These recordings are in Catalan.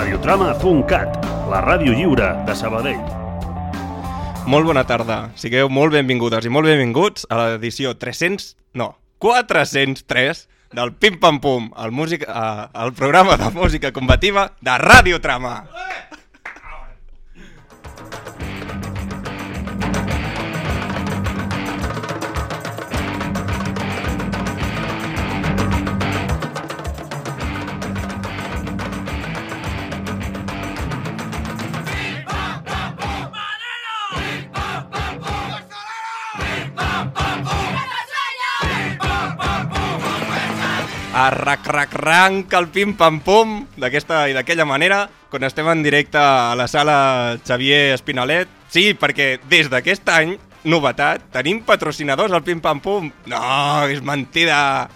radiotrama.cat, la ràdio lliure de Sabadell. Molt bona tarda. Sigueu molt benvingudes i molt benvinguts a l'edició 300... No, 403 del Pim Pam Pum, el, música, eh, el programa de música combativa de Radiotrama. Arrac-rac-ranc el pim-pam-pum d'aquesta i d'aquella manera quan estem en directe a la sala Xavier Espinalet. Sí, perquè des d'aquest any, novetat, tenim patrocinadors al pim-pam-pum. No, és mentida.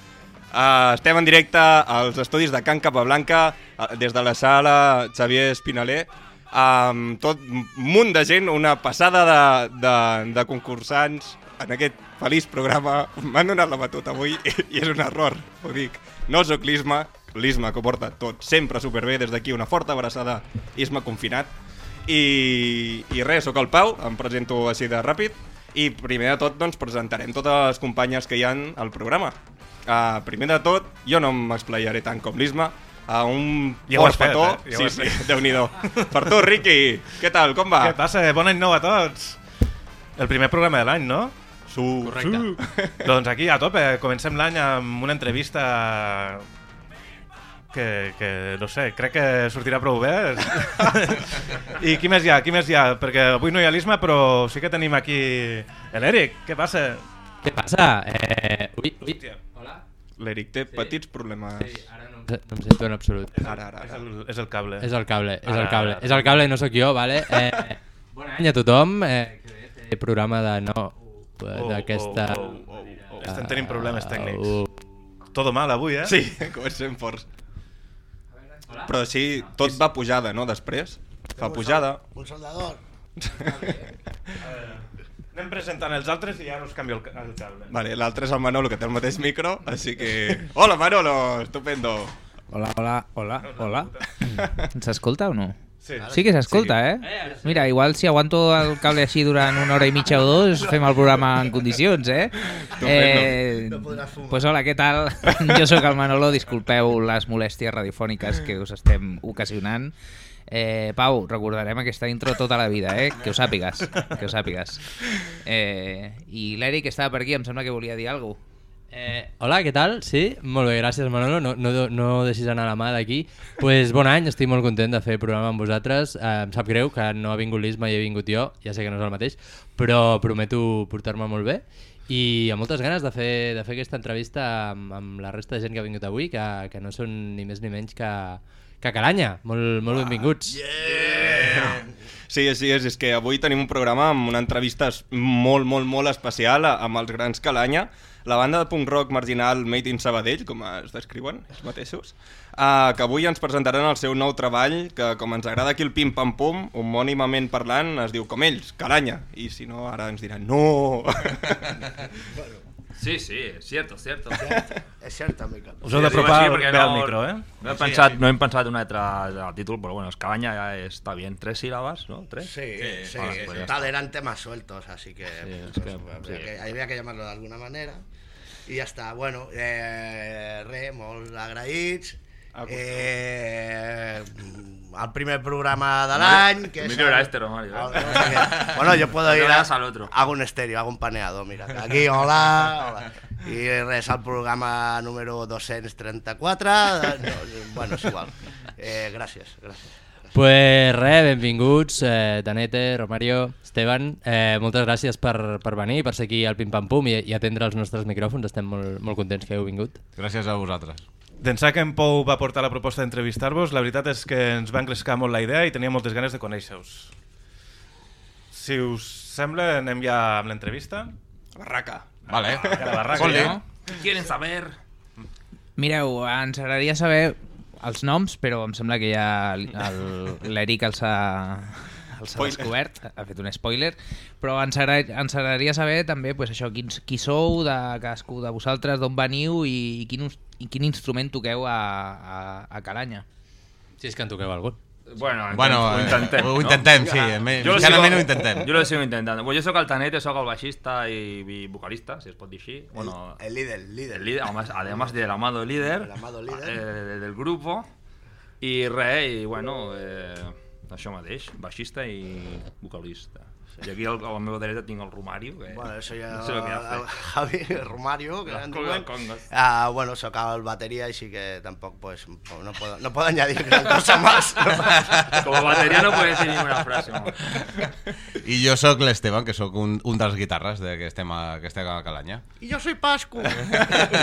Uh, estem en directe als estudis de Can Capablanca uh, des de la sala Xavier Espinalet amb tot un munt de gent, una passada de, de, de concursants en aquest feliç programa. M'han donat la batuta avui i, i és un error, ho dic. No sóc l'Isma, l'Isma que ho porta tot sempre superbé, des d'aquí una forta abraçada, Isma confinat. I, i res, sóc el Pau, em presento així de ràpid, i primer de tot doncs, presentarem totes les companyes que hi han al programa. Uh, primer de tot, jo no m'explayaré tant com l'Isma, a un Ja fort petó. eh? Ja sí, sí, déu-n'hi-do. Per tu, Riqui, què tal, com va? Què passa? Bon any nou a tots! El primer programa de l'any, no? Su, Correcte. Doncs aquí, a tope, comencem l'any amb una entrevista que, que, no sé, crec que sortirà prou bé. I qui més hi ha? Qui més hi ha? Perquè avui no hi ha l'Isma, però sí que tenim aquí l'Eric. Què passa? Què passa? Eh, ui, ui. Hola. L'Eric té Sí. petits problemes. Sí, ara no, no em sento en absolut. Ara, ara, És ara. el, és el cable. És el cable, és Ara, el cable. ara. És el cable i no sóc jo, vale? Eh, bon any a tothom. Eh, que bé fer programa de no... eh, Oh, d'aquesta... oh, oh, oh, oh. Estem tenint problemes tècnics. Uh, Todo mal avui, eh? Sí, comencem forts. Però sí, tot va pujada, no, després? Fa pujada. Un soldador. Anem presentant els altres i ja us canvio el, el cable. Vale, l'altre és el Manolo, que té el mateix micro, així que... Hola, Manolo! Estupendo! Hola, hola, hola, hola. S'escolta o no? Sí. Sí que s'escolta, eh? Mira, igual si aguanto el cable així durant una hora i mitja o dos, fem el programa en condicions, eh? eh No pues hola, què tal? Jo sóc el Manolo, disculpeu les molèsties radiofòniques que us estem ocasionant. Eh, Pau, recordarem aquesta intro tota la vida, eh? Que ho sàpigues, que ho sàpigues. Eh, I l'Eric estava per aquí, em sembla que volia dir alguna cosa. Eh, hola, què tal? Sí? Molt bé, gràcies Manolo, no, no, no deixis anar la mà d'aquí. pues, bon any, estic molt content de fer programa amb vosaltres. Eh, em sap greu que no ha vingut l'Isma i he vingut jo, ja sé que no és el mateix, però prometo portar-me molt bé i amb moltes ganes de fer, de fer aquesta entrevista amb, amb la resta de gent que ha vingut avui, que, que no són ni més ni menys que, que Calanya. Molt, molt benvinguts. Sí, així és, és que avui tenim un programa amb una entrevista molt, molt, molt especial amb els grans Calanya, la banda de punk rock marginal Made in Sabadell, com es descriuen ells mateixos, uh, que avui ens presentaran el seu nou treball, que com ens agrada aquí el Pim Pam Pum, homònimament parlant, es diu com ells, Calanya, i si no ara ens diran no! Sí, sí, es cierto, es cierto. És cert, també. que- Us heu d'apropar bé al micro, eh? No he, pensat, no he pensat un altre al títol, però bueno, Escabaña ya está bien. Tres sílabas, ¿no? ¿Tres? Sí, sí, Vale, pues ya tal, está. eran temas sueltos, así que, es pues, que- había, sí. que, había que llamarlo de alguna manera. I ja està, bueno, eh, res, molt agraïts. Ah, Eh, el primer programa de l'any... que és el- este, Romario, ¿eh? bueno, yo puedo ir a, al otro. hago un estéreo, hago un paneado, mira. Aquí, hola, hola. I res, el programa número 234. eh, No, bueno, és igual. Eh, gràcies, gràcies. Pues res, benvinguts, eh, Danete, Romario, Esteban, eh, moltes gràcies per, per venir, per ser aquí al Pim Pam Pum i, i atendre els nostres micròfons, estem molt, molt contents que heu vingut. Gràcies a vosaltres. D'ençà que en Pou va portar la proposta d'entrevistar-vos, la veritat és que ens va engrescar molt la idea i tenia moltes ganes de conèixer-vos. Si us sembla, anem ja amb l'entrevista. Barraca. Vale. Que la barraca? ¿Qué quieren saber? Mireu, ens agradaria saber els noms, però em sembla que ja el- l'Eric els ha, els ha Spoiler. descobert, ha fet un spoiler, però ens, agradaria, ens agradaria saber també pues, això, quins, qui sou de cadascú de vosaltres, d'on veniu i, i, quin, i quin instrument toqueu a, a, a Calanya. Si és que en toqueu algun. Bueno, Bueno, ho eh, intentem. ho intentem, sí, me- Jo lo mitjanament sigo- ho intentem. Jo lo sigo intentant. Bueno, jo sóc el Tanete, sóc el baixista i, i vocalista, si es pot dir així. Bueno, El líder, el líder. el líder, además, además del amado líder, El amado líder. eh, del grupo. I res, i bueno, eh, això mateix, baixista i vocalista. I aquí al, a la meva dreta tinc el Romario, que Bueno, eso ya... no sé el Javi el Romario, que Los en diuen. Ah, bueno, socava el batería y sí que tampoco, pues, no puedo, no puedo añadir gran cosa más. Como batería no puede decir ninguna frase. ¿no? I jo sóc l'Esteban, que sóc un, un dels guitarres de que estem a, que estem a Calanya. y yo soy Pascu.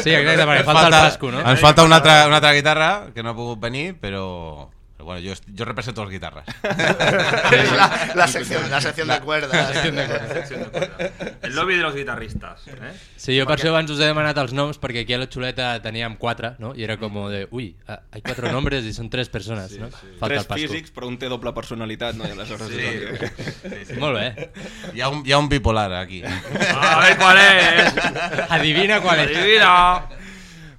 Sí, exacte, perquè falta el Pascu, no? Ens falta una altra, una altra guitarra que no ha pogut venir, però... però bueno, jo, est- jo represento les guitarres. Es la, la sección, la sección de cuerdas. El lobby de los guitarristas. ¿eh? Sí, jo per això abans us he demanat els noms, perquè aquí a la xuleta teníem quatre, no? I era com de, ui, ah, hay cuatro nombres i són tres persones, no? Falta Tres el Pascu. físics, però un té doble personalitat, no? I aleshores Sí. és el- Molt bé. Hi ha un, hi ha un bipolar aquí. A ver cuál es. Adivina qual és. Adivina.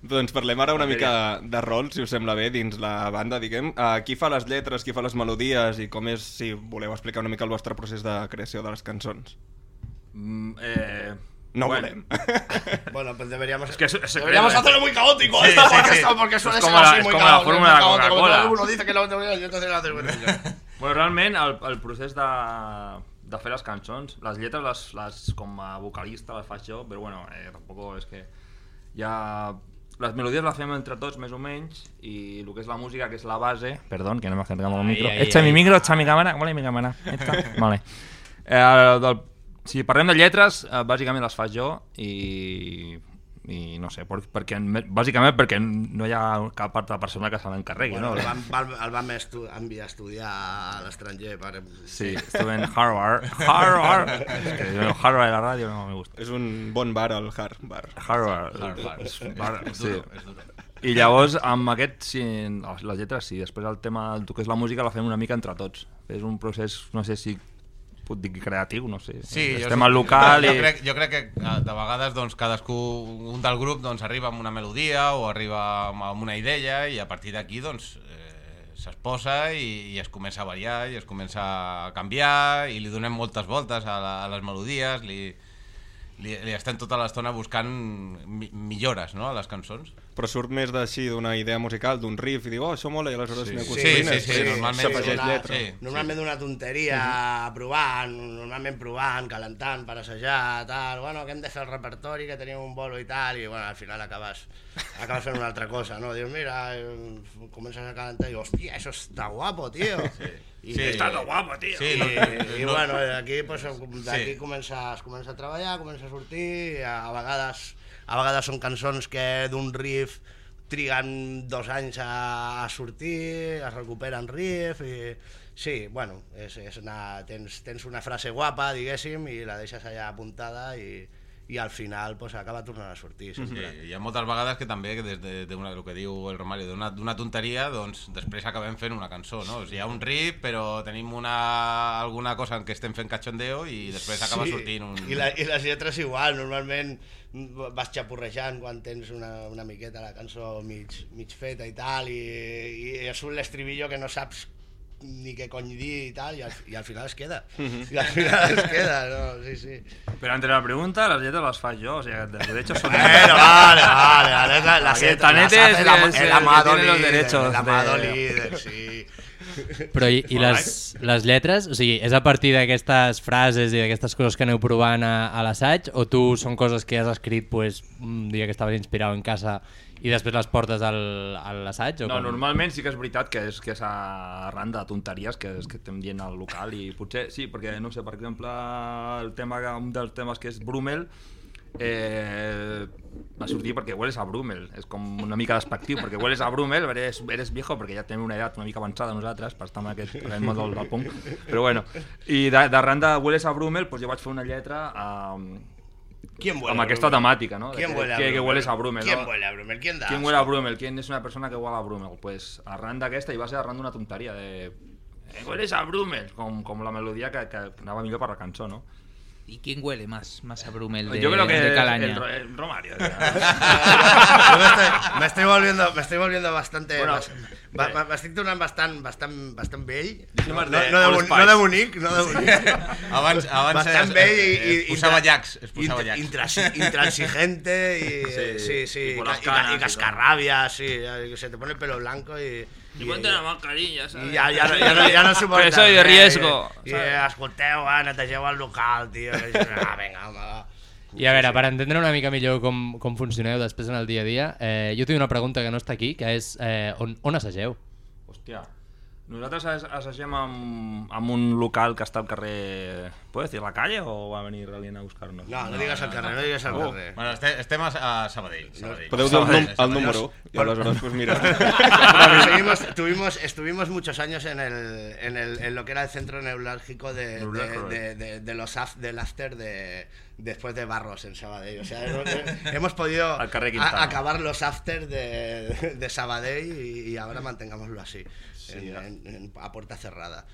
Doncs parlem ara una mica de rol, si us sembla bé, dins la banda, diguem. Uh, qui fa les lletres, qui fa les melodies i com és, si voleu explicar una mica el vostre procés de creació de les cançons. Mm, eh, No bueno, volem. Bueno, pues deberíamos, Es que es- es- deberíamos hacerlo muy caótico. Sí, esto, sí, porque, sí. porque suele Es ser la- así es muy como la caótico, fórmula de caótico, Coca-Cola. Uno dice que lo otro y entonces lo hace bueno. Bueno, realment, el, el procés de, de fer les cançons, les lletres les, les, com a vocalista les faig jo, però bueno, eh, tampoc és que ja... Les melodies les fem entre tots, més o menys, i el que és la música, que és la base... Perdó, que no m'ha acercat el micro. Ai, ai, Echa ai. mi micro, echa mi càmera. Vale, mi càmera. Esta. Vale. Eh, del, si parlem de lletres, eh, bàsicament les faig jo i, i no sé, per, perquè, bàsicament perquè no hi ha cap altra persona que se l'encarregui, Bueno, no? el vam, val- el vam estu enviar a estudiar a l'estranger. Per... Sí, estuve en Harvard. Harvard. Es que yo Harvard de la radio no me gusta. És un bon bar, el Har Bar. Harvard. Harvard. És bar, És sí. duro, és duro. I llavors, amb aquest, sí, les les lletres sí, després el tema, el que és la música, la fem una mica entre tots. És un procés, no sé si puc dir creatiu, no sé. Sí, jo Estem soc- al local jo, i... jo, crec, jo crec que eh, de vegades doncs, cadascú, un del grup doncs, arriba amb una melodia o arriba amb una idea i a partir d'aquí doncs, eh, s'exposa i, i es comença a variar i es comença a canviar i li donem moltes voltes a, la, a les melodies, li, li, li estem tota l'estona buscant mi, millores no, a les cançons. Però surt més d'així d'una idea musical, d'un riff, i diu, oh, això mola, i aleshores Sí. ha Sí, construint, sí, sí, normalment s'afegeix una- lletra. sí. Normalment d'una tonteria, provant, normalment provant, calentant per assajar, tal, bueno, que hem de fer el repertori, que tenim un bolo i tal, i bueno, al final acabes, acabes fent una altra cosa, no? Dius, mira, eh, comences a calentar i dius, hòstia, això està guapo, tio. Sí. I, Sí. Està tot guapo, tio. Sí, i, no, i no, bueno, d'aquí pues, d'aquí Sí. comença, es comença a treballar, comença a sortir, i a, a vegades a vegades són cançons que d'un riff triguen dos anys a, a sortir, es recuperen riff i sí, bueno, és, és una, tens, tens una frase guapa, diguéssim, i la deixes allà apuntada i, i al final pues, acaba tornant a sortir. Sí, Sempre. hi ha moltes vegades que també, des de, de una, el que diu el Romario, d'una tonteria, doncs després acabem fent una cançó, no? O sigui, hi ha un riff, però tenim una, alguna cosa en què estem fent cachondeo i després acaba sortint un... I, la, I les lletres igual, normalment vas xapurrejant quan tens una, una miqueta la cançó mig, mig feta i tal, i, i surt l'estribillo que no saps ni què cony dir i tal, i al, i al final es queda. I al final es queda, no? Sí, sí. Pero ante la pregunta, las letras las faig yo, o sea, de, de hecho son... Bueno, vale, vale, vale. La, la, Aquí la, Tanete la- es el, el- el amado los líder, derechos el amado de- líder, sí. Però i, i les, les lletres, o sigui, és a partir d'aquestes frases i d'aquestes coses que aneu provant a, a l'assaig o tu són coses que has escrit pues, un dia que estaves inspirat en casa i després les portes al, a l'assaig? No, com? normalment sí que és veritat que és que arran de tonteries que, és que estem dient al local i potser sí, perquè no sé, per exemple el tema, un dels temes que és Brummel eh, va sortir perquè hueles a Brummel és com una mica despectiu perquè hueles a Brummel, eres, eres viejo perquè ja tenim una edat una mica avançada nosaltres per estar en aquest, món del, del punk però bueno, i de- d'arran de hueles a Brummel doncs jo vaig fer una lletra eh, ¿Quién huele amb a aquesta temàtica no? ¿Quién que, huele a que, que Brummel? hueles a Brummel ¿Quién no? huele a Brummel? ¿Quién da ¿Quién huele a Brummel? ¿Quién es una persona que huele a Brummel? Pues arran d'aquesta i va ser arran d'una tonteria de... Eh, hueles a Brummel, com, com la melodia que, que anava millor per la cançó, no? ¿Y quién huele más, más a Brumel de, Yo creo que de Calaña? el, el Romario. Yo me estoy, me estoy volviendo, me estoy volviendo bastante... Bueno, ba- ba- M'estic tornant bastant, bastant, bastant vell. No, de no, de, All Boni- Spice. no de bonic, no de bonic. Abans, abans bastant es, vell i, es, i es posava intra- llacs, es posava llacs. intransi- intransigente y sí, Sí, sí, y ca- canas y y cascarrabia, sí, eh, se te pone el pelo blanco y... Y ponte la mascarilla, I ¿sabes? ja, ja, no- ja, no, ja no suportes Que soy de riesgo, I, i escolteu, ah, netegeu el local, tio. I, ah, vinga, home, va. I a veure, per entendre una mica millor com, com funcioneu després en el dia a dia, eh, jo tinc una pregunta que no està aquí, que és eh, on, on assageu? Hòstia, nosaltres as- assagem amb, amb un local que està al carrer... ¿Puedo decir la calle o va a venir alguien a buscarnos? No, no digues al carrer, no digues al Oh. carrer. Bueno, estem, estem a, a Sabadell. Sabadell. Podeu dir el, el número i aleshores, pues mira. Porque seguimos, tuvimos, estuvimos muchos años en, el, en, el, en lo que era el centro neurálgico de, de, Neurálgico. de, de- de los af- del after de, después de Barros en Sabadell. O sea, hemos- hemos podido a- acabar los afters de, de Sabadell y, y ahora mantengámoslo así, en- en- en- a puerta cerrada.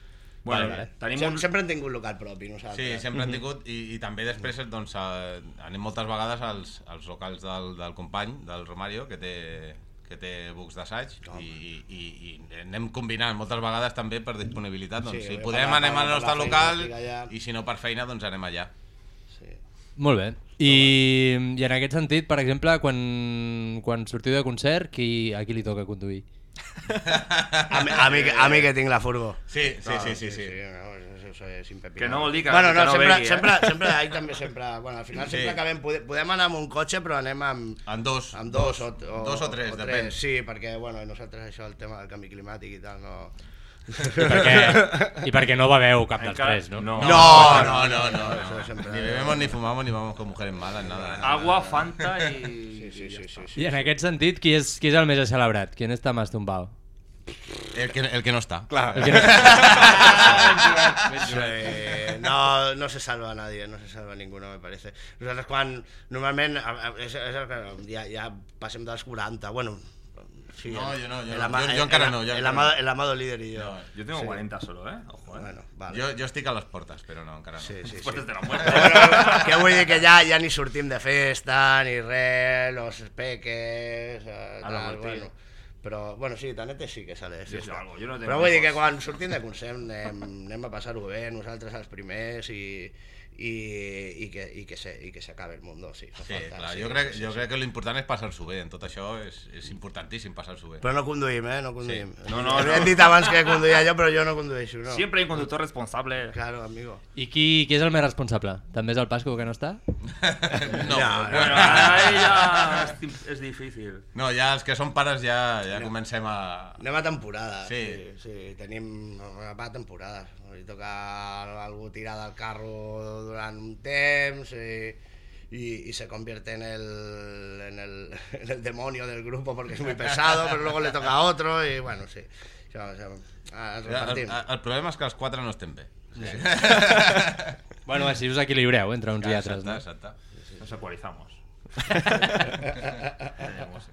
Bueno, Vale, vale. tenim un... Sempre han tingut local propi, Sí, nosaltres. sempre han tingut, i, i també després doncs, eh, anem moltes vegades als, als locals del, del company, del Romario, que té, que té bucs d'assaig, i, i, i anem combinant moltes vegades també per disponibilitat. Doncs, Sí, si podem anem al nostre feina, local, i si no per feina, doncs anem allà. Sí. Molt bé. I, I en aquest sentit, per exemple, quan, quan sortiu de concert, qui, a qui li toca conduir? A, mi, a, mi, que- a mi que tinc la furgo. Sí, sí, sí, sí. sí. no, eso, eso es impepinable. Que no vol dir que- bueno, que no, no sempre, begui, eh? sempre, sempre, ahí també sempre, bueno, al final Sí. sempre acabem, podem, anar amb un cotxe, però anem amb, En dos. amb dos, o, o, dos o tres, depèn. Sí, perquè, bueno, nosaltres això, el tema del canvi climàtic i tal, no... I perquè, i perquè no beveu cap dels tres, no? no. No, No, no, no, no, no, Ni bebemos, ni fumamos, ni vamos con mujeres malas, nada. nada. Agua, Fanta i... Sí, sí, sí, sí, sí. I en aquest sentit, qui és, qui és el més celebrat? Qui està més tumbado? El que, el que no està. Clar. El que no... Sí, no, no se salva a nadie, no se salva a ninguno, me parece. Nosaltres quan, normalment, és, és el que ja, ja passem dels 40, bueno... Sí, No, jo no, jo el ama- Jo- jo encara el- no, jo el, amado, el amado líder y yo. No, Yo tengo Sí. 40 solo, ¿eh? Ojo, ¿eh? Bueno, vale. Jo, jo estic a les portes, però no, encara no. Sí, sí, Después sí. de la muerte. Bueno, que vull dir que ja, ja ni sortim de festa, ni res, los peques, eh, A lo tal, Martí. bueno. Però, bueno, sí, Tanete sí que sale de Jo festa. algo, jo no Però vull dir que quan sortim de concert anem, anem a passar-ho bé, nosaltres els primers, i, i, i, que, i, que se, i que s'acabe el món, sí. fa Sí, falta, clar, sí, jo crec, sí, jo sí. crec que l'important és passar-s'ho bé. En tot això és, és importantíssim passar-s'ho bé. Però no conduïm, eh? No conduïm. Sí. No, no, no. Hem dit abans que conduïa jo, però jo no condueixo, no. Siempre hay un conductor responsable. Claro, amigo. I qui, qui és el més responsable? També és el Pasco que no està? No, No, Bueno, ahí ya es, es difícil. no, ja els que són pares ja, ja comencem a... Anem a temporada. Sí. sí, sí tenim va a temporada. Li toca algú tirar del carro durant un temps i, y, y se convierte en el, en, el, en el demonio del grupo porque es muy pesado, pero luego le toca a otro y bueno, sí. Això, això, ah, ens El, el, el problema és que els quatre no estem bé. Bueno, així us equilibreu entre uns i altres, Exacte, no? exacte. Nos ecualizamos.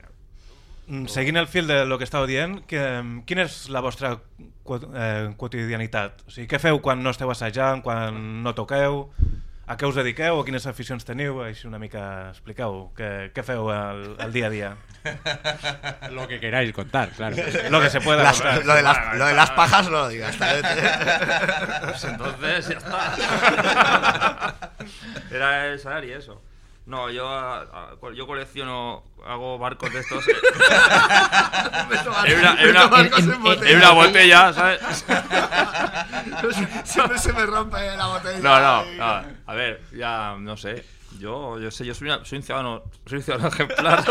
Mm, Seguint el fil de lo que estàveu dient, que, quina és la vostra eh, quotidianitat? O sigui, què feu quan no esteu assajant, quan no toqueu? A què us dediqueu? Quines aficions teniu? Així una mica expliqueu. Què, què feu el, el dia a dia? Lo que queráis contar, claro. Lo que se pueda Las- contar. lo, de las, lo de las pajas no lo digas. Pues entonces ya está. Era el salario eso. No, yo, a- a- yo colecciono, hago barcos de estos. eh. en, una, en, una, barcos en en- una botella, ¿sabes? Siempre se me rompe la botella. No, no, no. A ver, ya no sé. Yo, yo sé, yo soy, una- soy un ciudadano, soy un ciudadano ejemplar.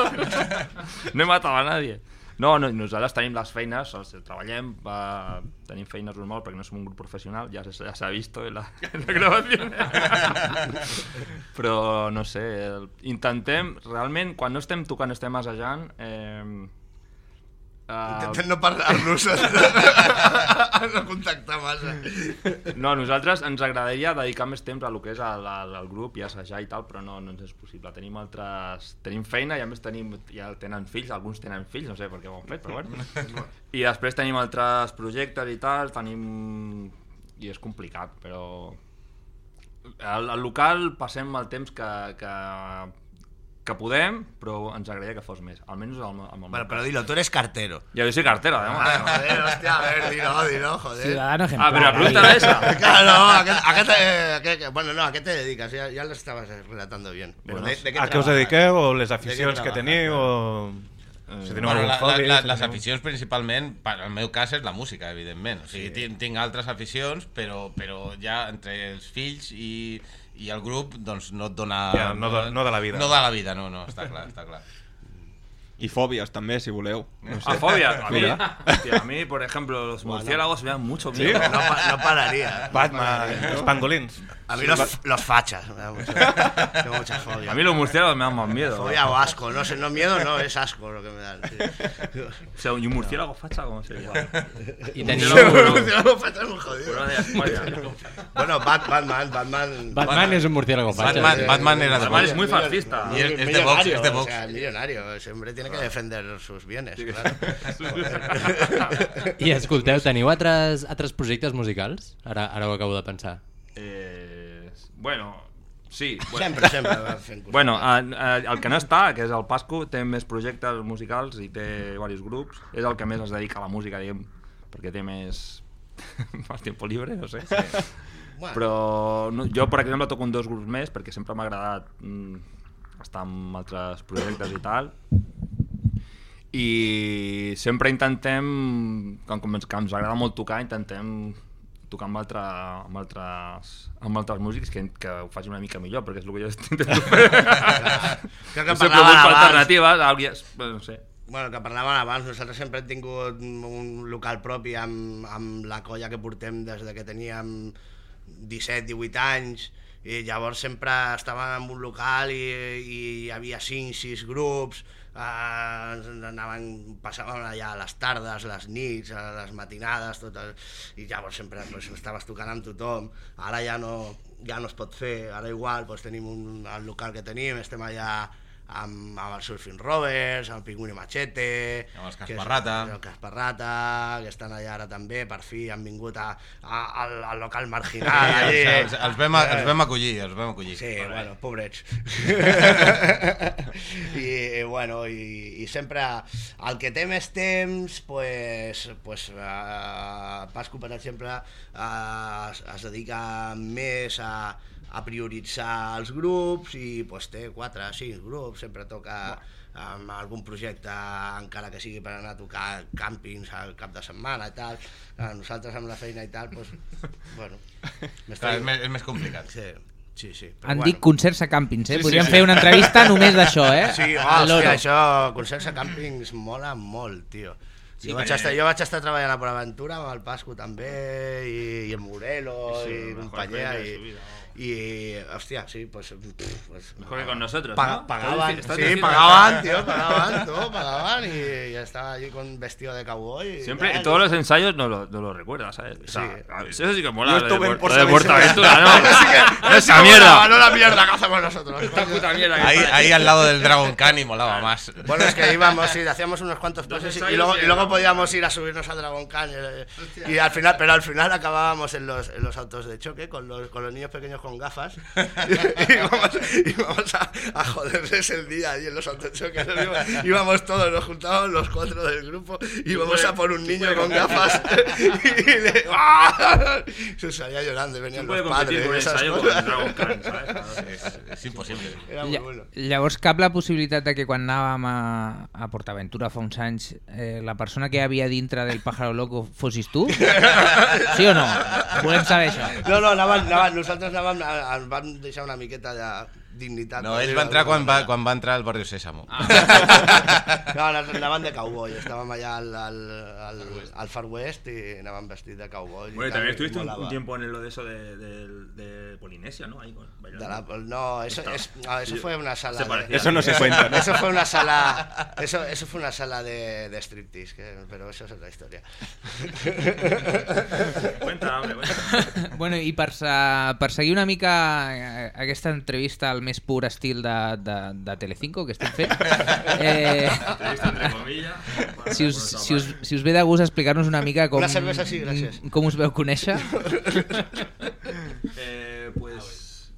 no he matado a nadie. No, no, nosaltres tenim les feines, o sigui, treballem, va, tenim feines normal perquè no som un grup professional, ja, se- ja s'ha vist en la, en la gravació. Però, no sé, intentem, realment, quan no estem tocant, estem assajant, eh, eh, Intentem no parlar-nos, no contactar massa. No, a nosaltres ens agradaria dedicar més temps a lo que és al, al, al grup i assajar i tal, però no, no ens és possible. Tenim altres... Tenim feina i a més tenim, ja tenen fills, alguns tenen fills, no sé per què ho han fet, però bueno. I després tenim altres projectes i tal, tenim... I és complicat, però... Al, al local passem el temps que, que, que podem, però ens agradaria que fos més. Almenys amb, amb el Bueno, pero dilo, tú eres cartero. Ja, jo soy cartero, además. Ah, joder, hostia, a ver, dilo, dilo, joder. Ciudadano Ah, ejemplar. pero la pregunta era esa. Claro, no, ¿a qué, a qué te, a qué- bueno, no, ¿a qué te dedicas? Ya, ya lo estabas relatando bien. Pero Bueno, ¿de, de qué A què us trabajas? dediqueu o les aficions què que trabajas? teniu o... Si teniu Bueno, algun la, la, hobby, la, si les teniu- aficions principalment, per al meu cas, és la música, evidentment. O sigui, sí. tinc, tinc altres aficions, però, però ja entre els fills i, i el grup doncs no et dona... Ja, no de- no de la vida. No de la vida, no, no, està clar, està clar. I fòbies també, si voleu. No sé. A fobia, a mí, a mí, por ejemplo, los murciélagos me dan mucho miedo. No, pa- no pararía. Batman, els pangolins. A mí los, los fachas, me da mucho, tengo mucha fobia. A mí los murciélagos me dan más miedo. Fobia o asco, no sé, no miedo, no, es asco lo que me dan. sí. O sea, y un murciélago facha, ¿cómo sería? I Un teniu... murciélago, Los fachas muy España. Bueno, Bat- Batman, Batman. Batman és un murciélago fatxa. Batman, Batman era de Vox. es muy fascista. Y es- es de Vox, es de O Vox. sea, millonario, ese hombre tiene que defender sus bienes, claro. I escolteu, teniu altres, altres projectes musicals? Ara, ara ho acabo de pensar. Eh, bueno, sí. Bueno, Sempre, sempre va fent. Bueno, eh, eh, el que no està, que és el Pasco, té més projectes musicals i té diversos grups. És el que més es dedica a la música, diguem, perquè té més... més temps lliure, no sé. Bueno. Però no, jo, per exemple, toco en dos grups més perquè sempre m'ha agradat mm, estar amb altres projectes i tal. I sempre intentem, com, com ens agrada molt tocar, intentem tocar amb, altre, amb, altres, amb altres músics que, que ho faci una mica millor, perquè és el que jo intento fer. Crec que Sempre parlaven busco abans. alternatives, no sé. Bueno, que parlàvem abans, nosaltres sempre hem tingut un local propi amb, amb la colla que portem des de que teníem 17-18 anys i llavors sempre estàvem en un local i, i hi havia 5-6 grups eh, anaven, passàvem allà les tardes, les nits, a les matinades, tot el, i llavors sempre pues, estaves tocant amb tothom. Ara ja no, ja no es pot fer, ara igual pues, tenim un, el local que tenim, estem allà amb, amb el Surfing Rovers, amb el Pingüino Machete... Amb els que és- Casparrata. El Casparrata, que estan allà ara també, per fi han vingut a, a, al, al local marginal. Sí, allí. els, els, els, vam, a- els vam acollir, els vam acollir. Sí, bueno, pobrets. I, bueno, i, i sempre el que té més temps, pues, pues, uh, Pasco, per exemple, uh, es, es dedica més a, a prioritzar els grups i pues, té 4 o 5 grups, sempre toca amb algun projecte, encara que sigui per anar a tocar càmpings al cap de setmana i tal. Nosaltres amb la feina i tal, pues, bueno... Clar, és, més, és més complicat. Sí, sí, sí. però Han bueno. dit concerts a càmpings, eh? Sí, sí, Podríem sí. fer una entrevista només d'això, eh? Sí, oh, hòstia, això, concerts a càmpings mola molt, tio. Sí, jo, vaig estar, jo vaig estar treballant a Port Aventura amb el Pasco també, i, i en Morelos, Sí, i companyia, i, vida, ¿no? I, hòstia, sí, pues... pff, pues Mejor que con nosotros, pa- ¿no? Pagaban, sí, diciendo- pagaban, tío, pagaban, todo, pagaban, y ya estaba allí con vestido de cowboy. y Siempre, en todos los ensayos no lo, no lo recuerdas, ¿sabes? O sea, Sí. Eso sí que mola. Yo estuve en Portaventura. ¿no? Esa mierda. No la mierda que hacemos nosotros. Esta puta mierda que Ahí, ahí al lado del Dragon Khan y molaba más. Bueno, es que íbamos, sí, hacíamos unos cuantos pases y, luego, y y luego podíamos ir a subirnos al Dragon Khan. eh, Y al final, pero al final acabábamos en los, en los autos de choque con los, con los niños pequeños con gafas. y íbamos, íbamos a, a joderles el día ahí en los autos de choque. Nos íbamos, íbamos todos, nos juntábamos los cuatro del grupo, íbamos a por un niño con gafas y le, ¡ah! se salía llorando y venían ¿Quién los padres. con esas con cosas. Dragon Khan, ¿sabes? És, és impossible. Era muy Lla- bueno. Llavors, cap la possibilitat de que quan anàvem a, a Portaventura fa uns anys eh, la persona que hi havia dintre del Pájaro Loco fossis tu? Sí o no? Volem saber això. No, no, anaven, anaven, nosaltres anàvem, ens van deixar una miqueta de dignitat. No, ell va entrar quan va, quan va entrar al barri Sésamo. No, nosaltres anàvem de cowboy, estàvem allà al, al, al, al Far West i anàvem vestit de cowboy. Bueno, i estuviste un, un tiempo en lo de eso de, de, de Polinesia, ¿no? Ahí, con-. De la- no, eso, es, no, eso fue una sala. De-. Eso no se cuenta, ¿no? Eso fue una sala, eso, eso fue una sala de, de striptease, que, pero eso es otra historia. Cuenta, hombre, cuenta. Bueno, i per, per seguir una mica eh, aquesta entrevista al més pur estil de, de, de Telecinco que estem fent, eh, si, us, si, us, si us ve de gust explicar-nos una mica com, Una cervesa sí, gràcies. com us veu conèixer. Eh, pues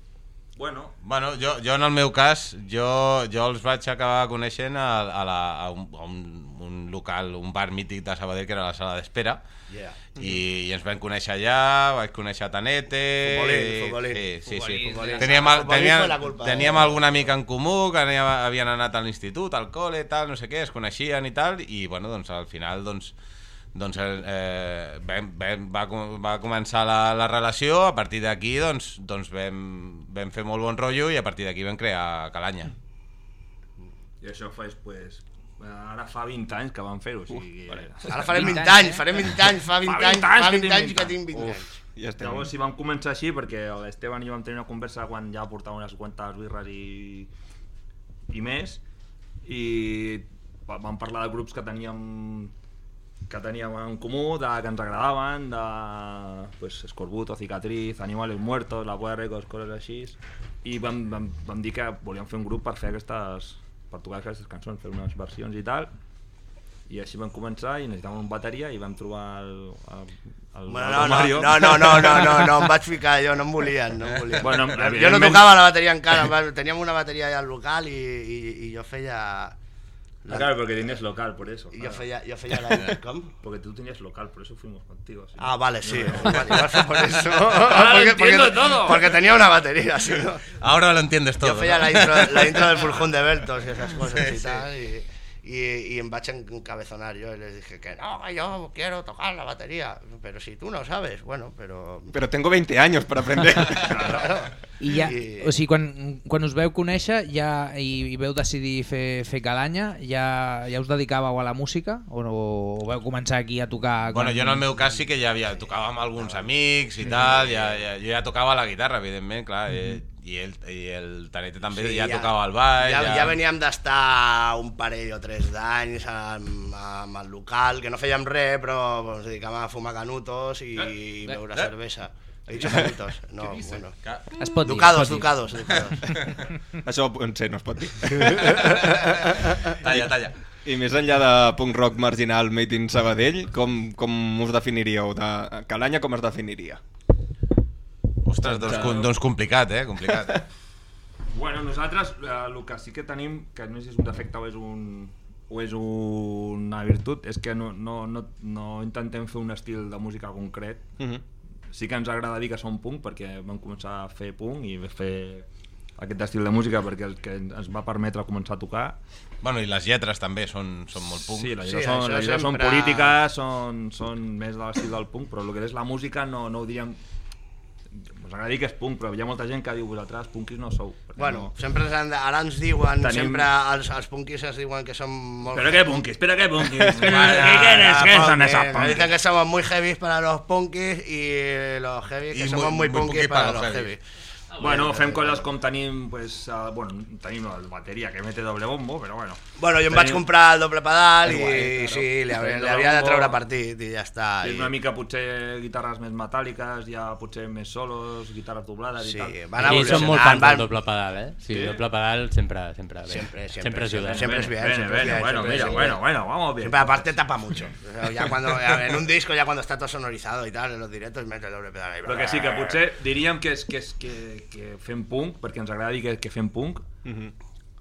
Bueno, Bueno, jo, jo en el meu cas, jo, jo els vaig acabar coneixent a, a, la, a, un, a un, un local, un bar mític de Sabadell, que era la sala d'espera, Yeah. i, i ens vam conèixer allà, vaig conèixer a Tanete... Futbolín, i- futbolín. Sí, sí, sí. Futbolín. Teníem, el, teníem, culpa, teníem eh? algun amic en comú que aníem, havien anat a l'institut, al col·le, tal, no sé què, es coneixien i tal, i bueno, doncs al final doncs, doncs eh, vam, vam, va, va començar la, la relació, a partir d'aquí doncs, doncs vam, vam fer molt bon rotllo i a partir d'aquí vam crear Calanya. i això fa, pues, ara fa 20 anys que vam fer-ho, o sigui... Ara farem 20 20 anys, eh? farem 20 anys, fa 20 Fa 20 anys, fa anys que 20 tinc anys que 20 tinc 20 anys. Ja estem. Llavors sí vam començar així perquè l'Esteban i jo vam tenir una conversa quan ja portava unes quantes birres i, i més i va- vam parlar de grups que teníem que teníem en comú, de, que ens agradaven, de pues, Escorbuto, Cicatriz, Animales Muertos, La Records, coses així, i vam, vam, vam dir que volíem fer un grup per fer aquestes, per tocar aquestes cançons, fer unes versions i tal, i així vam començar i necessitàvem una bateria i vam trobar el, el, el, Bueno, el no, no, Mario. no, no, no, no, no, no, em vaig ficar jo, no em volien, no em volien. Bueno, jo no tocava la bateria encara, teníem una bateria allà al local i, i, i jo feia... Ah, claro, porque tienes local, por eso. I jo claro. feia, jo feia la... Com? Porque tú tenías local, por eso fuimos contigo. sí. Ah, vale, sí. Igual, igual fue por eso. Ahora porque, entiendo porque- todo. porque tenía una batería, no. Ahora lo entiendes todo. Yo feia ¿no? la intro, la intro del Fulgón de Bertos y esas cosas y tal. Y, y, y em vaig encabezonar yo y les dije que no, yo quiero tocar la batería. Pero si tú no sabes, bueno, pero... Pero tengo 20 años para aprender. Claro. I ja, I- o sigui, quan, quan us veu conèixer ja, i, i veu decidir fer, fer Calanya, ja, ja us dedicàveu a la música o, no, o veu començar aquí a tocar? Bueno, jo en el meu cas sí que ja havia, tocava amb alguns amics i tal, ja, ja, jo ja tocava la guitarra, evidentment, clar, i, i, el, i el Tanete també ja, tocava el ball. Ja, ja veníem d'estar un parell o tres d'anys amb, amb el local, que no fèiem res, però ens dedicàvem a fumar canutos i Eh? beure Eh? cervesa. He dicho canutos, no, bueno. Es pot dir, Ducados, es pot dir. ducados, ducados. Això no sé, no es pot dir. Talla, talla. I més enllà de punk rock marginal made in Sabadell, com, com us definiríeu? De Calanya com es definiria? Ostres, doncs, com- doncs complicat, eh? Complicat. Bueno, nosaltres eh, el que sí que tenim, que no sé si és un defecte o és, un, o és una virtut, és que no, no, no, no intentem fer un estil de música concret. Mm -hmm. Sí que ens agrada dir que som punk perquè vam començar a fer punk i fer aquest estil de música perquè el que ens va permetre començar a tocar. Bueno, i les lletres també són, són molt punk. Sí, les Sí, lletres, són, això les lletres són sempre- polítiques, són, són més de l'estil del punk, però el que és la música no, no ho diríem... Us agrada dir que és punk, però hi ha molta gent que diu vosaltres punkis no sou. Bueno, no... sempre ens han de, ara ens diuen, Tenim- sempre els, els punkis ens diuen que som molt... Però què punkis, però què punkis, què son esos punkis? Dicen que somos muy heavy para los punkis y los heavy que somos muy- punkis para, los heavy. Bueno, fem coses com tenim, pues, uh, bueno, tenim el bateria que mete doble bombo, però bueno. Bueno, jo em Tenim- vaig comprar el doble pedal i guai, claro. sí, li, havia, li havia de treure partit i ja està. I... una mica potser guitarres més metàl·liques, ja potser més solos, guitarres doblades Sí, i tal. van Aquí som molt fans van- del doble pedal, eh? Sí, Sí? doble pedal sempre, sempre bé. Siempre, siempre, sempre ajuda. siempre. es bien, siempre bien, bueno, mira, bueno, bueno, vamos bien. Siempre aparte tapa mucho. Ya cuando, en un disco, ya cuando está todo sonorizado y tal, en los directos, mete el doble pedal ahí. Però que sí, que potser diríem que, és, que, és, que, que fem punk, perquè ens agrada dir que, que fem punk,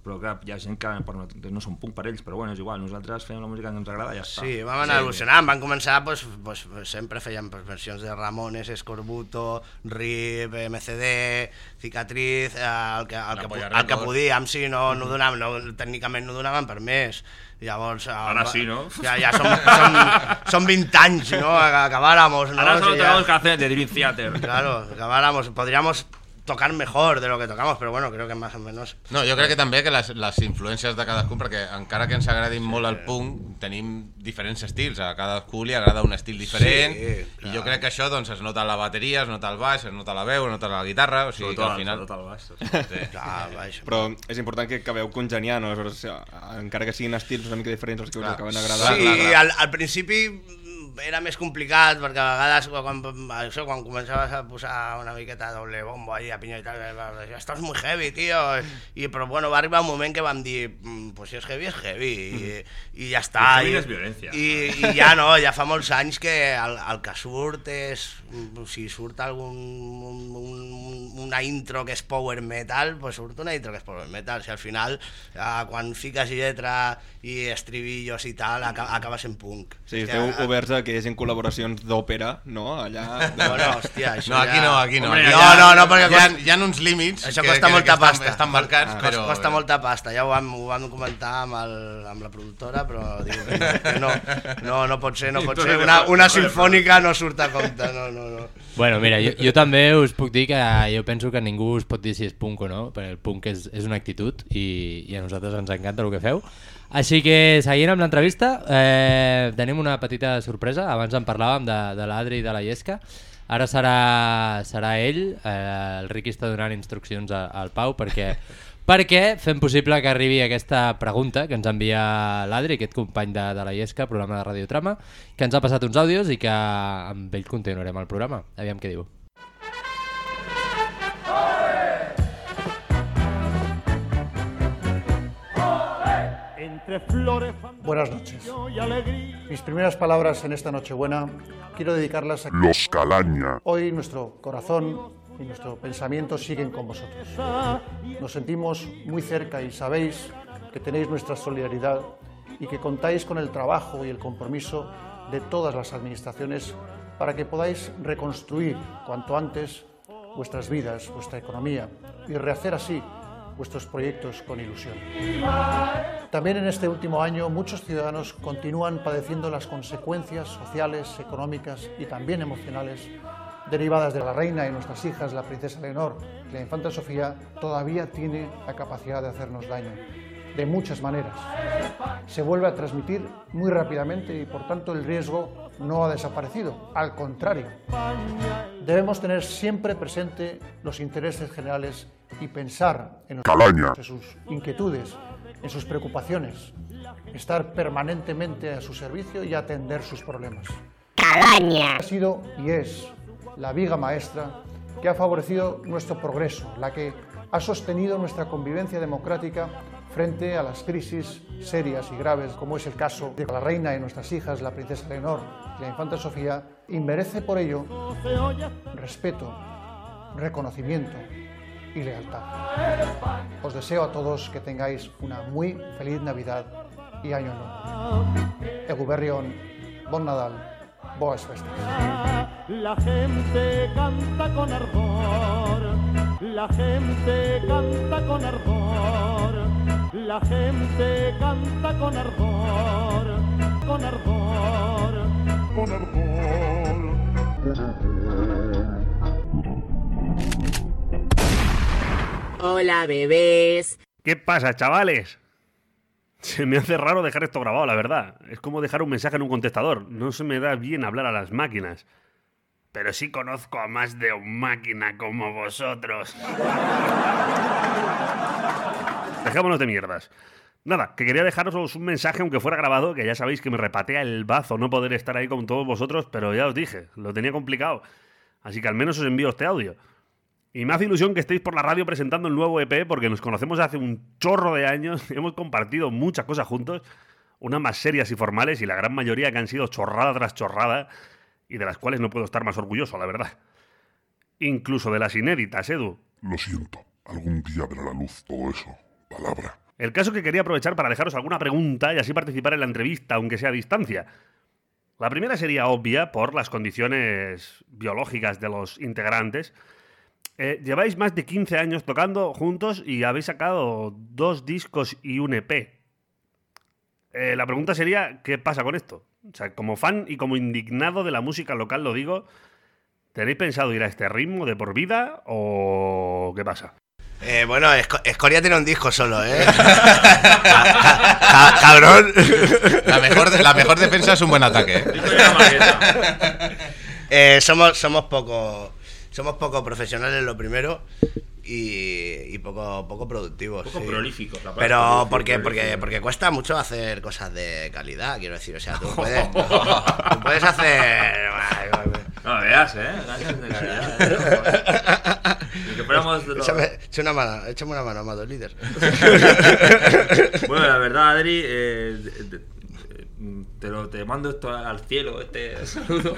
però clar, hi ha gent que per nosaltres no som punk per ells, però bueno, és igual, nosaltres fem la música que ens agrada i ja està. Sí, vam anar evolucionant, van començar, pues, pues, sempre feien pues, versions de Ramones, Escorbuto, Rip, MCD, Cicatriz, eh, el que, el que, el que Records. podíem, sí, no, no donaven, no, tècnicament no donaven per més. Llavors, Ara va- sí, no? Ja, ja som, som, som 20 anys, no? Acabáramos, ¿no? Ahora solo Sí, tenemos que hacer de Dream Theater. Claro, acabáramos, podríamos tocar mejor de lo que tocamos, pero bueno, creo que más o menos... No, jo crec que també que les, les influències de cadascú, perquè encara que ens agradin molt el punk, tenim diferents estils, a cadascú li agrada un estil diferent, Sí, i jo crec que això doncs, es nota a la bateria, es nota al baix, es nota a la veu, es nota a la guitarra, o sigui que Sobretot, al final... sobretot el baix. Sí. Clar, vaja. Però és important que acabeu congeniant, no? Aleshores, encara que siguin estils una mica diferents els que us Clar. acaben agradant. Sí, clar, clar. Al, al principi era més complicat perquè a vegades quan, això, quan començaves a posar una miqueta doble bombo ahí a pinyó i tal, va, va, esto es muy heavy, tío. I, però bueno, va arribar un moment que vam dir, "Mm, pues si és heavy, és heavy. I, i ja està. I, és violència. I, I ja no, ja fa molts anys que el, el que surt és, si surt algun, un, un, una intro que és power metal, pues surt una intro que és power metal. Si al final, eh, quan fiques lletra i estribillos i tal, acaba, acaba sent punk. Sí, esteu oberts a que hi hagi col·laboracions d'òpera, no? Allà... Bueno, hòstia, això No, aquí ja... no, aquí no. Hombre, Aquí no, ja- no, no, perquè hi ha, costa, hi ha uns límits això que, costa que, molta que pasta. Estan, estan marcats, Ah, però... Costa molta pasta, ja ho vam, ho vam comentar amb, el, amb la productora, però diu que no, que no, no, no pot ser, no pot ser. Una, una sinfònica no surt a compte, no, no, no. Bueno, mira, jo, jo també us puc dir que jo penso que ningú us pot dir si és punk o no, perquè el punk és, és una actitud i, i a nosaltres ens encanta el que feu. Així que, seguint amb l'entrevista, eh, tenim una petita sorpresa. Abans en parlàvem de, de l'Adri i de la Llesca. Ara serà, serà ell, eh, el Riqui està donant instruccions a, al Pau perquè, perquè fem possible que arribi aquesta pregunta que ens envia l'Adri, aquest company de, de la Llesca, programa de Radiotrama, que ens ha passat uns àudios i que amb ell continuarem el programa. Aviam què diu. Buenas noches. Mis primeras palabras en esta Nochebuena quiero dedicarlas a Los Calaña. Hoy nuestro corazón y nuestro pensamiento siguen con vosotros. Nos sentimos muy cerca y sabéis que tenéis nuestra solidaridad y que contáis con el trabajo y el compromiso de todas las administraciones para que podáis reconstruir cuanto antes vuestras vidas, vuestra economía y rehacer así vuestros proyectos con ilusión. También en este último año muchos ciudadanos continúan padeciendo las consecuencias sociales, económicas y también emocionales derivadas de la reina y nuestras hijas, la princesa Leonor y la infanta Sofía, todavía tiene la capacidad de hacernos daño, de muchas maneras. Se vuelve a transmitir muy rápidamente y por tanto el riesgo no ha desaparecido, al contrario. Debemos tener siempre presente los intereses generales y pensar en, Calaña. sus inquietudes, en sus preocupaciones, estar permanentemente a su servicio y atender sus problemas. Ha sido y es la viga maestra que ha favorecido nuestro progreso, la que ha sostenido nuestra convivencia democrática frente a las crisis serias y graves, como es el caso de la reina y nuestras hijas, la princesa Leonor y la infanta Sofía, y merece por ello respeto, reconocimiento y lealtad. Os deseo a todos que tengáis una muy feliz Navidad y Año Nuevo. Eguberrión, Bon Nadal, Boas Festas. La gente canta con ardor, la gente canta con ardor, la gente canta con ardor, con ardor, con Hola, bebés. ¿Qué pasa, chavales? Se me hace raro dejar esto grabado, la verdad. Es como dejar un mensaje en un contestador. No se me da bien hablar a las máquinas. Pero sí conozco a más de un máquina como vosotros. Dejémonos de mierdas. Nada, que quería dejaros un mensaje, aunque fuera grabado, que ya sabéis que me repatea el bazo no poder estar ahí con todos vosotros, pero ya os dije, lo tenía complicado. Así que al menos os envío este audio. Y me hace ilusión que estéis por la radio presentando el nuevo EP porque nos conocemos hace un chorro de años, hemos compartido muchas cosas juntos, unas más serias y formales y la gran mayoría que han sido chorrada tras chorrada y de las cuales no puedo estar más orgulloso, la verdad. Incluso de las inéditas, Edu. Lo siento. Algún día verá la luz todo eso. Palabra. El caso que quería aprovechar para dejaros alguna pregunta y así participar en la entrevista, aunque sea a distancia. La primera sería obvia por las condiciones biológicas de los integrantes. Eh, lleváis más de 15 años tocando juntos y habéis sacado dos discos y un EP. Eh, la pregunta sería, ¿qué pasa con esto? O sea, como fan y como indignado de la música local lo digo, ¿tenéis pensado ir a este ritmo de por vida o qué pasa? Eh, bueno, Esco- Escoria tiene un disco solo, ¿eh? Ca- ca- ca- cabrón. La mejor, la mejor defensa es un buen ataque. ¿eh? Eh, somos, somos poco somos poco profesionales lo primero y, y poco, poco productivos. Poco sí. prolíficos, la Pero prolífico, porque, porque, prolífico. porque cuesta mucho hacer cosas de calidad, quiero decir. O sea, tú puedes, tú puedes hacer. No veas, ¿eh? Ganas de calidad, ¿eh? Que fuéramos de Échame, echa una mano, échame una mano, amado líder. Bueno, la verdad, Adri, eh, te, lo, te mando esto al cielo, este saludo.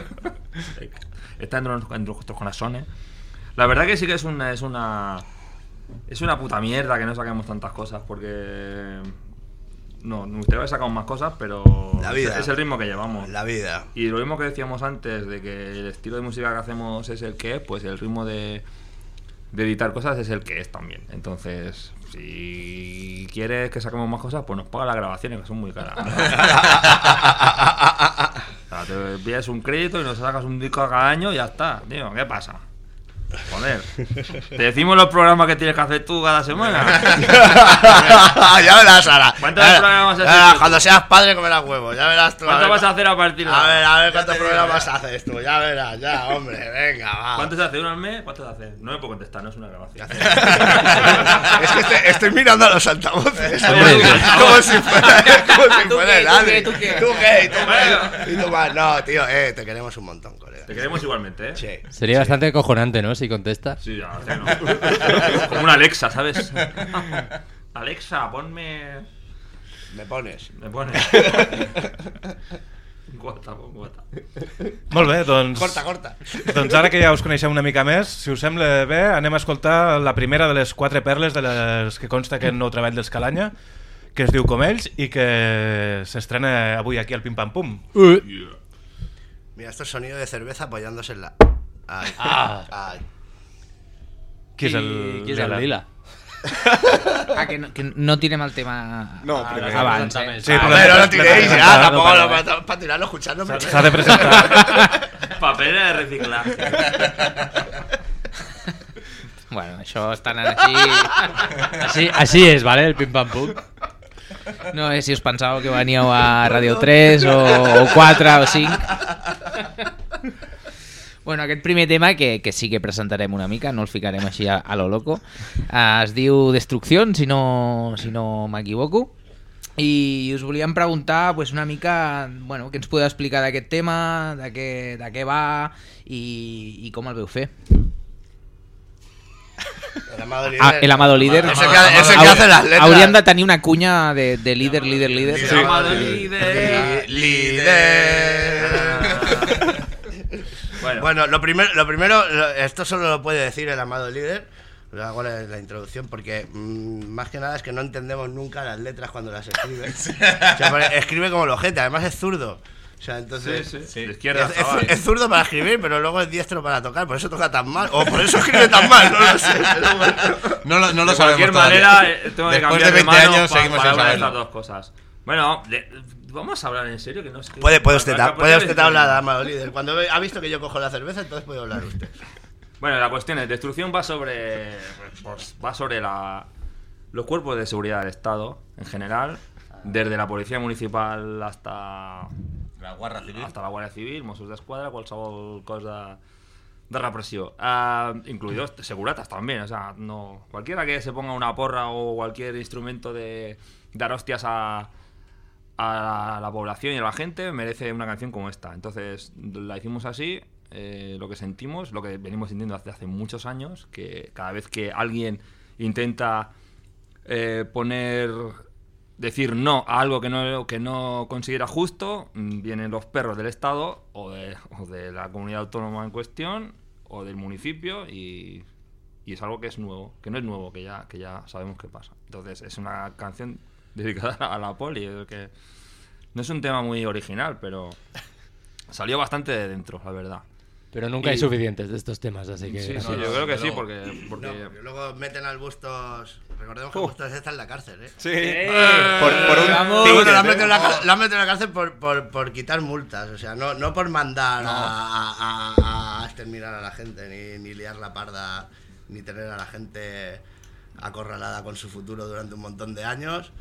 Está entre, entre nuestros corazones. La verdad que sí que es una, es una. Es una puta mierda que no saquemos tantas cosas porque. No, me gustaría haber sacado más cosas, pero. La vida. Es, es el ritmo que llevamos. La vida. Y lo mismo que decíamos antes, de que el estilo de música que hacemos es el que es, pues el ritmo de, de editar cosas es el que es también. Entonces, si quieres que saquemos más cosas, pues nos paga las grabaciones, que son muy caras. O sea, te envías un crédito y nos sacas un disco cada año y ya está. Tío, ¿qué pasa? Joder. Te decimos los programas que tienes que hacer tú cada semana. ya verás ahora. ¿Cuántos programas has hecho? Cuando seas padre comerás huevos, ya verás tú. ¿Cuánto ver- vas a hacer a partir de A ahora? ver, a ver cuántos digo, programas haces tú, ya verás, ya, hombre, venga, va. ¿Cuántos hace? ¿Uno al mes? ¿Cuántos hace? No me puedo contestar, no es una grabación. es que estoy, estoy mirando a los altavoces. Como si fuera, como si ¿Tú fuera qué, el tú qué, tú qué? ¿Tú qué? ¿Y tú qué? Y tú más. No, tío, eh, te queremos un montón, colega. Te queremos igualmente, ¿eh? Sí. Sería bastante acojonante, ¿no? Si contesta. Sí, ya, ya no. Como una Alexa, ¿sabes? Alexa, ponme. Me pones. Me pones. Guata, guata. Molt bé, doncs... Corta, corta. Doncs ara que ja us coneixem una mica més, si us sembla bé, anem a escoltar la primera de les quatre perles de les que consta aquest nou treball d'Escalanya, que es diu Com ells i que s'estrena avui aquí al Pim Pam Pum. Mira, esto es sonido de cerveza apoyándose en la. Ay. Ah. Ay. Qui és el... Qui és el Lila? Ah, que no, que no tirem el tema No, a- primer. abans, eh? Sí, A però ver, no lo l'hem de tiréis presentar, ya, no tampoco passa lo res. para, para tirarlo escuchándome. S'ha de presentar. Papel de reciclaje. Bueno, això està anant així... Així, així és, vale? El pim-pam-pum. No sé si us pensàveu que veníeu a Radio 3 o, o 4 o 5. Bueno, aquest primer tema, que, que sí que presentarem una mica, no el ficarem així a, a lo loco, eh, es diu Destrucción, si no, si no m'equivoco. I us volíem preguntar pues, una mica bueno, què ens podeu explicar d'aquest tema, de què, de què va i, i com el veu fer. El amado líder. Ah, el amado líder. Es el que, es el que hace las letras. Hauríem de tenir una cuña de, de líder, líder, líder. Sí. Amado líder. Líder. Bueno. Bueno, lo primero, lo primero, lo- esto solo lo puede decir el amado líder. Lo hago la, la introducción porque mm, más que nada es que no entendemos nunca las letras cuando las escribe. O sea, escribe como el ojete, además es zurdo. O sea, entonces. Sí, sí. De izquierda es, es- es zurdo para escribir, pero luego es diestro para tocar, por eso toca tan mal. O por eso escribe tan mal, no lo sé. No lo, no lo de sabemos cualquier todavía. manera, eh, tengo que Después cambiar de 20 mano años pa- seguimos para sin hablar de estas dos cosas. Bueno, de- vamos a hablar en serio, que no sé. Puede, puede usted, Acá- puede usted hablar, amado líder. Cuando ve- ha visto que yo cojo la cerveza, entonces puede hablar usted. Bueno, la cuestión es, destrucción va sobre pues, va sobre la, los cuerpos de seguridad del Estado en general, desde la policía municipal hasta La Guardia Civil. hasta la Guàrdia Civil, Mossos d'Esquadra, qualsevol cosa de repressió. Ah, incluidos seguratas también, o sea, no cualquiera que se ponga una porra o cualquier instrumento de dar hostias a, a la población y a la gente merece una canción como esta. Entonces la hicimos así, eh, lo que sentimos, lo que venimos sintiendo desde hace muchos años, que cada vez que alguien intenta eh, poner decir no a algo que no, que no considera justo, mm, vienen los perros del Estado o de, o de la comunidad autónoma en cuestión o del municipio y, y es algo que es nuevo, que no es nuevo, que ya, que ya sabemos qué pasa. Entonces es una canción dedicada a la poli, es que no es un tema muy original, pero salió bastante de dentro, la verdad. Pero nunca Y- hay suficientes de estos temas, así que... Sí, sí, no, yo no, creo que sí, porque... porque No, luego meten al Bustos. Recordemos que Uh. Bustos está en la cárcel, ¿eh? Sí. Por, por un Vamos. Bueno, la han ¿eh? metido metido en la cárcel por, por, por quitar multas, o sea, no, no por mandar a, a- a- a exterminar a la gente, ni, ni liar la parda, ni tener a la gente acorralada con su futuro durante un montón de años,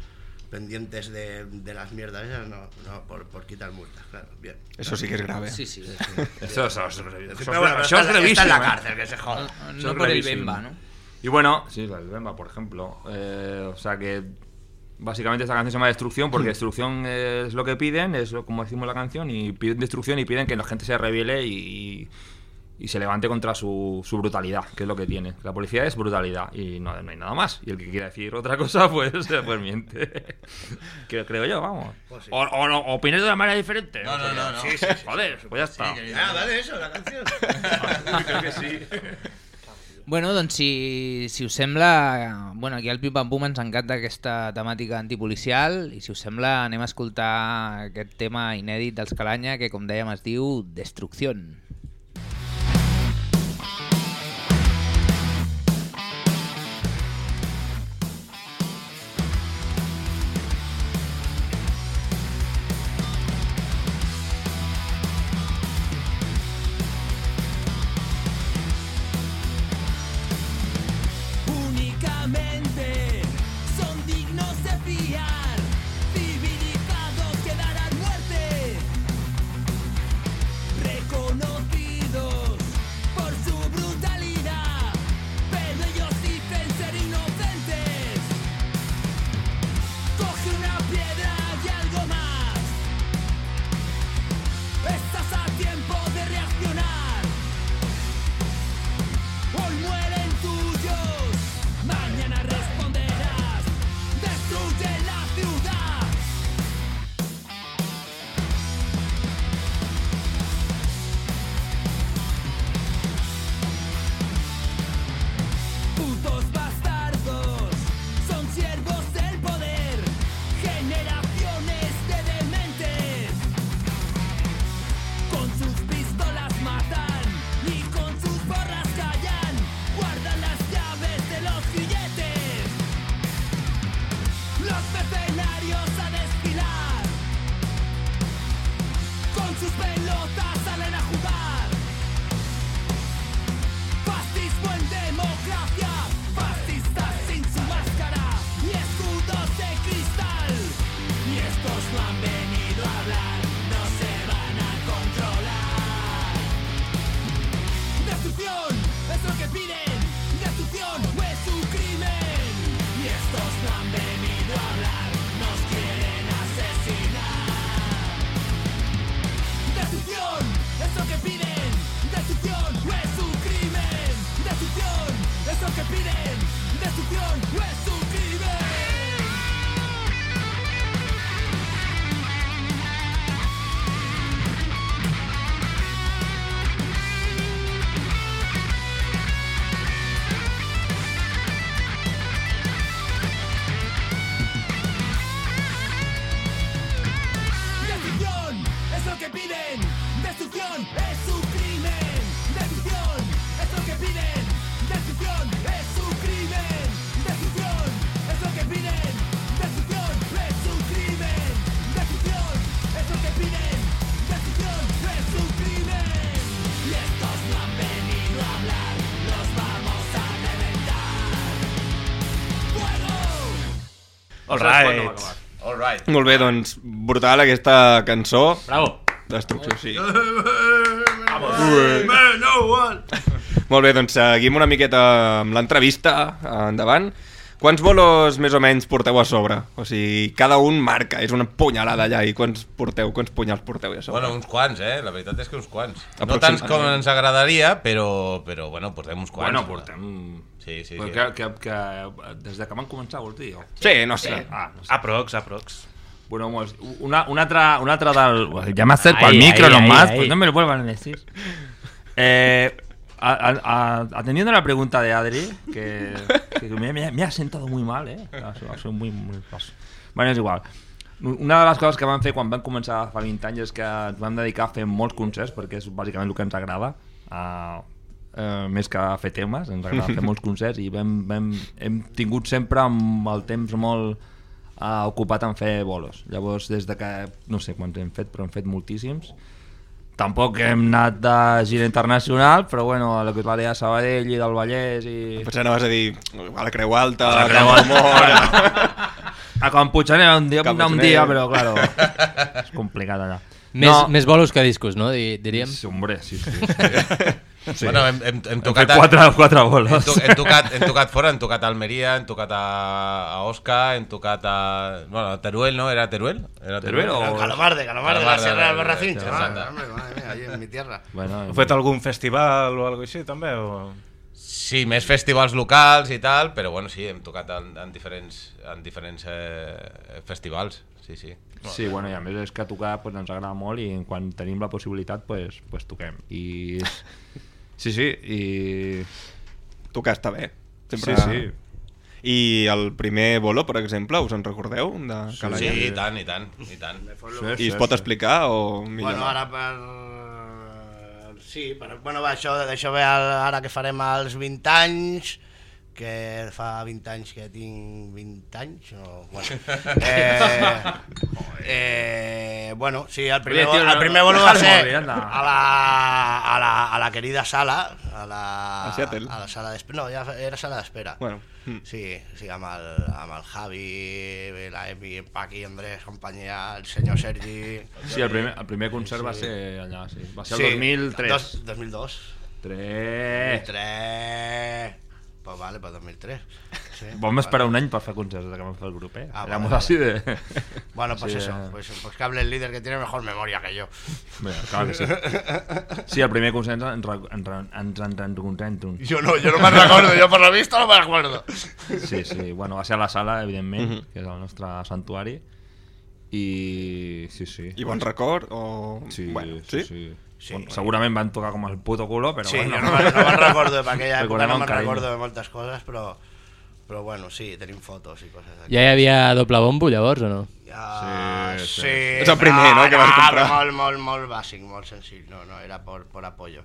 pendientes de, de las mierdas esas, no, no por, por quitar multas, claro, bien. Eso sí que es grave. Sí, sí. Eso, eso, eso, eso, Pero bueno, pero eso es está, está en la ¿eh? cárcel, que se joda. No, no por el. Bemba, ¿no? Y bueno, sí, la del Bemba, por ejemplo. Eh, o sea que básicamente esta canción se llama Destrucción porque destrucción es lo que piden, es lo- como decimos la canción, y piden destrucción y piden que la gente se revele y, y se levante contra su, su brutalidad, que es lo que tiene. La policía es brutalidad y no, no hay nada más. Y el que quiera decir otra cosa, pues, pues miente. creo, creo yo, vamos. Pues sí. O, o, no- opines de una manera diferente. No, no, no, no. Sí, sí, sí. Joder, pues ya está. Ah, vale, eso, la canción. creo que sí. Bueno, doncs si, si us sembla... Bueno, aquí al Pim Pam Pum ens encanta aquesta temàtica antipolicial i si us sembla anem a escoltar aquest tema inèdit dels Calanya que com dèiem es diu Destrucción. Únicamente Molt bé, doncs, brutal aquesta cançó. Bravo. Destrucció, sí. no one. Molt bé, doncs seguim una miqueta amb l'entrevista. Endavant. Quants bolos més o menys porteu a sobre? O sigui, cada un marca, és una punyalada allà. I quants porteu? Quants punyals porteu a sobre? Bueno, uns quants, eh? La veritat és que uns quants. No tants com ens agradaria, però, però bueno, portem uns quants. Bueno, portem... Sí, sí, sí. Que, que, que, des de que van començar, vols dir? o? Sí, no sé. Ah, no sé. Aprox, aprox. Bueno, molts. una, una, altra, una altra del... Ya me acerco Ahí, al micro ahí, nomás, ahí, pues ahí. no me lo vuelvan a decir. Eh, a- a- a- atendiendo a la pregunta de Adri, que, que me, me- me ha sentado muy mal, ¿eh? Ha sido- ha sido muy, muy Bueno, és igual. Una de les coses que vam fer quan vam començar fa 20 anys és que ens vam dedicar a fer molts concerts, perquè és bàsicament el que ens agrada. Uh, uh, més que fer temes, ens agrada fer molts concerts i vam, vam, hem tingut sempre amb el temps molt uh, ocupat en fer bolos. Llavors, des de que, no sé quants hem fet, però hem fet moltíssims. Tampoc hem anat de gira internacional, però bueno, a la que va dir a Sabadell i del Vallès i... Potser anaves a dir a la Creu Alta, A la Creu Campoamor... A Puigcerera un dia, un dia, però claro, és complicat allà. Més, No. més bolos que discos, no? Di- Diríem. Sí, hombre, sí, sí. Sí. Bueno, hem, hem, hem Hem tocat... fet quatre- quatre bolos. Hem, to, hem, tocat, hem tocat fora, hem tocat a Almeria, hem tocat a, a Osca, hem tocat a... Bueno, a Teruel, ¿no? ¿Era Teruel? ¿Era Teruel o- Calamarde, Calamarde, la Sierra del. Hombre, madre mía, allí en mi tierra. Bueno, Heu fet algun festival o alguna així, també? O... Sí, més festivals locals i tal, però bueno, sí, hem tocat en, en diferents, en diferents eh, festivals, sí, sí. Sí, bueno, i a més és que tocar pues, ens agrada molt i quan tenim la possibilitat pues, pues toquem. I... Sí, sí, i... Tocar està bé. Sí, sí. I el primer bolo, per exemple, us en recordeu? De Sí, sí, i tant, i tant, i tant. I es pot explicar o millor? Bueno, no? ara per... Sí, per... bueno, va, això, això ve ara que farem els 20 anys, que fa 20 anys que tinc 20 anys, o... Bueno, eh, eh, bueno sí, el primer, Oye, tío, el no- primer no bolo va ser a la, a, la, a la querida sala, a la, A la sala d'espera, no, ja era sala d'espera. Bueno, mm. Sí, sí, amb el, amb el Javi, la Emi, el Paqui, Andrés, companyia, el senyor Sergi... Sí, el primer, el primer concert va ser allà, sí. Va ser Sí, el 2003. Dos, 2002. 3. 2003. Pues vale, pues 2003. Sí, Vam vale. esperar un any per fer concerts de que vam fer el grup, eh? Ah, Éramos vale, así vale. de... Bueno, pues Sí, eso, eh. pues, pues que hable el líder que tiene mejor memoria que yo. Bé, clar que sí. Sí, el primer concert ens ens ens ens ens. Yo no, yo no me recuerdo, yo por lo visto no me acuerdo. Sí, sí, bueno, va ser a la sala, evidentment, Mhm. que és el nostre santuari. I sí, sí. I bon record o... Sí, bueno, sí, sí? sí. Sí. Bueno, segurament van tocar com el puto culo, però sí, bueno. no, me'n- no me'n recordo, per aquella època no me'n recordo de moltes coses, però, però bueno, sí, tenim fotos i coses d'aquí. Ja hi havia doble bombo llavors o no? Ja, Sí, sí, sí. És el primer, no, que vas no, comprar. Molt, molt, molt bàsic, molt senzill, no, no, era por, por apoyo.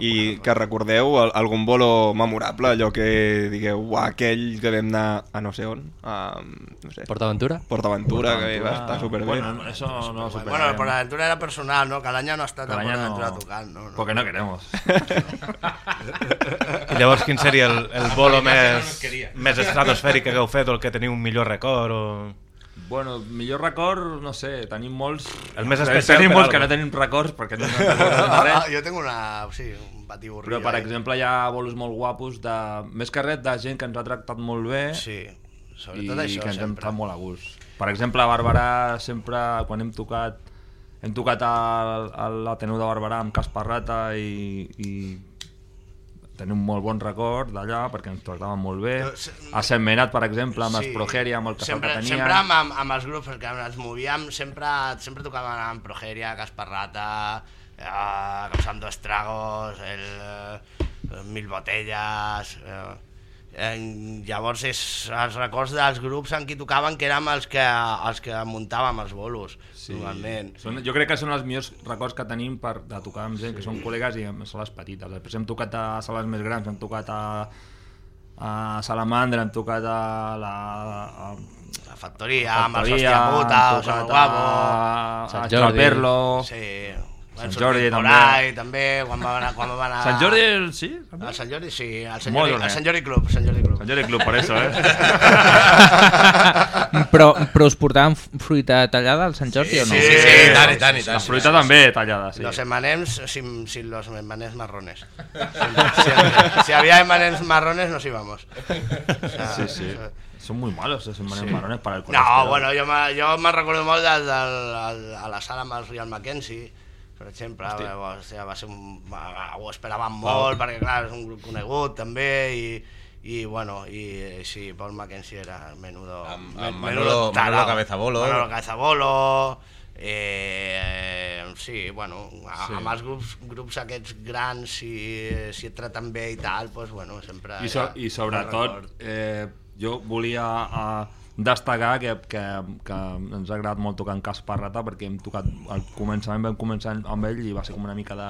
I que recordeu al- algun bolo memorable, allò que digueu, uah, aquell que vam anar a no sé on, a, no sé, PortAventura? PortAventura, que va estar superbé. Bueno, eso no lo Bueno, superarem. por aventura era personal, ¿no? Cada año no ha estat a Calaña Port aventura no, tocant, no, no. porque no queremos. I llavors quin seria el, el bolo més, més estratosfèric que hagueu fet o el que teniu un millor record? O... Bueno, millor record, no sé, tenim molts... El més Tenim- especial Tenim molts que no tenim records perquè no de res. jo tengo una, sí, un batiburrillo. Però, per ahí. exemple, hi ha bolos molt guapos de... Més que res de gent que ens ha tractat molt bé Sí, i sobretot això, que ens hem sempre. estat molt a gust. Per exemple, a Barberà sempre, quan hem tocat hem tocat a l'Ateneu de Barberà amb Casparrata i, i tenim un molt bon record d'allà perquè ens tractaven molt bé. A Sant Menat, per exemple, amb Sí. els Progeria, amb el casal sempre, que tenien. Sempre amb, amb, amb els grups, perquè ens movíem, sempre, sempre tocàvem amb Progeria, Casparrata, eh, Causando Estragos, el, eh, Mil Botellas... Eh, eh, llavors és els records dels grups en qui tocaven que érem els que, els que muntàvem els bolos, sí. normalment. Són, jo crec que són els millors records que tenim per, de tocar amb gent que són col·legues i amb sales petites. Després hem tocat a sales més grans, hem tocat a, a Salamandra, hem tocat a la... A, La factoria, amb els Factoria, Hòstia Puta, hem o Som tocat Guapo... a, a Jordi. Extraperlo, Sí, Sant Jordi també. també, quan va anar... Quan va anar... Sant Jordi, sí? El Sant Jordi, sí, el Sant Molt Jordi, el Sant Jordi Club, Sant Jordi Club. Sant Jordi Club, per eso, eh? però, però us portaven fruita tallada al Sant Jordi o no? Sí, sí, sí, tant, i tant, i tant. La fruita també tallada, sí. Los emanems sin, sin los emanems marrones. Si, si- si había emanems marrones nos íbamos. O sea, Sí, sí. Son muy malos esos manes Sí. marrones para el No, colesterol. bueno, jo, me- jo me'n recordo molt del, del, del, a la sala amb el Real Mackenzie, per exemple, va, hòstia, va ser un, va, ho esperàvem molt, perquè clar, és un grup conegut també, i, i bueno, i sí, Paul Mackenzie era menudo... Amb- men- amb Manolo- tarao. Manolo Cabezabolo. Manolo Cabezabolo, eh, sí, bueno, a, Sí. amb els grups, grups aquests grans, si, si et traten bé i tal, doncs, bueno, sempre... I, so, i sobretot eh, jo volia eh, destacar que, que, que ens ha agradat molt tocar en Casparrata perquè hem tocat al començament vam començar amb ell i va ser com una mica de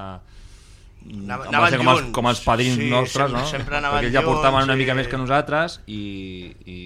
Anava- va ser com els, com els padrins Sí, nostres, sempre- no? sempre perquè ells ja portaven una mica més que nosaltres i, i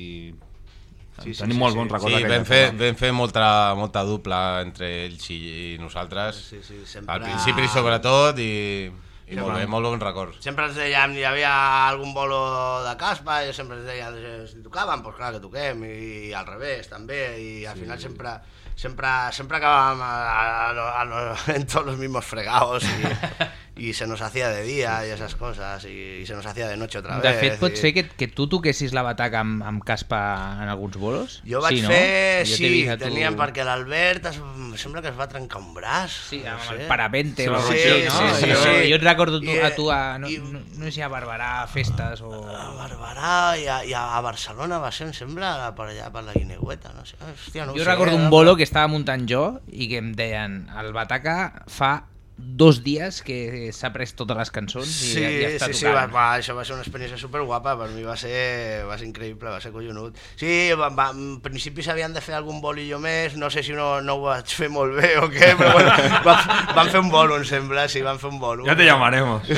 Sí, sí, tenim sí, molt sí. bons records Sí, vam fer, vam fer molta, molta dupla entre ells i, i nosaltres. Sí, sí, sempre- Al principi sobretot i, i Sí, molt bé, molt bons records. Sempre ens deien, hi havia algun bolo de caspa, i sempre ens deien eh, si tocaven, doncs clar que toquem, i al revés també, i al final sempre, siempre, siempre acabábamos a- a- a- en todos los mismos fregados y, y se nos hacía de día y esas cosas y, y se nos hacía de noche otra De vez. fet, pot i- ser que, que tu toquessis la bataca amb, amb caspa en alguns bolos? Jo vaig sí, no? fer, Jo sí, tu- teníem perquè l'Albert es, sembla que es va trencar un braç. Sí, amb no el sé. parapente sí, o alguna sí, així, no? Sí, sí, jo, sí. jo et recordo tu, I, a tu a, no, i- no, no sé si a Barberà, a festes o... a Barberà i a, i a Barcelona va ser, em sembla, per allà, per la Guineueta, no sé. Hòstia, no Jo sé, recordo un era- bolo que estava muntant jo i que em deien el Bataca fa dos dies que s'ha pres totes les cançons i Sí, ja, ja està sí, sí, va, tocant. va, això va ser una experiència super guapa, per mi va ser, va ser increïble, va ser collonut. Sí, va, va, en principi s'havien de fer algun bolillo més, no sé si no, no ho vaig fer molt bé o què, però bueno, van, van fer un bolo, em sembla, sí, van fer un bolo. Ya te llamaremos.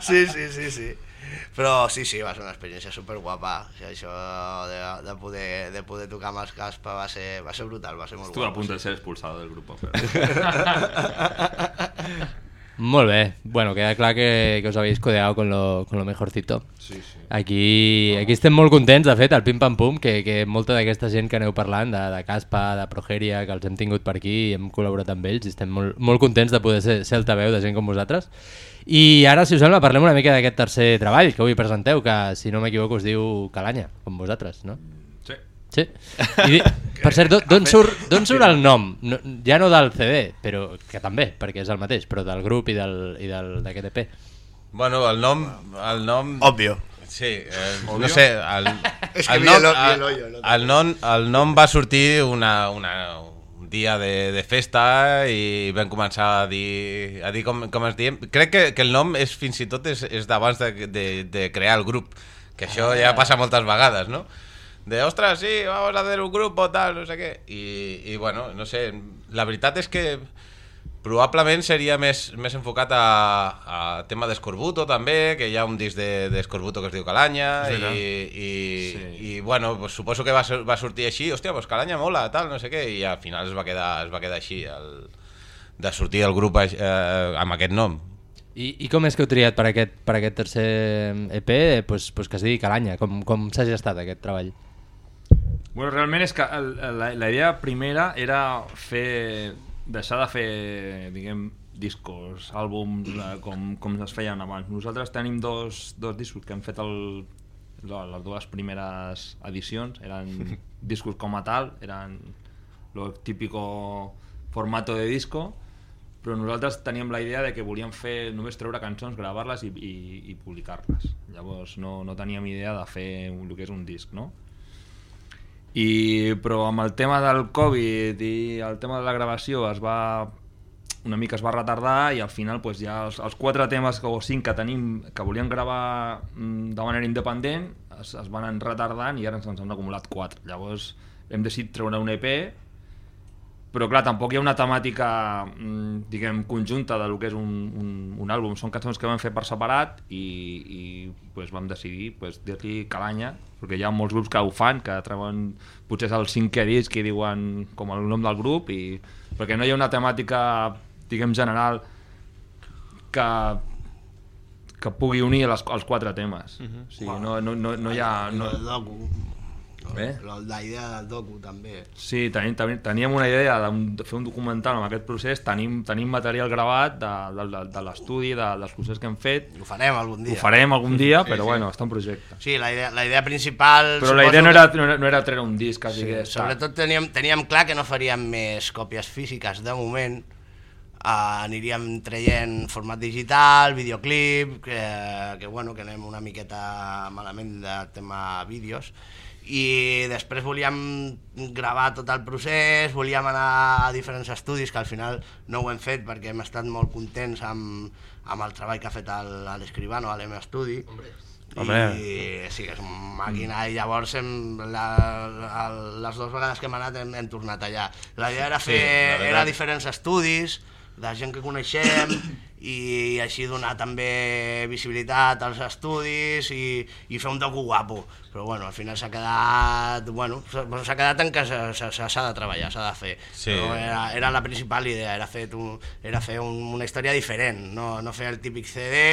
sí, sí, sí, sí. Però sí, sí, va ser una experiència super guapa. O sigui, això de, de, poder, de poder tocar amb els caspa va ser, va ser brutal, va ser molt Estuve a de ser expulsado del. Molt bé. Bueno, queda clar que, que us habéis codeado con lo, con lo mejorcito. Sí, sí. Aquí, aquí estem molt contents, de fet, al Pim Pam Pum, que, que molta d'aquesta gent que aneu parlant, de, de Caspa, de Progeria, que els hem tingut per aquí i hem col·laborat amb ells, i estem molt, molt contents de poder ser, ser altaveu de gent com vosaltres. I ara, si us sembla, parlem una mica d'aquest tercer treball que avui presenteu, que, si no m'equivoco, es diu Calanya, com vosaltres, no? Sí. Sí. I, per cert, d'on- surt, d'on surt el nom? No, ja no del CD, però que també, perquè és el mateix, però del grup i del i del d'aquest EP. Bueno, el nom... El nom... Òbvio. Sí, eh, no sé, el, el, nom, el- el, nom, el nom va sortir una, una, un dia de, de festa i vam començar a dir, a dir com, com es diem. Crec que, que el nom és fins i tot és, és d'abans de, de, de crear el grup, que això ja passa moltes vegades, no? De, ostres, sí, vamos a hacer un grupo, tal, no sé què. I, i bueno, no sé, la veritat és que probablement seria més, més enfocat a, a tema d'Escorbuto també, que hi ha un disc de- d'Escorbuto que es diu Calanya És i, i, Sí. i bueno, pues, suposo que va, va sortir així, hòstia, pues Calanya mola, tal, no sé què, i al final es va quedar, es va quedar així, el, de sortir el grup eh, amb aquest nom. I, I com és que heu triat per aquest, per aquest tercer EP pues, pues que es digui Calanya? Com, com s'ha gestat aquest treball? Bueno, realment és que el, la, la idea primera era fer deixar de fer, diguem, discos, àlbums, eh, com, com es feien abans. Nosaltres tenim dos, dos discos que hem fet el, les dues primeres edicions, eren discos com a tal, eren lo típico formato de disco, però nosaltres teníem la idea de que volíem fer només treure cançons, gravar-les i, i, i publicar-les. Llavors no, no teníem idea de fer un, el que és un disc, no? I, però amb el tema del Covid i el tema de la gravació es va una mica es va retardar i al final pues, ja els, els quatre temes que, o cinc que tenim que volíem gravar mm, de manera independent es, es van retardant i ara ens, ens han acumulat quatre. Llavors hem decidit treure un EP però clar, tampoc hi ha una temàtica mm, diguem, conjunta de lo que és un, un, un àlbum, són cançons que vam fer per separat i, i pues, vam decidir pues, dir-li Calanya, perquè hi ha molts grups que ho fan, que treuen potser és el cinquè disc i diuen com el nom del grup i perquè no hi ha una temàtica diguem general que que pugui unir les, els quatre temes. Mhm. o sigui, no, no, no, no hi ha no... Eh? La, idea del docu també. Sí, tenim, tenim, teníem una idea de, fer un documental amb aquest procés, tenim, tenim material gravat de, de, de, de l'estudi, de, dels processos que hem fet. Ho farem algun dia. Ho farem algun dia, Sí, però sí. bueno, està en projecte. Sí, la idea, la idea principal... Però la idea no que- era, no era, no era treure un disc, que Sí, digués... sobretot teníem, teníem clar que no faríem més còpies físiques de moment, uh, aniríem traient format digital, videoclip, que, que, bueno, que anem una miqueta malament de tema vídeos, i després volíem gravar tot el procés, volíem anar a diferents estudis, que al final no ho hem fet perquè hem estat molt contents amb, amb el treball que ha fet el- a l'Escribano, a l'M Studi. Hombre. I sí, és una màquina i llavors hem, la, la, les dues vegades que hem anat hem, hem tornat allà. La idea era Sí, fer la veritat. era diferents estudis, de gent que coneixem i així donar també visibilitat als estudis i, i fer un docu guapo. Però bueno, al final s'ha quedat, bueno, s'ha quedat en que s'ha de treballar, s'ha de fer. Sí. Però era, era la principal idea, era fer, un, era fer un, una història diferent, no, no fer el típic CD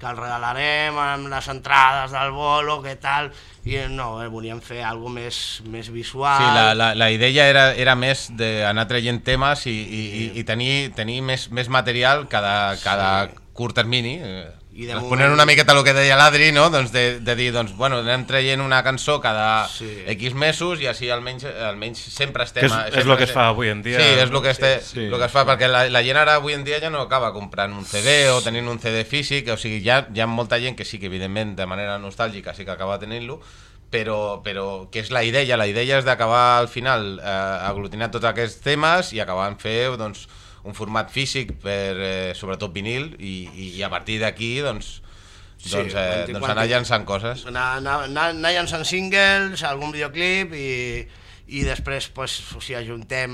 que el regalarem amb les entrades del bolo, què tal, i no, eh, volíem fer alguna més, més visual. Sí, la, la, la idea era, era més d'anar traient temes i, i, i, i tenir, tenir més, més material cada, cada curt termini. eh, I de Responent moment- una miqueta lo que deia l'Adri, no? doncs de, de dir, doncs, bueno, anem traient una cançó cada Sí. X mesos i així almenys, almenys sempre estem... Que és- a- és sempre lo que es fa avui en dia. Sí, és el que, este, Sí. lo que es fa, perquè la, la gent ara avui en dia ja no acaba comprant un CD o tenint un CD físic, o sigui, ja hi ha molta gent que sí que evidentment de manera nostàlgica sí que acaba tenint-lo, però, però que és la idea, la idea és d'acabar al final eh, aglutinar tots aquests temes i acabar en fer doncs, un format físic per eh, sobretot vinil i, i, i a partir d'aquí doncs, Sí, doncs, eh, doncs anar llançant coses. anar, anar, anar, llançant singles, algun videoclip i, i després pues, si ajuntem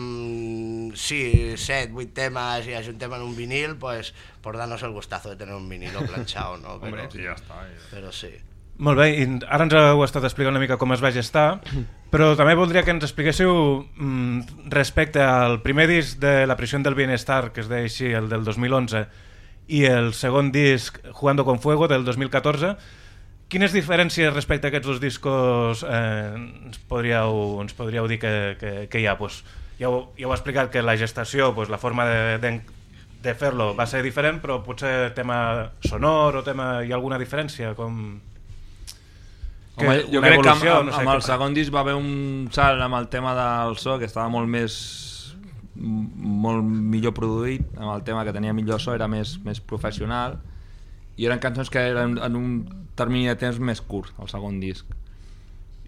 sí, 7, 8 temes i ajuntem en un vinil pues, por darnos el gustazo de tener un vinilo planchado ¿no? Pero, Hombre, sí, ja està. però sí Molt bé, i ara ens heu estat explicant una mica com es va gestar, però també voldria que ens expliquéssiu mm, respecte al primer disc de La prisió del bienestar, que es deia així, el del 2011, i el segon disc, Jugando con Fuego, del 2014, quines diferències respecte a aquests dos discos eh, ens, podríeu, ens podríeu dir que, que, que hi ha? Pues, ja, heu, ja heu explicat que la gestació, pues, la forma de, de, de fer-lo va ser diferent, però potser tema sonor o tema... Hi ha alguna diferència? Com... Que Home, jo crec que amb, amb, no sé, amb el segon disc va haver un salt amb el tema del so que estava molt més molt millor produït amb el tema que tenia millor so era més, més professional i eren cançons que eren en un termini de temps més curt el segon disc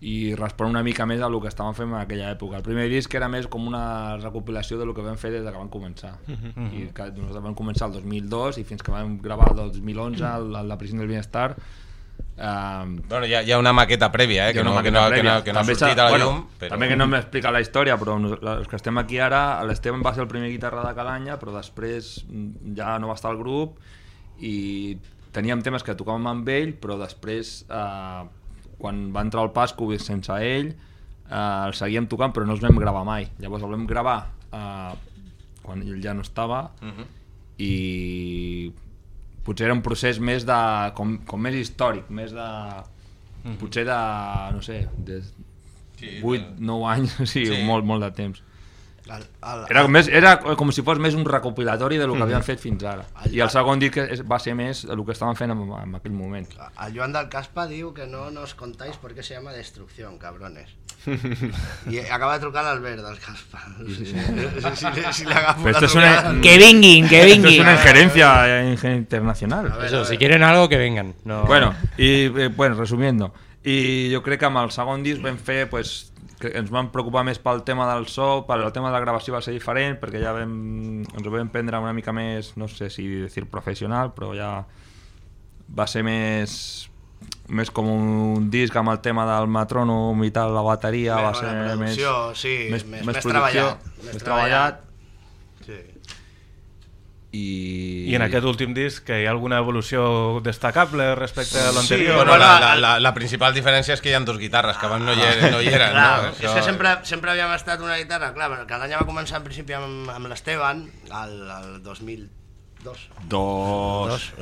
i respon una mica més a el que estàvem fent en aquella època. El primer disc era més com una recopilació de lo que vam fer des de que vam començar. Mhm. I que nosaltres vam començar el 2002 i fins que vam gravar el 2011, el, el La Prisión del Bienestar, eh, Bueno, hi ha, hi ha una maqueta prèvia, eh, que, no, que, no, que, no, que no ha sortit a la bueno, llum. Però... També que no m'he explicat la història, però els que estem aquí ara, l'Esteban va ser el primer guitarra de Calanya, però després ja no va estar al grup i teníem temes que tocàvem amb ell, però després, eh, quan va entrar el Pasco sense ell, eh, el seguíem tocant, però no els vam gravar mai. Llavors el vam gravar eh, quan ell ja no estava Mhm. i potser era un procés més de com, com més històric, més de potser de, no sé, de Sí, 8, 9 anys, sí, Sí. molt, molt de temps. El, el, Era, més, era com si fos més un recopilatori de lo que Mhm. havien fet fins ara. El- I el segon disc és- va ser més el que estaven fent en, en aquell moment. El Joan del Caspa diu que no nos contáis por qué se llama destrucción, cabrones. I acaba de trucar l'Albert del Caspa. Sí, sí, sí, sí, sí, le agafo la es una-. Que vinguin, que Esto es vinguin. una injerencia eh, internacional. A ver, Eso, a si ver. quieren algo, que vengan. No... Bueno, i eh, bueno, resumiendo, i jo crec que amb el segon disc vam fer, pues, que ens vam preocupar més pel tema del so, pel el tema de la gravació va ser diferent, perquè ja vam, ens ho vam prendre una mica més, no sé si dir professional, però ja va ser més més com un disc amb el tema del metrònom i tal, la bateria, Més va ser més, sí, més- més treballat, més, més treballat, Sí. I... I en aquest últim disc que hi ha alguna evolució destacable respecte a l'anterior? Bueno, Bueno, la, la, la, la principal diferència és que hi ha dos guitarres, que abans no hi, eren, no hi eren. Clar, no? és que sempre, sempre havíem estat una guitarra, clar, cada any va començar en principi amb, amb l'Esteban, el, el 2002. Dos.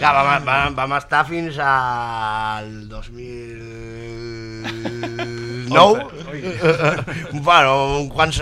clar, vam, vam, vam estar fins al 2009. bueno, un quants,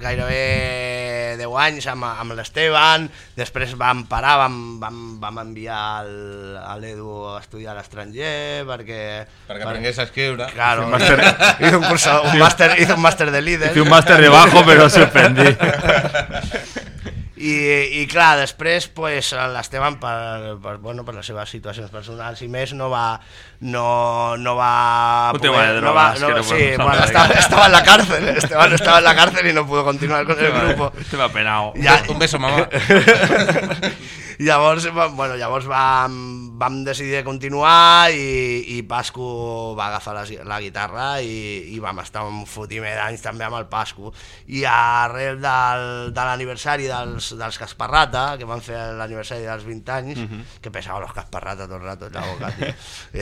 gairebé 10 anys amb, amb l'Esteban, després vam parar, vam, vam, vam enviar el- a l'Edu a estudiar a l'estranger, perquè... Perquè aprengués a escriure. Claro, máster. hizo, un curso, un máster, hizo un máster de líder. Hice un máster de bajo, pero suspendí. I, i clar, després pues, l'Esteban per, per, bueno, per les seves situacions personals i més no va no, no va Un tema de no va, drogas, no, que no sí, bueno, estaba, en la cárcel Esteban estaba en la cárcel y no pudo continuar con el grupo Estava penado. Ja- Un beso, mamà. llavors, va- bueno, llavors vam, vam decidir de continuar i, i Pascu va agafar la, la guitarra i, i vam estar un fotimer d'anys també amb el Pascu. I arrel del, de l'aniversari dels, dels Casparrata, que van fer l'aniversari dels 20 anys, Mhm. que pesava los Casparrata tot el rato en la boca, tío.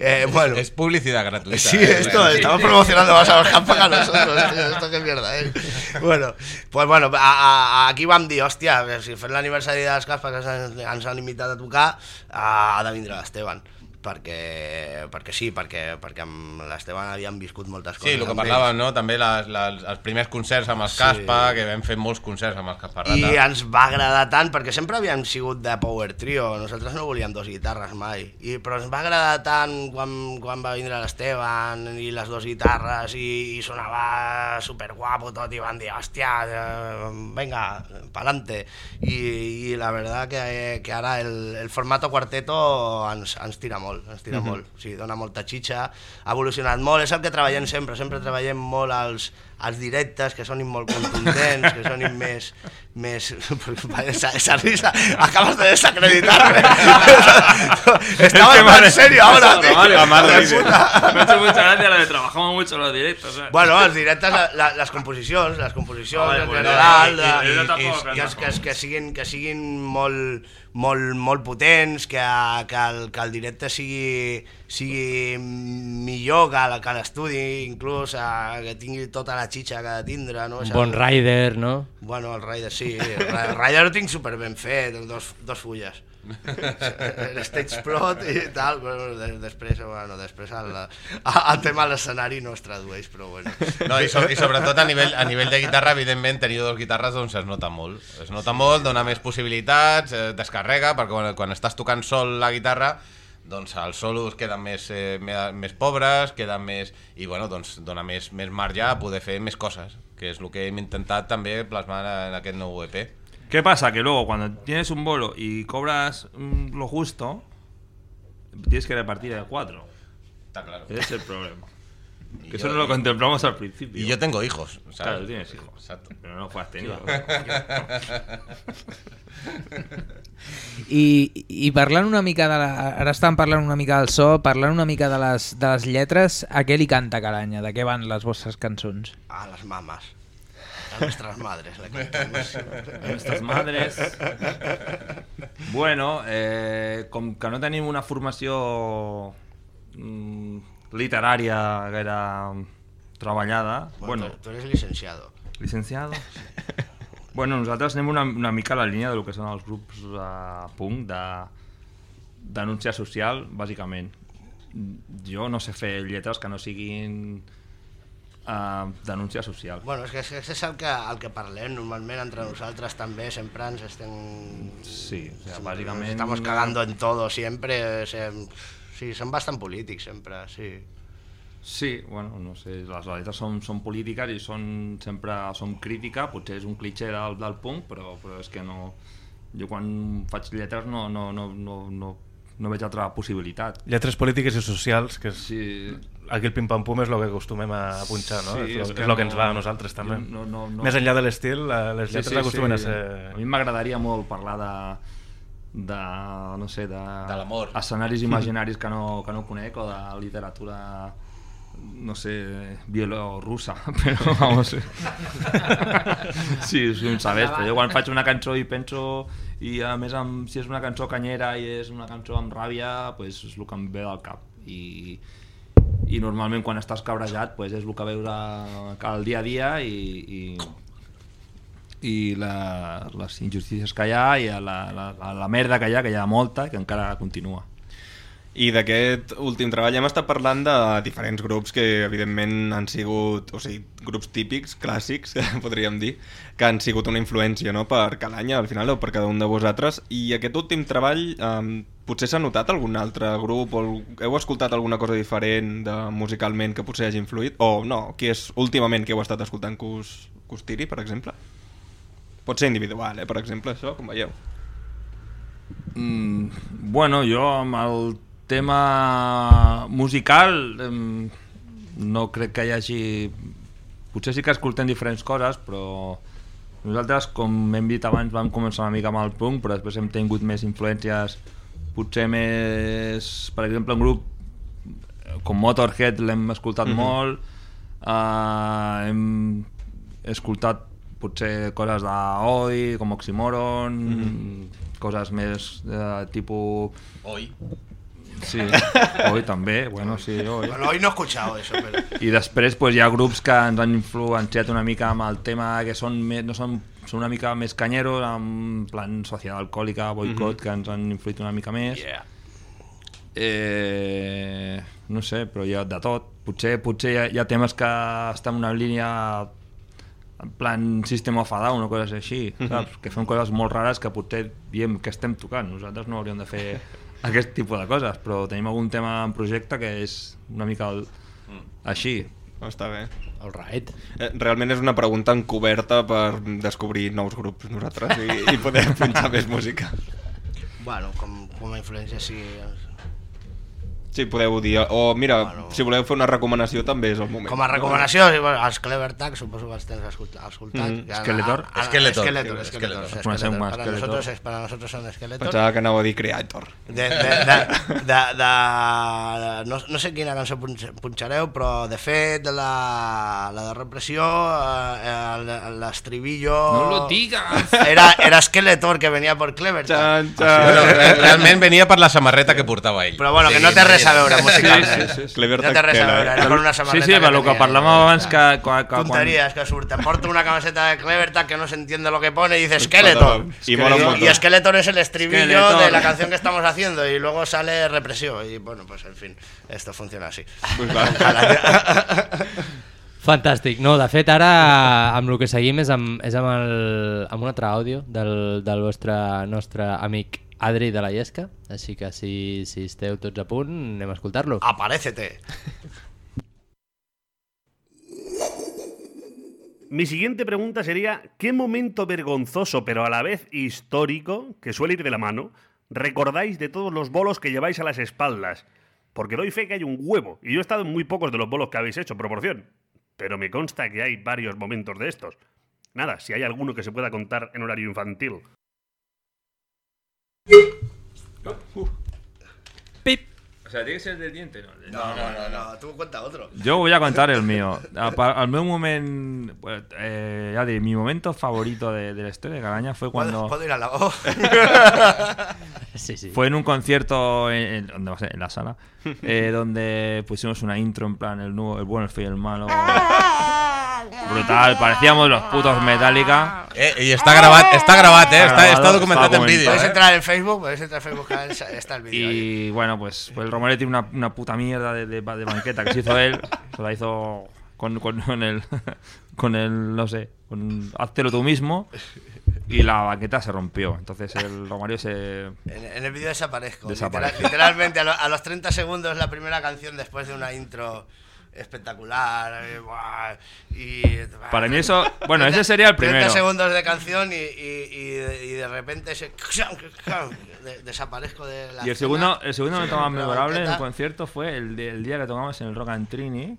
eh, bueno. Es publicidad gratuita. Sí, eh, esto, bueno. estamos promocionando más a los campas que a nosotros, esto qué mierda, eh. Bueno, pues bueno, a, a, aquí vam dir, hòstia, si fem l'aniversari de les Caspas que ens, ens han invitat a tocar, ha de vindre l'Esteban. Perquè, perquè sí, perquè, perquè amb l'Esteban havíem viscut moltes coses. Sí, el que parlàvem, no? També les, les, els primers concerts amb els Sí. Caspa, que vam fer molts concerts amb els Casparrata. I ens va agradar tant, perquè sempre havíem sigut de power trio, nosaltres no volíem dos guitarres mai, I, però ens va agradar tant quan, quan va vindre l'Esteban i les dues guitarres i, i sonava super guapo tot i van dir, hòstia, eh, venga, pa'lante. I, I la verdad que, que ara el, el formato cuarteto ens, ens tira molt, ens tira Mhm. molt. O sigui, dona molta xitxa, ha evolucionat molt, és el que treballem sempre, sempre treballem molt els, els directes, que sonin molt contundents, que sonin més... més esa, esa risa, acabas de desacreditarme. Estaba Es que en serio ahora, tío. Sí. puta. Me ha hecho mucha gracia la de trabajamos mucho los directos. ¿sabes? Bueno, els directes, la, la, les composicions, les composicions Vale, en general, i- que, que, siguin, que siguin molt, molt, molt potents, que, que, el, que el directe sigui, sigui millor que, que l'estudi, inclús que tingui tota la xitxa que ha de tindre. No? Un bon rider, no? Bueno, el Rider sí, el Rider ho tinc super ben fet, dos, dos fulles. Stage plot i tal, però de- després, bueno, després el, el tema de l'escenari no es tradueix, però bueno. No, i, so, I sobretot a nivell, a nivell de guitarra, evidentment, tenir dues guitarres doncs es nota molt. Es nota molt, dona més possibilitats, eh, descarrega, perquè quan, quan estàs tocant sol la guitarra, doncs els solos queden més, eh, més pobres, queden més... I bueno, doncs dona més, més marge a poder fer més coses, que és el que hem intentat també plasmar en aquest nou EP. ¿Qué pasa? Que luego cuando tienes un bolo y cobras mm, lo justo, tienes que repartir el cuatro. Está claro. Ese es el problema. Que eso yo- no lo contemplamos al principio. Y yo tengo hijos, ¿sabes? Claro, tienes hijos. Exacto. Pero no fue has tenido. I, I parlant una mica de la... Ara estan parlant una mica del so, parlant una mica de les, de les lletres, a què li canta Caranya? De què van les vostres cançons? A las mamas. A nuestras madres le cantamos. A nuestras madres. Bueno, eh, com que no tenim una formació mm, literària gaire treballada... Bueno, Bueno, tú eres licenciado. licenciado. Bueno, nosaltres anem una, una mica a la línia del que són els grups uh, punk de denúncia social, bàsicament. Jo no sé fer lletres que no siguin uh, denúncia social. Bueno, és que és, és el que, el que parlem normalment entre nosaltres també, sempre ens estem... Sí, o sea, bàsicament... Estamos cagando en todo siempre, sem- sí, són bastant polítics sempre, sí. Sí, bueno, no sé, les letres són, són polítiques i són sempre són crítica, potser és un cliché del, del punk, però, però és que no... Jo quan faig lletres no, no, no, no, no, no veig altra possibilitat. Lletres polítiques i socials, que és... Sí. Aquí el pim-pam-pum és el que acostumem a punxar, no? Sí, és, és que és el que ens va a nosaltres també. no- no- no- Més enllà de l'estil, la- les lletres acostumen a ser... A mi m'agradaria molt parlar de, de no sé, de, De l'amor. escenaris imaginaris que no, que no conec o de literatura no sé, bielorrussa, però vamos... sí, sí, un sabés, però jo quan faig una cançó i penso i a més amb, si és una cançó canyera i és una cançó amb ràbia, pues és el que em ve del cap i, i normalment quan estàs cabrejat pues és el que veus al dia a dia i, i, i la, les injustícies que hi ha i la, la, la, la merda que hi ha, que hi ha molta i que encara continua. I d'aquest últim treball hem estat parlant de diferents grups que evidentment han sigut, o sigui, grups típics, clàssics, podríem dir, que han sigut una influència no? per cada any, al final, o per cada un de vosaltres. I aquest últim treball, um, potser s'ha notat algun altre grup, o heu escoltat alguna cosa diferent de, musicalment que potser hagi influït? O no, que és últimament que heu estat escoltant que us, que us tiri, per exemple? Pot ser individual, eh, per exemple, això, com veieu. Mm, bueno, jo amb el tema musical em, no crec que hi hagi... Potser sí que escoltem diferents coses, però nosaltres, com hem dit abans, vam començar una mica amb el punk, però després hem tingut més influències potser més... Per exemple, un grup com Motorhead l'hem escoltat Mhm. molt, uh, hem escoltat potser coses d'Oi, com Oxymoron, Mhm. coses més de tipus... Oi. Sí, Oi també, bueno, sí, Oi. Bueno, hoy no he escuchado eso, pero... I després pues, hi ha grups que ens han influenciat una mica amb el tema que són, més, no són, són una mica més canyeros, en plan societat alcohòlica, boicot, Mhm. que ens han influït una mica més. Yeah. Eh, no sé, però hi ha de tot. Potser, potser hi ha, hi ha temes que estan en una línia en plan System of a Down o coses així, Mhm. saps? Que fem coses molt rares que potser diem que estem tocant. Nosaltres no hauríem de fer aquest tipus de coses, però tenim algun tema en projecte que és una mica el... així. Està bé. All right. Eh, Realment és una pregunta encoberta per descobrir nous grups nosaltres i, i poder punxar més música. Bueno, com, com a influència sí... Sí, podeu dir... O mira, bueno, si voleu fer una recomanació també és el moment. Com a recomanació, sí, bueno, els Clever Tag, suposo que els tens escoltat. escoltat Mhm. que han- Skeletor? han- han- Skeletor. Skeletor, Para nosotros, es- para nosotros son Skeletor. Pensava que anava a dir Creator. De, de, de, de, de, no, no sé quina cançó punx- punxareu, però de fet la, la de repressió, eh, l'estribillo... No lo digas. Era, era Skeletor que venia por Clever. Chan, Bueno, re- realment venia per la samarreta que portava ell. Però bueno, que no té res a veure musicalment. Sí, sí, sí, sí. Clever no té res a veure, era per una Sí, samarreta sí, per lo que tenia. parlàvem abans que... que, que Tonterías que surten. Porta una camiseta de Clevertag que no se entiende lo que pone y dice. Y mola un montón. Y Skeletor es el estribillo Skeletor. de la canción que estamos haciendo y luego sale represión. Y bueno, pues en fin, esto funciona así. Pues va. Fantàstic. No, de fet, ara amb el que seguim és amb, és amb, el, amb un altre àudio del, del vostre nostre amic Adri de la Llesca, així que si, si esteu tots a punt, anem a escoltar-lo. Aparécete. Mi siguiente pregunta sería, ¿qué momento vergonzoso pero a la vez histórico, que suele ir de la mano, recordáis de todos los bolos que lleváis a las espaldas? Porque doy fe que hay un huevo, y yo he estado en muy pocos de los bolos que habéis hecho, proporción. Pero me consta que hay varios momentos de estos. Nada, si hay alguno que se pueda contar en horario infantil. O sea, tiene que ser del diente, no? No, no, no, no, tú cuenta otro. Yo voy a contar el mío. A pa- Al meu moment... pues, Eh, mi momento favorito de, de la historia de Caraña fue cuando... ¿Puedo, puedo ir al lavabo? Sí, sí. Fue en un concierto en, la sala, eh, donde pusimos una intro en plan el, nuevo, el bueno, el feo y el malo. Brutal, parecíamos los putos Metallica. Eh, i està gravat, està gravat, eh? Està, està documentat en vídeo. Podéis Eh? entrar en Facebook, podéis entrar en Facebook, está el vídeo. ahí. Y bueno, pues, pues el Romero tiene una, una puta mierda de, de- de banqueta que se hizo él. Se la hizo con, con, con el. Con el. No sé. Con, háztelo tú mismo. Y la banqueta se rompió. Entonces el Romario se. En, en el vídeo desaparezco. Desaparece. Literal- literalmente, a, lo- a los 30 segundos la primera canción después de una intro espectacular. eh, buah, y, Para mí eso- bueno, ese sería el 30 primero. segundos de canción y, y- y de, y de repente se, de- desaparezco de la Y el escena. segundo, el segundo momento Sí, más la memorable del banqueta. concierto fue el, de- el día que tocamos en el Rock and Trini.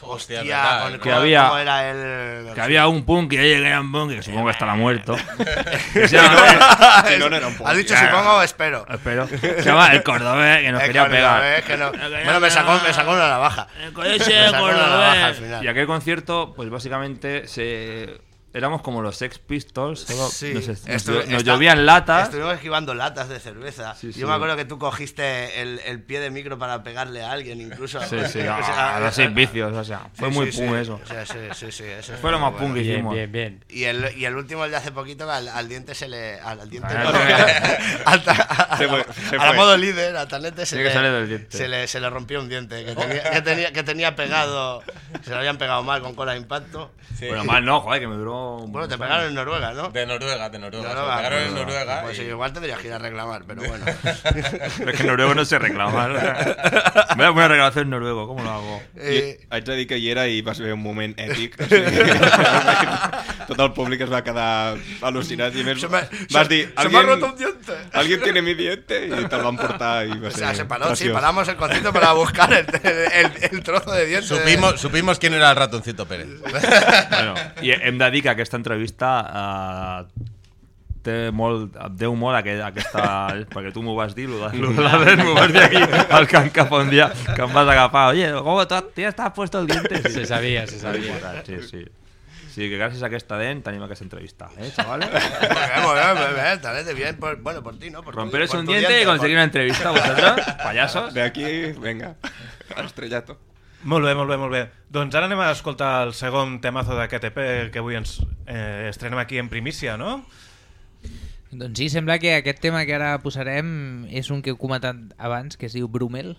Hostia, verdad, con- ¿no? Que cómo- había- cómo era el... Que había un punk y que era un punk que supongo que estará muerto. Que se Si llama- no, no era un poco. Has dicho Claro. supongo o espero. Espero. Se llama el cordobés que nos El quería cordobés, pegar. que no- Bueno, me sacó, me sacó una navaja. Ese Me sacó una cordobés. navaja al final. Y aquel concierto, pues básicamente se éramos como los Sex Pistols. solo Sí, nos, nos- estu- nos está- llovían latas. Estuvimos esquivando latas de cerveza. Sí, sí. Yo me acuerdo que tú cogiste el, el pie de micro para pegarle a alguien, incluso. Sí, sí, O a, sea, a los seis vicios, o sea, fue sí, muy sí, pum sí. eso. O sea, sí, sí, sí, eso Fue lo más pum que Bien, hicimos. bien, bien. Y el, y el último, el de hace poquito, al, al diente se le. Al, al diente. Ah, a, modo líder, al talente se, le, se, le, se le rompió un diente que tenía, que tenía, que tenía pegado. Se lo habían pegado mal con cola de impacto. Sí. Bueno, mal no, joder, que me duró. Bueno, te pegaron en Noruega, ¿no? De Noruega, de Noruega. Noruega, Se pegaron en Noruega. Pues y- igual tendrías que ir a reclamar, pero bueno. Pero es que en noruego no sé reclamar. Me voy a reclamar en noruego, ¿cómo lo hago? Eh, I haig de dir que hi era i va ser un moment èpic. O sigui, tot el públic es va quedar al·lucinat i a més Se me- vas se- dir se me ha roto un diente. alguien tiene mi diente te'l van portar i va O ser sea, se paró, sí, paramos el concierto para buscar el, el, el trozo de diente. Supimos, supimos quién era el ratoncito Pérez. Bueno, i hem de dir que aquesta entrevista eh, té molt, et deu molt aquest, aquesta... perquè tu m'ho vas dir, lo de, lo de la dent, m'ho vas dir aquí al Can Cap un dia que em vas agafar. Oye, ¿cómo ya estás puesto el diente? Se sabia, se sabia. Sí, sí. Sí, que gràcies a aquesta dent tenim aquesta entrevista, eh? Muy bien, muy bien, muy bien, por- bueno, por ti, ¿no? Por tu- Romperos por un tu diente y por- conseguir una entrevista, vosotros, payasos. De aquí, venga, estrellato. Molt bé, molt bé, molt bé. Doncs ara anem a escoltar el segon temazo d'aquest EP que avui ens eh, estrenem aquí en primícia, no? Doncs sí, sembla que aquest tema que ara posarem és un que heu comentat abans, que es diu Brumel.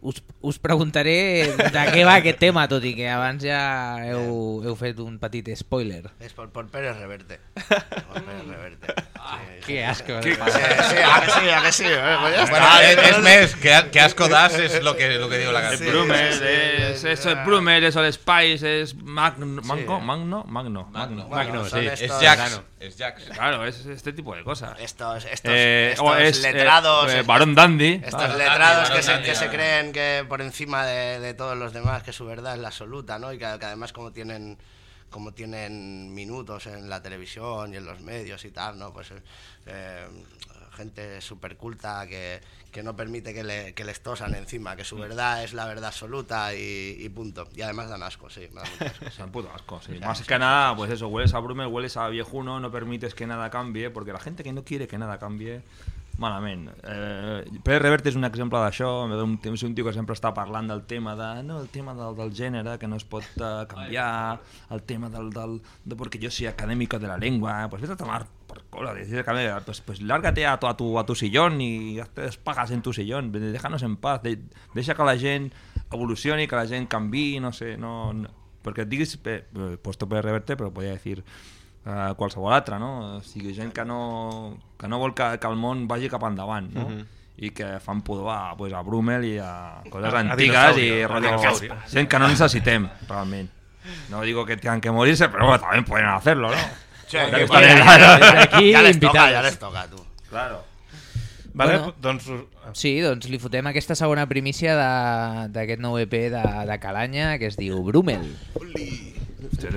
Us, us preguntaré de què va aquest tema, tot i que abans ja heu, heu fet un petit spoiler. Es por, por Pérez Reverte. Por Pérez Reverte. Sí, Qué asco. Sí, a que sí, a que sí. eh, pues ya Bueno, está. es, es més, que, que asco das es lo que, lo que digo la canción. Brummel, sí, es, sí, es el Brummel, es el Spice, es Magno, Magno. Magno, Magno, Magno. Magno, son sí. estos- Es Jax. Es Jax. Claro, es este tipo de cosas. Estos, estos, Eh, estos es, eh, letrados. eh, Barón Dandy. Estos letrados Dandy, que, se, Dandy, que se creen que por encima de, de todos los demás, que su verdad es la absoluta, ¿no? Y que, que además como tienen como tienen minutos en la televisión y en los medios y tal, ¿no? Pues eh, eh, gente súper culta que, que no permite que, le, que les tosan encima, que su verdad es la verdad absoluta y, y punto. Y además dan asco, sí, me mucho asco. Puto asco, sí. Más que nada, pues eso, hueles a Brummel, hueles a viejuno, no permites que nada cambie, porque la gente que no quiere que nada cambie, malament. Eh, Pere Reverte és un exemple d'això, un, és un tio que sempre està parlant del tema de, no, el tema del, del gènere, que no es pot uh, canviar, el tema del, del, de porque yo soy académico de la lengua, pues vete a tomar por cola, pues, pues lárgate a tu, a, tu, a tu sillón y hazte despagas en tu sillón, déjanos en paz, de, deixa que la gent evolucioni, que la gent canvi, no sé, no, no perquè et diguis, eh, eh, puesto per reverte, però podria dir eh, qualsevol altre, no? O sigui, gent que no, que no vol que, que el món vagi cap endavant, no? Mhm. i que fan pudor a, pues, a Brummel i a coses A- a antigues i a rotllo, dinosaurio. gent que no necessitem, realment. No digo que tengan que morirse, pero bueno, también pueden hacerlo, ¿no? Sí, Ya que aquí ya les toca, ya les toca, tú. Claro. Vale, Bueno. doncs... Sí, doncs li fotem aquesta segona primícia de- d'aquest nou EP de, de Calanya que es diu Brumel. Hòstia,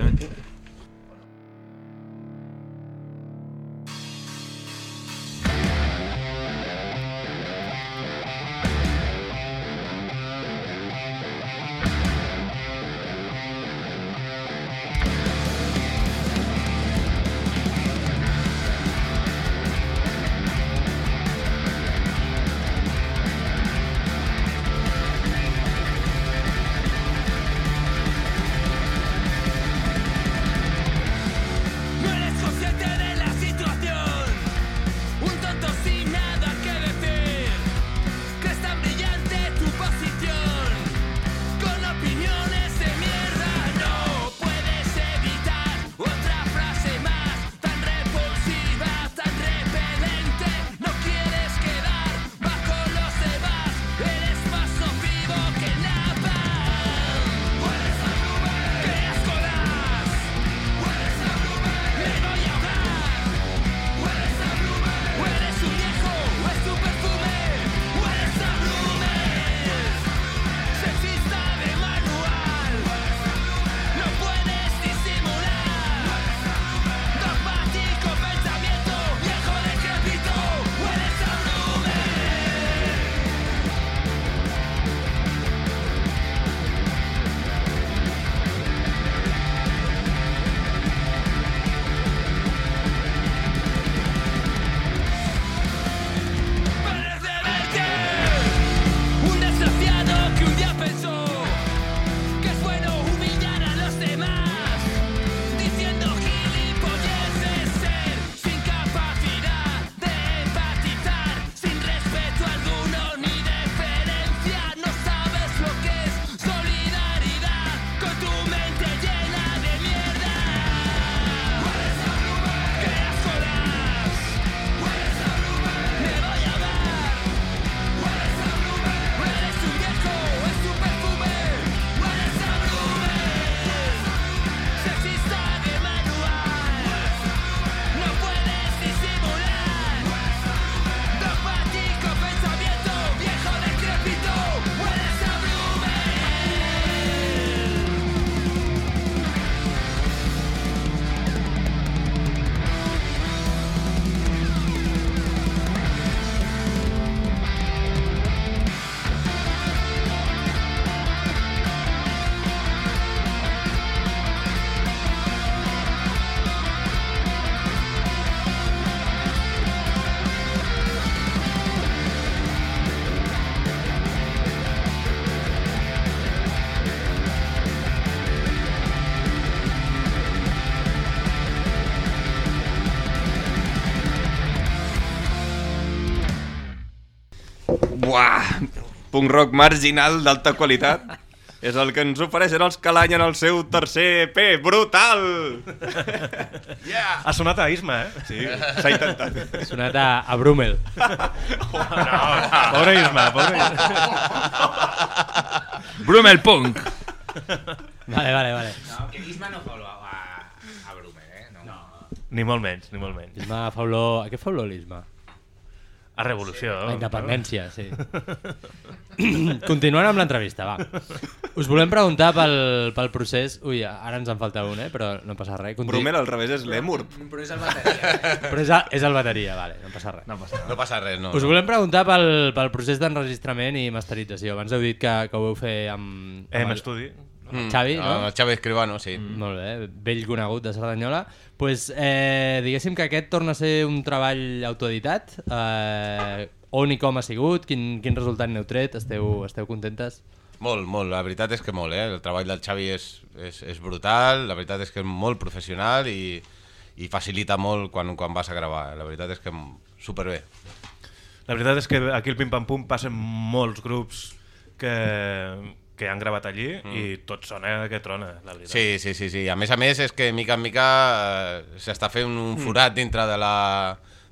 Punk rock marginal d'alta qualitat. És el que ens ofereixen els Calany en el seu tercer EP. Brutal! Yeah! Ha sonat a Isma, eh? Sí, s'ha intentat. Ha sonat a, a Brummel. no, no, pobre Isma, pobre Isma. Brummel Punk. Vale, vale, vale. No, que Isma no fa olor a, a Brumer, eh? No. no. Ni molt menys, ni molt menys. Isma fa olor... A què fa olor l'Isma? A revolució. La independència, sí. Continuant amb l'entrevista, va. Us volem preguntar pel, pel procés... Ui, ara ens en falta un, eh? però no passa res. Continu... Brummel al revés és l'Emur. Però és el bateria. Però és, el, és el bateria, vale, no passa res. No passa No passa res, no. Us volem preguntar pel, pel procés d'enregistrament i masterització. Abans heu dit que, que ho veu fer amb... Hem amb el- estudi. Mm. Xavi, no? El Xavi Escribano, sí. Mm. Molt bé, vell conegut de Cerdanyola. Pues, eh, diguéssim que aquest torna a ser un treball autoeditat. Eh, on i com ha sigut? Quin, quin resultat n'heu tret? Esteu, esteu contentes? Molt, molt. La veritat és que molt, eh? El treball del Xavi és, és, és brutal, la veritat és que és molt professional i, i facilita molt quan, quan vas a gravar. La veritat és que superbé. La veritat és que aquí al Pim Pam Pum passen molts grups que, que han gravat allí mm. i tot sona que trona, la veritat. Sí, sí, sí, sí. A més a més és que mica en mica eh, s'està fent un forat dintre de la,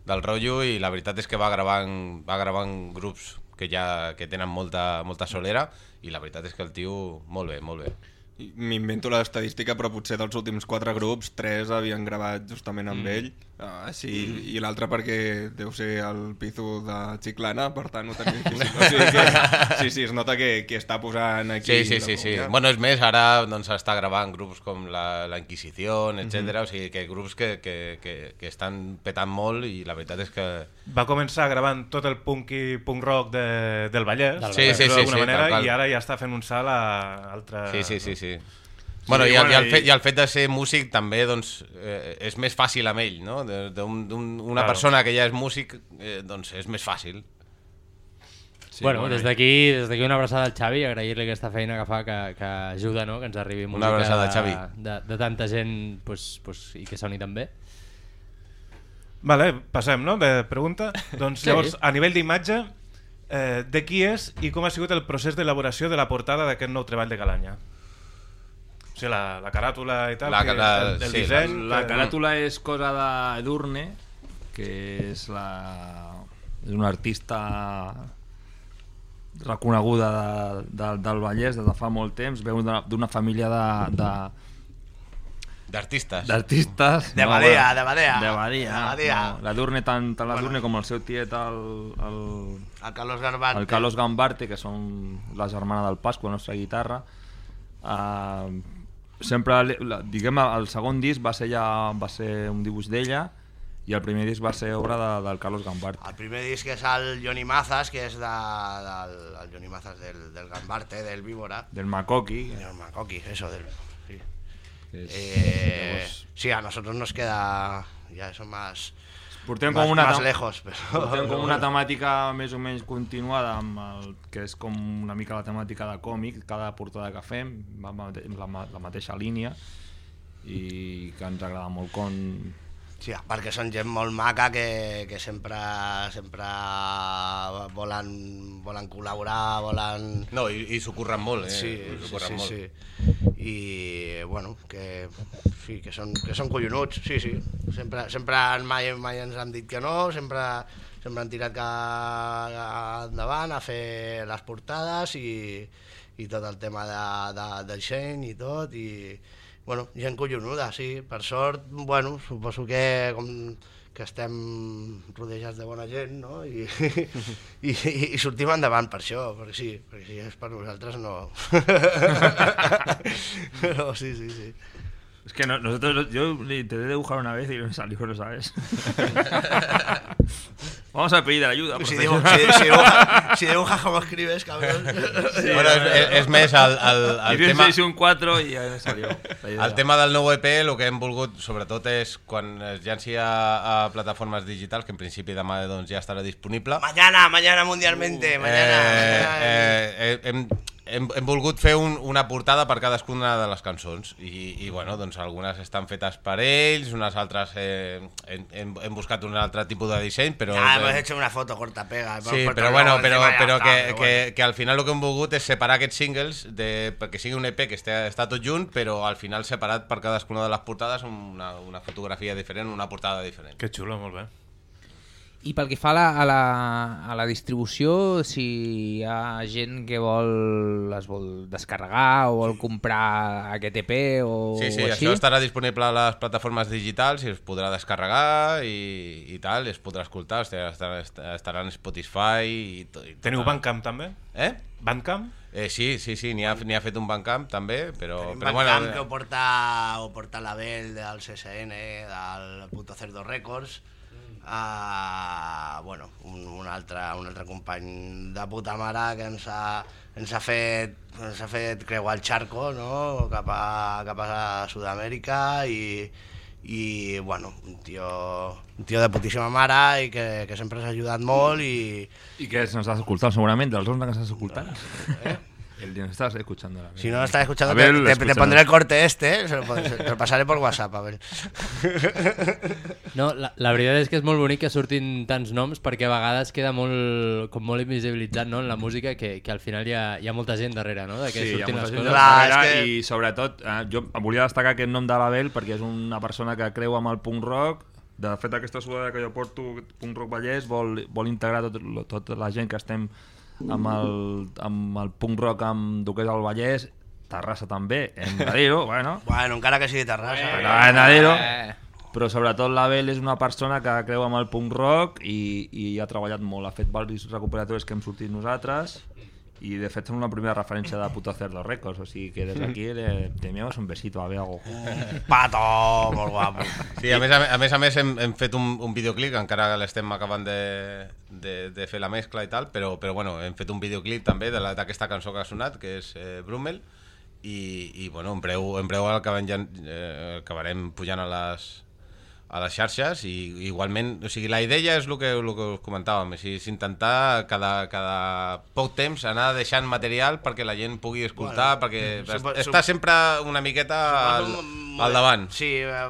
del rotllo i la veritat és que va gravant, va gravant grups que ja que tenen molta, molta solera i la veritat és que el tio, molt bé, molt bé. M'invento l'estadística, però potser dels últims quatre grups, tres havien gravat justament amb Mm. ell, uh, sí, i l'altre perquè deu ser el piso de Chiclana, per tant ho tenia difícil. O sigui que, sí, sí, es nota que, que està posant aquí... Sí, sí, sí, sí. boca. Bueno, és més, ara doncs, està gravant grups com la, la Inquisició, etc. Mhm. o sigui que grups que, que, que, que estan petant molt i la veritat és que... Va començar gravant tot el punk i punk rock de, del Vallès, Sí, sí, sí, d'alguna sí, manera, i ara ja està fent un salt a altre... Sí, sí, sí, sí. Bueno, i, el, i, el fet, I el fet de ser músic també doncs, eh, és més fàcil amb ell, no? De- d'un- d'un- Una Claro. persona que ja és músic, eh, doncs és més fàcil. Sí, bueno, des d'aquí des d'aquí una abraçada al Xavi, agrair-li aquesta feina que fa, que, que ajuda, no? que ens arribi música abraçada, de, Xavi. De, de tanta gent pues, pues, i que soni tan bé. Vale, passem, no?, de pregunta. Doncs Sí. llavors, a nivell d'imatge, eh, de qui és i com ha sigut el procés d'elaboració de la portada d'aquest nou treball de Calanya? Sigui, la, la caràtula i tal, La que, cara- el, el sí, disseny... La que- caràtula és cosa d'Edurne, que és la és una artista reconeguda de, de, del Vallès des de fa molt temps, veu d'una família de, de D'artistes. d'artistes De Badea, bueno, de Badea. de Badea, De Badea. no, l'Edurne tant, tant l'Edurne Bueno. com el seu tiet el, el, El Carlos Garbarte. el Carlos Gambarte que són la germana del Pasqua, la nostra guitarra uh, sempre, la, diguem, el segon disc va ser, ja, va ser un dibuix d'ella i el primer disc va ser obra de, del Carlos Gambarte. El primer disc és el Johnny Mazas, que és de, del el Johnny Mazas del, del Gambarte, del Víbora. Del Macoqui. Del Macoqui, eso, del... Sí. Es- Eh, sí, a nosotros nos queda... Ya eso más... Portem com una más tem- lejos, però... Portem com una temàtica més o menys continuada amb el que és com una mica la temàtica de còmic, cada portada que fem va amb la, la, ma- la mateixa línia i que ens agrada molt com... Sí, que són gent molt maca que, que sempre, sempre volen, volen col·laborar, volen... No, i, i s'ho curren molt, eh? Sí, sí, sí, molt. sí. I, bueno, que, sí, que, són, que són collonuts, sí, sí. Sempre, sempre mai, mai ens han dit que no, sempre, sempre han tirat que, que endavant a fer les portades i, i tot el tema de, de, del Shane i tot, i, bueno, gent collonuda, sí, per sort, bueno, suposo que com que estem rodejats de bona gent, no? I, i, i, i sortim endavant per això, perquè sí, perquè si és per nosaltres no. Però sí, sí, sí. Es que no- nosotros, yo le intenté dibujar una vez y no me salió, ¿no sabes? Vamos a pedir ayuda. Si, profesor. dibu si, si, dibuja, si dibujas como escribes, cabrón. Bueno, és, és més, el, el, el Y tema... un 4 y ya me salió. El tema del nou EP, el que hem volgut, sobretot, és quan es llanci a, a plataformes digitals, que en principi demà doncs, ja estarà disponible. Mañana, mañana mundialmente, mañana. Eh, mañana. eh, eh, hem, hem, hem volgut fer un, una portada per cadascuna de les cançons i, i bueno, doncs algunes estan fetes per ells, unes altres eh, hem, hem, hem buscat un altre tipus de disseny, però... Ah, que- hemos hecho una foto corta pega. Sí, però por- bueno, però, però que, pero que, bueno. que al final el que hem volgut és separar aquests singles de, perquè sigui un EP que està, està tot junt, però al final separat per cadascuna de les portades una, una fotografia diferent, una portada diferent. Que xulo, molt bé. I pel que fa a la, a la, a la distribució, si hi ha gent que vol es vol descarregar o vol comprar aquest EP o, Sí, sí, o així... això estarà disponible a les plataformes digitals i es podrà descarregar i, i tal, i es podrà escoltar, estarà, estarà, en Spotify i, to, i tot. Teniu Bandcamp també? Eh? Bandcamp? Eh, sí, sí, sí, n'hi ha, ha fet un Bandcamp també, però, Tenim però Bandcamp bueno... que ho porta, ho porta l'Abel del CSN, del Puto Cerdo Records, uh, bueno, un, un, altre, un altre company de puta mare que ens ha, ens ha fet ens ha fet creuar el charco no? cap, a, cap a Sud-amèrica i, i bueno, un tio, un tio de putíssima mare i que, que sempre s'ha ajudat molt i, I que ens estàs escoltant segurament, dels 11 que estàs escoltant. El día estás escuchando. la Si no lo estás escuchando, Abel, te, te- te pondré el corte este, se lo, se- te lo pasaré por WhatsApp, a ver. No, la, la veritat és que és molt bonic que surtin tants noms perquè a vegades queda molt, com molt invisibilitzat no, en la música que, que al final hi ha, hi ha molta gent darrere, no? De que Sí, hi ha surtin molta les gent coses. darrere que... i sobretot eh, jo volia destacar aquest nom de l'Abel perquè és una persona que creu amb el punk rock de fet aquesta sudada que jo porto punk rock Vallès vol, vol integrar tot, tota la gent que estem amb el, amb el punk rock amb el que és el Vallès Terrassa també, hem de dir-ho, bueno. Bueno, encara que sigui Terrassa. Però hem de dir-ho. Però sobretot l'Abel és una persona que creu amb el punk rock i, i ha treballat molt. Ha fet diversos recuperatoris que hem sortit nosaltres i de fet som la primera referència de Puto Cerdo Records, o sigui que des d'aquí le, te enviamos un besito a Bego. Pato, molt guapo. Sí, a més a a més, a més hem, hem fet un, un videoclip, encara l'estem acabant de, de, de fer la mescla i tal, però, però bueno, hem fet un videoclip també de la- d'aquesta cançó que ha sonat, que és eh, Brummel, i, i bueno, en breu, en breu acabarem, ja, eh, acabarem pujant a les, a les xarxes i igualment, o sigui, la idea és el que, el que us comentàvem, és, és intentar cada, cada poc temps anar deixant material perquè la gent pugui escoltar, Bueno, perquè supo- est- sup- està sempre una miqueta al, al davant. Sí, eh,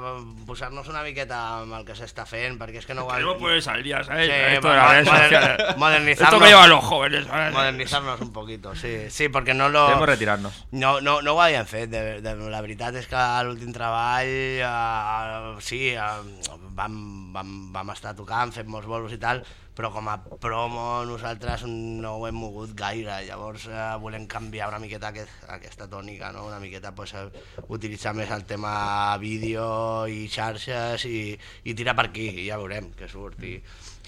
posar-nos una miqueta amb el que s'està fent, perquè és que no... Que no puedes al día, ¿sabes? Sí, Esto mo- de las redes moder- sociales. modernizarnos. Esto que llevan los jóvenes, ¿sabes? Modernizarnos un poquito, sí. Sí, perquè no lo... Debemos retirarnos. No, no, no ho havien fet, de, de, la veritat és que l'últim treball, eh, sí, eh, vam, vam, vam estar tocant, fent molts bolos i tal, però com a promo nosaltres no ho hem mogut gaire, llavors eh, volem canviar una miqueta aquest, aquesta tònica, no? una miqueta pues, eh, utilitzar més el tema vídeo i xarxes i, i tirar per aquí, i ja veurem què surt. I,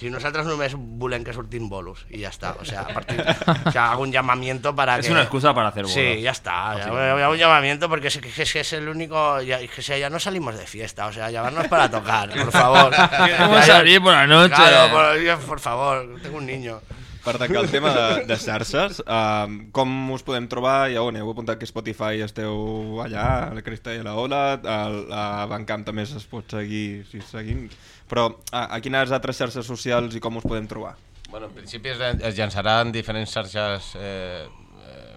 si nosaltres només volem que surtin bolos i ja està, o sea, a partir, o sea, hago un llamamiento para Es que... una excusa para hacer bolos. Sí, ya está, ya, Básicamente. hago un llamamiento porque es, que es, que es el único, ya, es que sea, ya no salimos de fiesta, o sea, llamarnos para tocar, por favor. Ya, ya- salir por la noche. Claro, por, ya, por favor, tengo un niño. Per tancar el tema de, de xarxes, um, com us podem trobar? Ja on heu apuntat que Spotify esteu allà, a la Cresta i a la Ola, al, a Bandcamp també es pot seguir, si seguim, però a, a quines altres xarxes socials i com us podem trobar? Bueno, en principi es, es llançaran diferents xarxes eh, eh,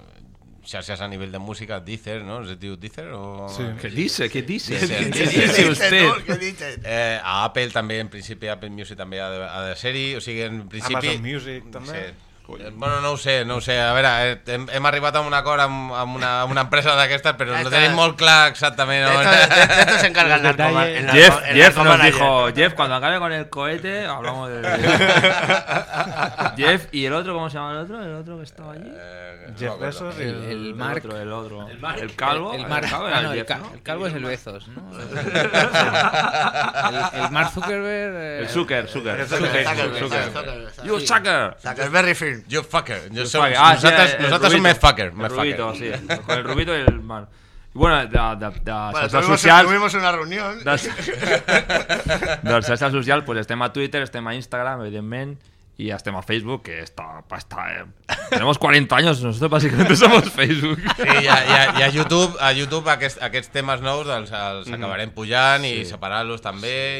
xarxes a nivell de música, Deezer, no? Es diu Deezer? O... Sí. ¿Qué dice? ¿Qué dice? Deezer, ¿Qué Deezer. dice usted? Eh, a Apple també, en principi, Apple Music també ha de, ha de ser-hi, o sigui, en principi... Amazon Music, també? Sí. Eh, Bueno, no ho sé, no ho sé. A veure, eh, hem, hem arribat a un acord amb, amb, una, amb una empresa d'aquestes, però no tenim molt clar exactament De on... esto, de, de esto se encarga el narcoma, el narco- Jeff, el Jeff nos dijo, Jeff, cuando acabe con el cohete, hablamos de... Jeff, ¿y el otro, cómo se llama el otro? El otro que estaba allí. Jeff Bezos y El, el Marc... otro, el otro. El, Marc- El calvo. El, el Marc- calvo ah, no, Jeff, ca- ¿no? el calvo es el Bezos, ¿no? el, el Mark Zuckerberg... eh, El Zucker, Zucker. el Zucker, Zuckerberg, Zucker. Zuckerberg, You sí. sucker. Zuckerberg Film. You fucker. Yo som, fucker. Ah, sí, nosaltres el nosaltres som rubito. més fucker. El Més rubito, fucker. sí. Con el rubito y el mal. Bueno, de, de, de Bueno, xarxes tuvimos, socials... tuvimos una reunión. De, de xarxes socials, pues estem a Twitter, estem a Instagram, evidentment, Y a Facebook, que está, está eh. Tenemos 40 años, nosotros básicamente somos Facebook. Sí, i a, i a, i a YouTube, a YouTube aquests, aquests temes nous els, els acabarem pujant i Sí.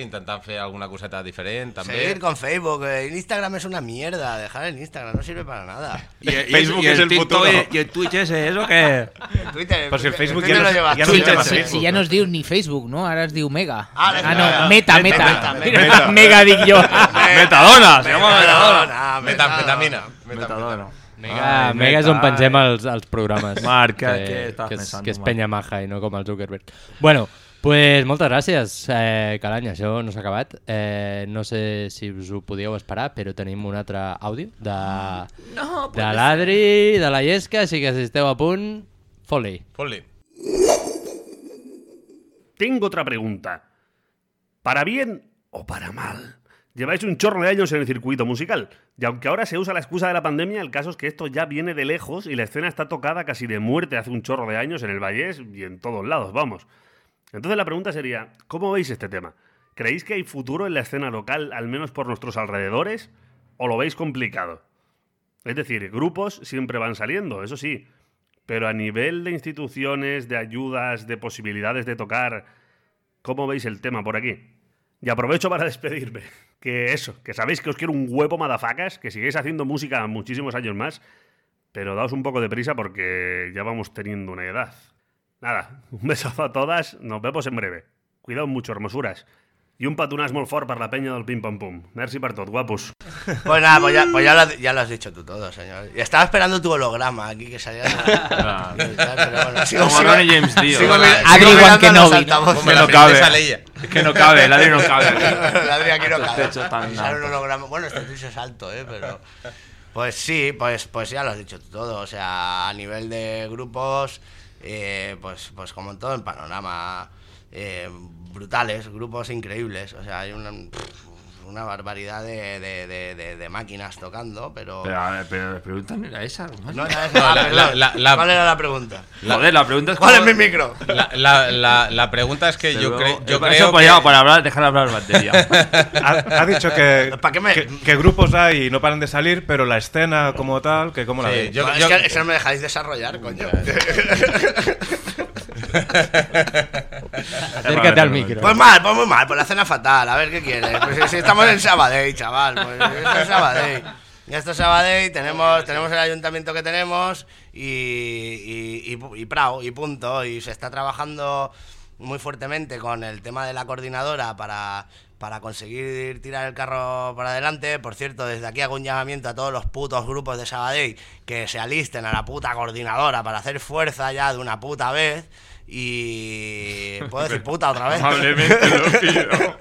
intentant fer alguna coseta diferent també. Seguir con Facebook. eh, Instagram es una mierda. Dejar el Instagram no sirve para nada. Y- y- Facebook y es el futuro. y- y el Twitch ¿eso qué? Twitter, Pues si el Facebook Twitter ya no- lo lleva ya no si, ja no es diu ni Facebook, no? Ara es diu Mega. Ah, és no, Mega. Meta, Meta, Meta. Meta, Meta. Mega dic jo. Metadona, se llama Metadona. Metadona, Metamfetamina. Metadona. Mega, Ai, Mega és on pengem els, els programes. Marc, que, estàs que, és, que és penya maja i no com el Zuckerberg. Bueno, pues moltes gràcies, eh, Calany, això no s'ha acabat. Eh, no sé si us ho podíeu esperar, però tenim un altre àudio de, No, de l'Adri, de la Llesca, així que si esteu a punt, fot-li. Fot-li. Tengo otra pregunta. ¿Para bien o para mal? Lleváis un chorro de años en el circuito musical, y aunque ahora se usa la excusa de la pandemia, el caso es que esto ya viene de lejos y la escena está tocada casi de muerte hace un chorro de años en el Vallés y en todos lados, vamos. Entonces la pregunta sería, ¿cómo veis este tema? ¿Creéis que hay futuro en la escena local, al menos por nuestros alrededores, o lo veis complicado? Es decir, grupos siempre van saliendo, eso sí, pero a nivel de instituciones, de ayudas, de posibilidades de tocar, ¿cómo veis el tema por aquí? Y aprovecho para despedirme. Que eso, que sabéis que os quiero un huevo, madafacas, que sigáis haciendo música muchísimos años más, pero daos un poco de prisa porque ya vamos teniendo una edad. Nada, un besazo a todas, nos vemos en breve. Cuidado mucho, hermosuras. Y un patunàs molt fort per la penya del Pim Pam Pum. Merci per tot, guapos. Pues nada, pues ya, pues ya, lo, has- ya lo has dicho tú todo, señor. Y estaba esperando tu holograma aquí que salía. Pero bueno, sigo- Como sigo- Ronnie James Dio. sigo Adri los ¿no? Que no cabe. Es que no cabe, el Adri no cabe. El Adri aquí no Este cabe. Sale un holograma. Bueno, este techo es alto, ¿eh? Pero... Pues sí, pues, pues ya lo has dicho tú todo. O sea, a nivel de grupos, eh, pues, pues como en todo el panorama, eh, brutales, grupos increíbles. O sea, hay una, una barbaridad de, de- de- de- de máquinas tocando, pero... Pero, pero la pregunta no era esa. ¿no? No era esa. No, la- la- la- la- ¿Cuál era la pregunta? Joder, la pregunta es ¿Cuál es mi micro? La, la, la, la pregunta es que Pero yo, luego- cre- yo creo apoyado que... para hablar, dejar hablar batería. Ha, ha dicho que, ¿Para qué me- que, que grupos hay y no paran de salir, pero la escena como tal, que cómo la Sí, veis. yo- yo- es, que, me dejáis desarrollar, coño. Acércate al micro. Pues mal, pues muy mal, pues la cena fatal, a ver qué quieres. Pues si- estamos en Sabadell, chaval, pues esto es Sabadell. Y esto es Sabadell, tenemos, tenemos el ayuntamiento que tenemos y, y, y, y prao, y punto. Y se está trabajando muy fuertemente con el tema de la coordinadora para, para conseguir tirar el carro para adelante. Por cierto, desde aquí hago un llamamiento a todos los putos grupos de Sabadell que se alisten a la puta coordinadora para hacer fuerza ya de una puta vez. Y. ¿Puedo decir puta otra vez? Amablemente lo pido.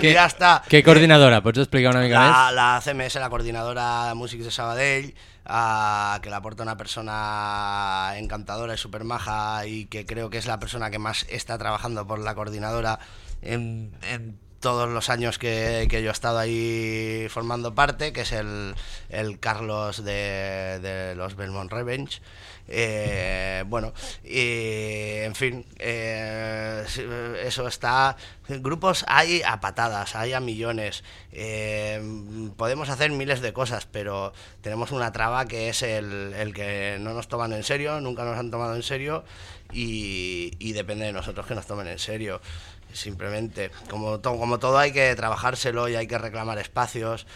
y ya está. Què coordinadora? Pots explicar una mica La, més? la CMS, la coordinadora de músics de Sabadell, ah, que la aporta una persona encantadora y súper maja y que creo que es la persona que más está trabajando por la coordinadora en, en todos los años que, que yo he estado ahí formando parte, que es el, el Carlos de, de los Belmont Revenge. Eh, bueno, y, en fin, eh, eso está. Grupos hay a patadas, hay a millones. Eh, podemos hacer miles de cosas, pero tenemos una traba que es el, el que no nos toman en serio, nunca nos han tomado en serio y, y depende de nosotros que nos tomen en serio. Simplemente, como, como todo hay que trabajárselo y hay que reclamar espacios.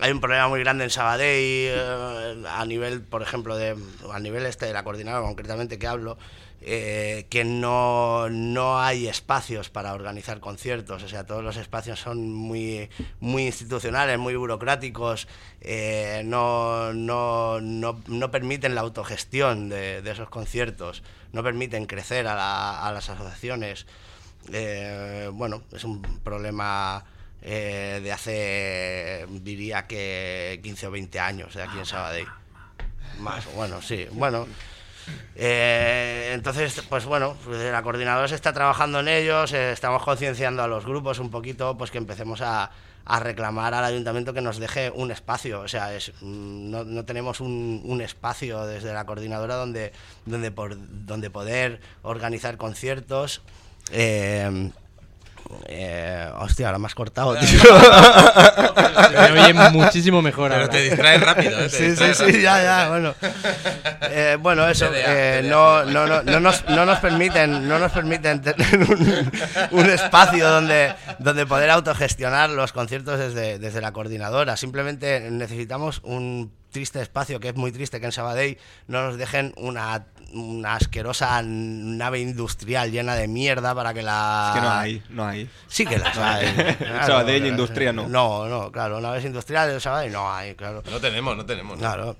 Hay un problema muy grande en Sabadell eh, a nivel, por ejemplo, de a nivel este de la coordinadora concretamente que hablo, eh, que no, no hay espacios para organizar conciertos. O sea, todos los espacios son muy, muy institucionales, muy burocráticos, eh, no, no, no, permiten la autogestión de, de esos conciertos, no permiten crecer a, la- a las asociaciones. Eh, bueno, es un problema eh, de hace, diría que 15 o 20 años de aquí en Sabadell. Más, bueno, sí, bueno. Eh, entonces, pues bueno, pues la coordinadora se está trabajando en ellos, eh, estamos concienciando a los grupos un poquito, pues que empecemos a, a reclamar al ayuntamiento que nos deje un espacio. O sea, es, mm, no, no tenemos un, un espacio desde la coordinadora donde, donde, por, donde poder organizar conciertos. eh, Eh, hostia, ahora me has cortado, tío. Se oye muchísimo mejor Pero ahora. te distraes rápido, ¿eh? Te Sí, sí, distraes sí, rápido. ya, ya, bueno. Eh, bueno, eso, TDA, eh, no, no, no, no, nos, no nos permiten, no nos permiten tener un, un espacio donde, donde poder autogestionar los conciertos desde, desde la coordinadora. Simplemente necesitamos un triste espacio, que es muy triste que en Sabadell no nos dejen una, una asquerosa nave industrial llena de mierda para que la... Es que no hay, no hay. Sí que las No hay. claro, Sabadell, claro. industria, no. No, no, claro, naves industriales en Sabadell no hay, claro. No tenemos, no tenemos. Claro.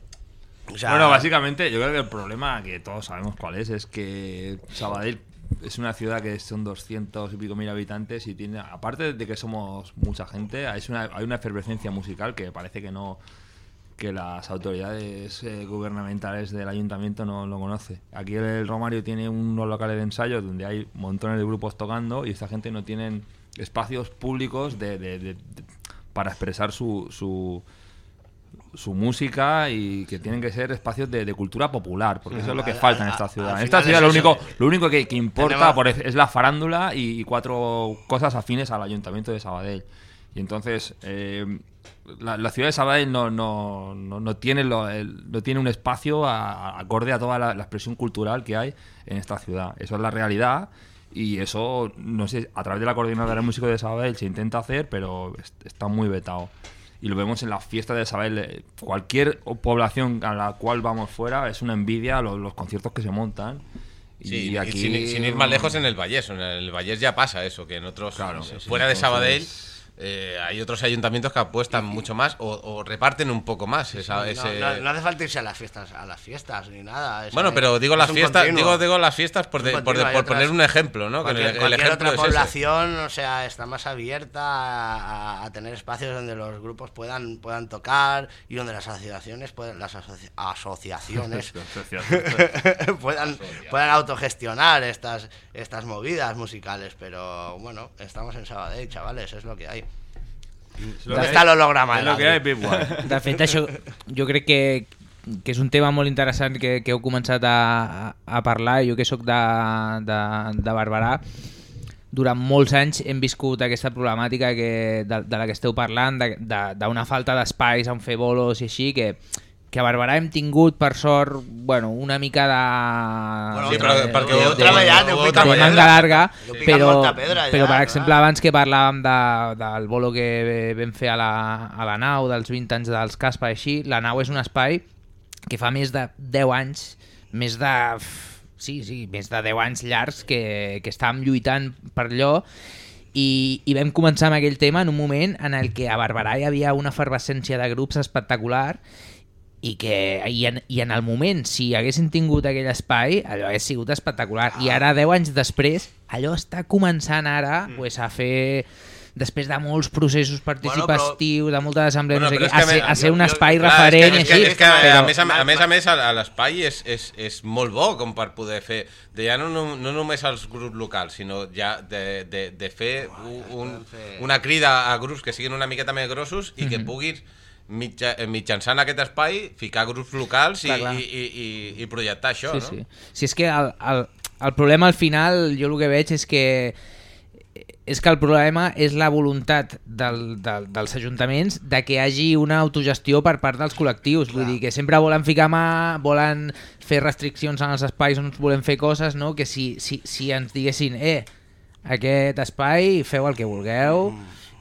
O sea, Bueno, básicamente, yo creo que el problema, que todos sabemos cuál es, es que Sabadell es una ciudad que son 200 y pico mil habitantes y tiene, aparte de que somos mucha gente, es una, hay una efervescencia musical que parece que no que las autoridades eh, gubernamentales del ayuntamiento no lo conoce. Aquí el Romario tiene unos locales de ensayo donde hay montones de grupos tocando y esta gente no tienen espacios públicos de, de- de- de- para expresar su, su, su música y que tienen que ser espacios de, cultura popular, porque eso es lo que Al- falta en esta ciudad. En esta es ciudad lo único, lo único que, que importa es la farándula y, y cuatro cosas afines al ayuntamiento de Sabadell. Y entonces eh, la, la ciudad de Sabadell no, no, no, no tiene, lo- el- no tiene un espacio a- a- acorde a toda la, la expresión cultural que hay en esta ciudad. Eso es la realidad. Y eso, no sé, a través de la coordinadora de músicos de Sabadell se intenta hacer, pero es- está muy vetado. Y lo vemos en las fiestas de Sabadell. eh, Cualquier población a la cual vamos fuera es una envidia los, los conciertos que se montan. Sí, y aquí... sin, sin ir más lejos en el Vallés. En el Vallés ya pasa eso, que en otros, Claro, sí, fuera de entonces- Sabadell, eh, hay otros ayuntamientos que apuestan mucho más o, o reparten un poco más esa- No, ese... no- no hace falta irse a las fiestas, a las fiestas ni nada. es Bueno, que pero digo las fiestas, continuo. digo, digo las fiestas por, de- por, de- continuo, hay por otras- poner un ejemplo, ¿no? El- Cualquier, el, cualquier ejemplo otra es ese. población, o sea, está más abierta a, a- a tener espacios donde los grupos puedan, puedan tocar y donde las asociaciones puedan, las asoci- asociaciones puedan, puedan autogestionar estas, estas movidas musicales. Pero bueno, estamos en Sabadell, chavales, es lo que hay. Lo ¿Dónde que está hay. el que? Big One. De fet, això, jo crec que, que és un tema molt interessant que, que heu començat a, a parlar. Jo que sóc de, de, de Barberà, durant molts anys hem viscut aquesta problemàtica que, de, de la que esteu parlant, de- de- d'una falta d'espais on fer bolos i així, que, que a Barberà hem tingut, per sort, bueno, una mica de... Bueno, Sí, però perquè heu treballat, heu de picat manga pedra. larga, Heu picat però, pedra, ja, però per clar. exemple abans que parlàvem de, del bolo que vam fer a la, a la nau, dels 20 anys dels Caspa i així, la nau és un espai que fa més de 10 anys, més de... Sí, sí, més de 10 anys llargs que, que estàvem lluitant per allò i, i vam començar amb aquell tema en un moment en el que a Barberà hi havia una efervescència de grups espectacular i que i en, i en el moment, si haguessin tingut aquell espai, allò hagués sigut espectacular. I ara, 10 anys després, allò està començant ara Mm. pues, a fer després de molts processos participatius, de moltes assemblees, Bueno, no sé però què, a, ser, a ser un jo- espai Clar, referent és i que, així. és que, a, però- més a, a més a més a l'espai és, és, és molt bo com per poder fer de ja no, no, no només als grups locals sinó ja de, de, de fer un, un, una crida a grups que siguin una miqueta més grossos i que puguis mitja, eh, mitjançant aquest espai ficar grups locals i, Clar, clar. i, i, i, i projectar això sí, no? sí. Si és que el, el, el problema al final, jo el que veig és que és que el problema és la voluntat del, del, dels ajuntaments de que hi hagi una autogestió per part dels col·lectius. Vull dir que sempre volen ficar mà, volen fer restriccions en els espais on volem fer coses, no? que si, si, si ens diguessin eh, aquest espai, feu el que vulgueu,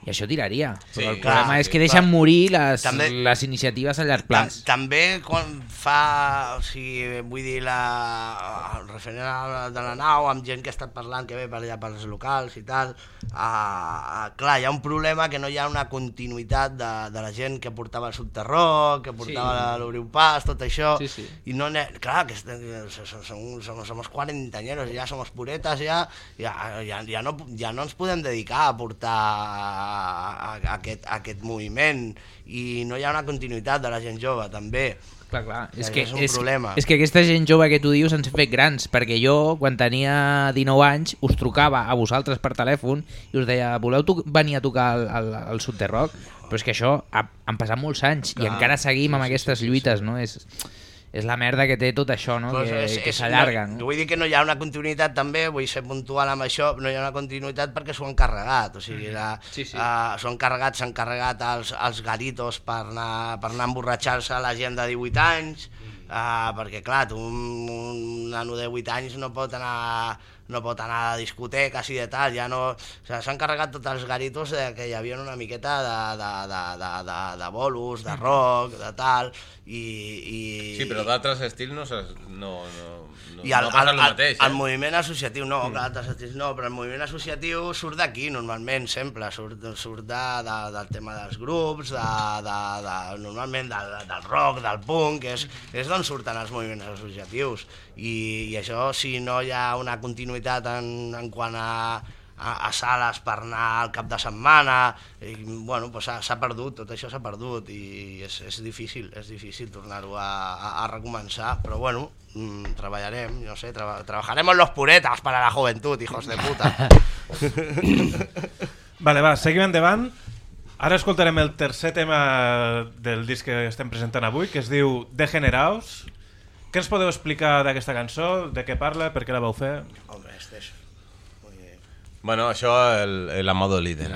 i això tiraria. Però Sí, el clar, problema és que deixen clar. morir les, També- les iniciatives a llarg plaç. Ta- També quan fa, o sigui, vull dir, la, el referent a la, de la nau, amb gent que ha estat parlant que ve per allà pels locals i tal, uh, clar, hi ha un problema que no hi ha una continuïtat de, de la gent que portava el subterró, que portava Sí. sí. l'Oriupàs, tot això, Sí, sí. i no, clar, que som, som, som, somos cuarentañeros, ja somos puretes, ja, ja, ja, ja, no, ja no ens podem dedicar a portar a, a, aquest, a aquest moviment i no hi ha una continuïtat de la gent jove, també. Clar, clar. És que, és un problema. És que aquesta gent jove que tu dius ens fet grans, perquè jo, quan tenia 19 anys, us trucava a vosaltres per telèfon i us deia, voleu venir a tocar al, al, al Sud de Rock? Però és que això ha, han passat molts anys i Clar, encara seguim sí, amb aquestes sí, sí, lluites, no? És, és la merda que té tot això, no? Pues que és- que s'allarga. No, No, vull dir que no hi ha una continuïtat també, vull ser puntual amb això, no hi ha una continuïtat perquè s'ho han carregat, o sigui, la, Mm. Sí, sí. Uh, s'ho han carregat, s'han carregat els, els garitos per anar, per anar a emborratxar-se a la gent de 18 anys, uh, perquè clar, tu, un, un nano de 8 anys no pot anar no pot anar a discoteques i de tal, ja no... O sigui, s'han carregat tots els garitos de, que hi havia una miqueta de, de, de, de, de, de bolos, de rock, de tal, i... i Sí, però d'altres estils no, no, no, no, i el, no passa el, el, mateix. el, el eh? moviment associatiu, no, clar, altres estils no, però el moviment associatiu surt d'aquí normalment, sempre, surt, surt de, de, del tema dels grups, de, de, de, normalment del, del rock, del punk, és, és d'on surten els moviments associatius. I, I això, si no hi ha una continuïtat en, en quant a, a, a sales per anar al cap de setmana, i, bueno, pues s'ha s'ha perdut, tot això s'ha perdut i és, és difícil, és difícil tornar-ho a, a, a recomençar, però bueno, mm, treballarem, no sé, traba, trabajaremos los puretas para la juventud, hijos de puta. Vale, va, seguim endavant. Ara escoltarem el tercer tema del disc que estem presentant avui, que es diu Degeneraos. Què ens podeu explicar d'aquesta cançó? De què parla? Per què la vau fer? Home. Bueno, això el, el Amado líder.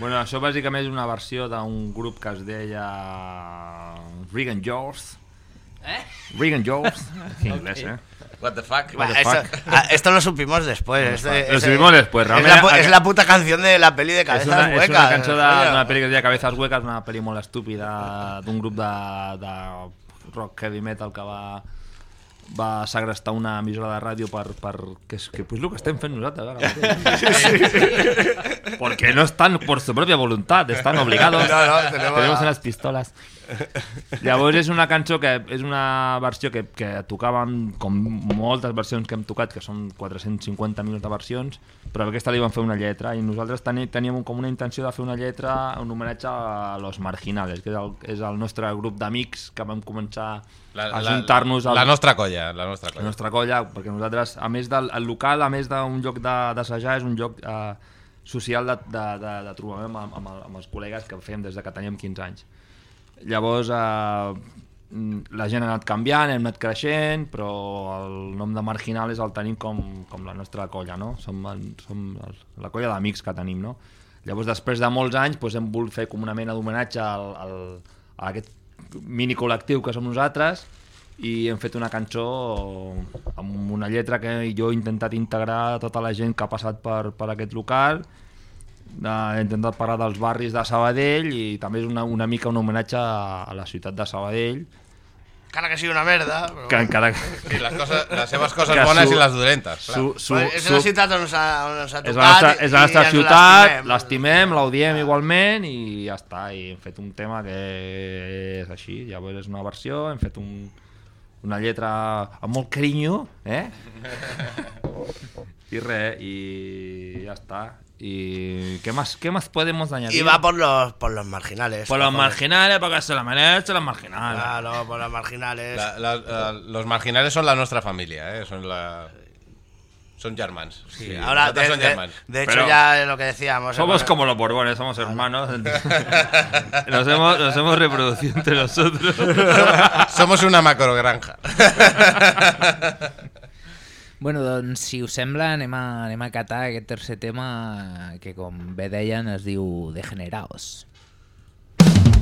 bueno, això bàsicament és una versió d'un grup que es deia Regan Jaws. Eh? Regan Jaws. En inglés, eh? What the fuck? Ah, esto lo supimos después. Lo este- lo ese- supimos después, Es realmente- la, es la puta canción de la peli de Cabezas una, Huecas. una cançó de- coño. d'una pel·li que es Cabezas Huecas, una pel·li molt estúpida d'un grup de, de rock heavy metal que va va segrestar una emissora de ràdio per, per que, és, que pues lo que estem fent nosaltres ara mateix. porque no están por su propia voluntad están obligados. No, no, tenemos tenemos unas pistolas. Llavors és una cançó que és una versió que, que tocàvem com moltes versions que hem tocat que són 450 minuts de versions però aquesta li van fer una lletra. I nosaltres teni, teníem com una intenció de fer una lletra un homenatge a Los Marginales que és el, és el nostre grup d'amics que vam començar La, a la, la nostra colla, la nostra la colla. nostra colla, perquè nosaltres, a més del el local, a més d'un lloc d'assajar, és un lloc eh, social de, de, de, de trobament amb, amb, amb els col·legues que fèiem des de que teníem 15 anys. Llavors, eh, la gent ha anat canviant, hem anat creixent, però el nom de Marginales el tenim com, com la nostra colla, no? Som, el- som el, la colla d'amics que tenim, no? Llavors, després de molts anys, doncs, hem volgut fer com una mena d'homenatge al, al, a aquest mini col·lectiu que som nosaltres i hem fet una cançó amb una lletra que jo he intentat integrar tota la gent que ha passat per, per aquest local. He intentat parlar dels barris de Sabadell i també és una, una mica un homenatge a, a la ciutat de Sabadell Encara que sigui una merda. Però... que encara... Sí, les, coses, les seves coses que bones su- i les dolentes. su- su- Bueno, és su- una ciutat on s'ha tocat és la nostra, és la nostra ciutat, l'estimem. l'estimem, l'audiem igualment i ja està, i hem fet un tema que és així, llavors és una versió, hem fet un, una lletra amb molt carinyo, eh? I res, i ja està. ¿Y qué más, qué más podemos añadir? Y va por los, por los marginales. Por los cojones. marginales, porque se la merece los marginales. Claro, por los marginales. La, la, la, los marginales son la nostra família, eh? Són la... Són germans. Sí, Ahora, de, són de- germans. de hecho, Pero- ya es lo que decíamos. Somos eh, como los borbones, somos hermanos. Nos hemos, nos hemos reproducido entre nosotros. Somos una macrogranja. Bueno, doncs, si us sembla, anem a, anem a catar aquest tercer tema que, com bé deien, es diu Degeneraos. Somos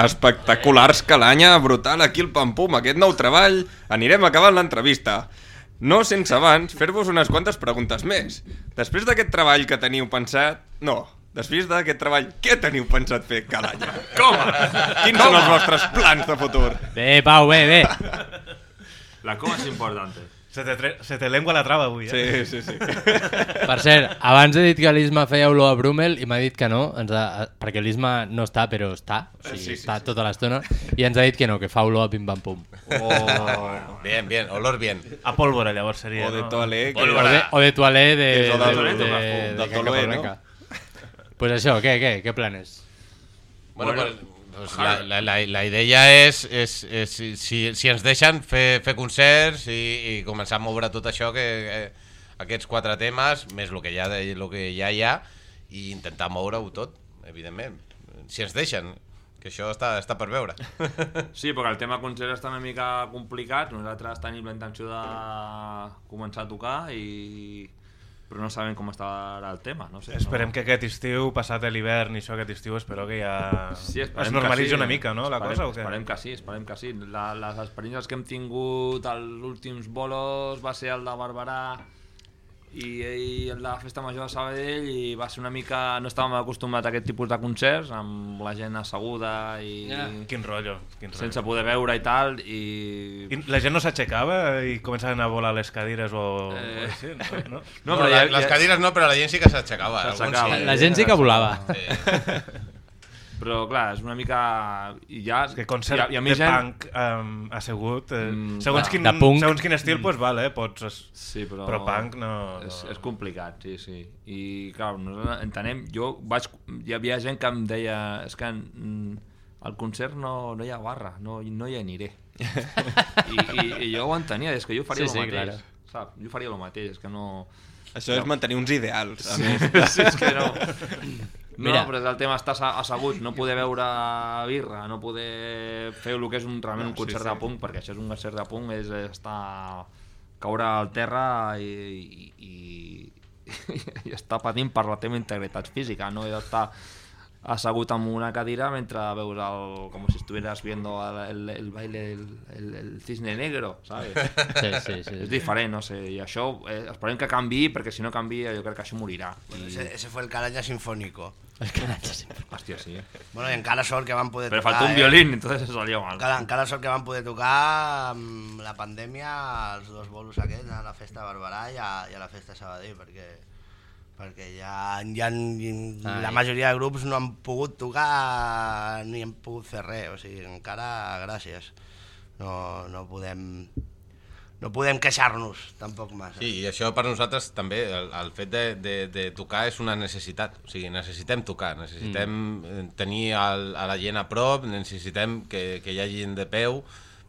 Espectaculars calanya, brutal, aquí el pam-pum, aquest nou treball. Anirem acabant l'entrevista. No sense abans fer-vos unes quantes preguntes més. Després d'aquest treball que teniu pensat... No, després d'aquest treball, què teniu pensat fer cada any? Com? Quins són els vostres plans de futur? Bé, Pau, bé, bé. La coma és important. Se te, tre- se te lengua la trava avui, eh? Sí, sí, sí. Per cert, abans he dit que l'Isma feia olor a Brummel i m'ha dit que no, ens ha, perquè l'Isma no està, però està, o sigui, Sí, sí, està tota l'estona, i ens ha dit que no, que fa olor a pim-pam-pum. Oh. Bien, bien, olor bien. A pólvora, llavors seria, O de no? toalé, que- O de, o de toalé de, de, de- de, de, de, de què, què, què planes? Bueno, Bueno, pues, pues la, la, la, la idea és, és, és si, si, ens deixen fer, fer concerts i, i començar a moure tot això, que, que aquests quatre temes, més el que, ja, el que ja hi ha, i intentar moure-ho tot, evidentment. Si ens deixen, que això està, està per veure. Sí, perquè el tema concert està una mica complicat. Nosaltres tenim la intenció de començar a tocar i però no sabem com estarà el tema. No sé, Esperem no... que aquest estiu, passat l'hivern i això aquest estiu, espero que ja Sí, es normalitzi sí. una mica, no, la esperem, cosa? O què? Esperem que sí, esperem que sí. La, les experiències que hem tingut als últims bolos va ser el de Barberà i, i el de la Festa Major de Sabadell i va ser una mica... No estàvem acostumats a aquest tipus de concerts, amb la gent asseguda i... Ja. Quin rotllo, quin rotllo. Sense poder veure i tal, i... I la gent no s'aixecava i començaven a volar les cadires o, Eh. o així, no? no? No, però ja, les cadires no, però la gent sí que s'aixecava. Alguns La gent sí que volava. Sí. Però clar, és una mica... I ja... Que concert i, a- i a de gent... punk um, assegut, eh, Mm, segons, clar. quin, De punk. segons quin estil, doncs vale, eh, pots... es- Sí, però... Però punk no... És, no. és complicat, sí, sí. I, clar, nosaltres entenem... Jo vaig... Hi havia gent que em deia... És que mm, al concert no, no hi ha barra, no, no hi aniré. I, i, I jo ho entenia, és que jo faria Sí, el sí, mateix. claro. Saps? Jo faria el mateix, és que no... Això és mantenir uns ideals. a Sí, més. sí, és que no... No, Mira. però és el tema estar assegut, no poder veure birra, no poder fer el que és un, realment un No, sí, concert sí. de punk, perquè això és un concert de punk, és estar caure al terra i, i, i, i estar patint per la teva integritat física, no és estar assegut en una cadira mentre veus el, com si estuvieras viendo el, el, el baile del el, el cisne negro, ¿sabes? Sí, sí, sí, És sí. diferent, no sé, i això eh, esperem que canvi perquè si no canvia jo crec que això morirà. I... Ese, ese fue el Caraña Sinfónico. El Caraña Sinfónico. Hòstia, sí. Bueno, i encara sort que van poder Però tocar... falta un eh? violín, entonces salió mal. Encara, encara sort que van poder tocar amb la pandèmia els dos bolos aquests, a la festa de Barberà i a, i a la festa de Sabadell, perquè perquè ja, ja la Ai. majoria de grups no han pogut tocar ni han pogut fer res, o sigui, encara gràcies. No, no podem no podem queixar-nos tampoc massa. Sí, i això per nosaltres també, el, el fet de, de, de tocar és una necessitat. O sigui, necessitem tocar, necessitem mm. tenir el, a la gent a prop, necessitem que, que hi hagi gent de peu,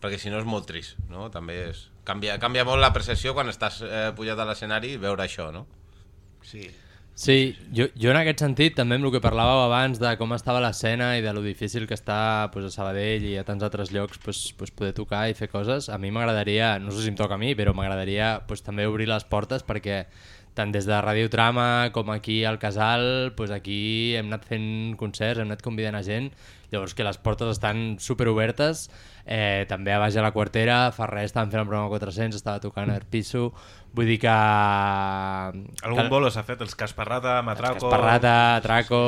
perquè si no és molt trist, no? També és... Canvia, canvia molt la percepció quan estàs eh, pujat a l'escenari i veure això, no? Sí. Sí, jo, jo en aquest sentit, també amb el que parlàveu abans de com estava l'escena i de lo difícil que està pues, a Sabadell i a tants altres llocs pues, pues, poder tocar i fer coses, a mi m'agradaria, no sé si em toca a mi, però m'agradaria pues, també obrir les portes perquè tant des de Ràdio Trama com aquí al Casal, pues aquí hem anat fent concerts, hem anat convidant a gent, llavors que les portes estan superobertes, eh, també a baix a la quartera, fa res estàvem fent el programa 400, estava tocant a Piso, vull dir que... Algun bolo s'ha fet, els Casparrata, Matraco... Esparrata, Traco,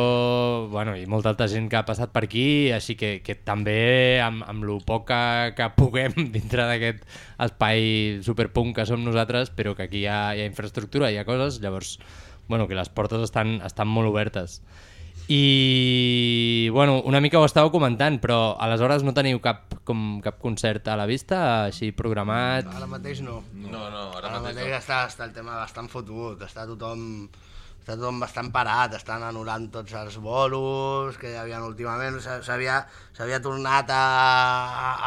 bueno, i molta altra gent que ha passat per aquí, així que, que també amb, amb lo poc que, que puguem dintre d'aquest espai superpunk que som nosaltres, però que aquí hi ha, hi ha infraestructura, hi ha coses, llavors, bueno, que les portes estan, estan molt obertes. I, bueno, una mica ho estàveu comentant, però aleshores no teniu cap, com, cap concert a la vista, així programat? Ara mateix no. No, no, ara, Ara mateix mateix no. està, està el tema bastant fotut, està tothom, està tothom bastant parat, estan anul·lant tots els bolos que hi havia últimament, S'ha- s'havia s'havia tornat a,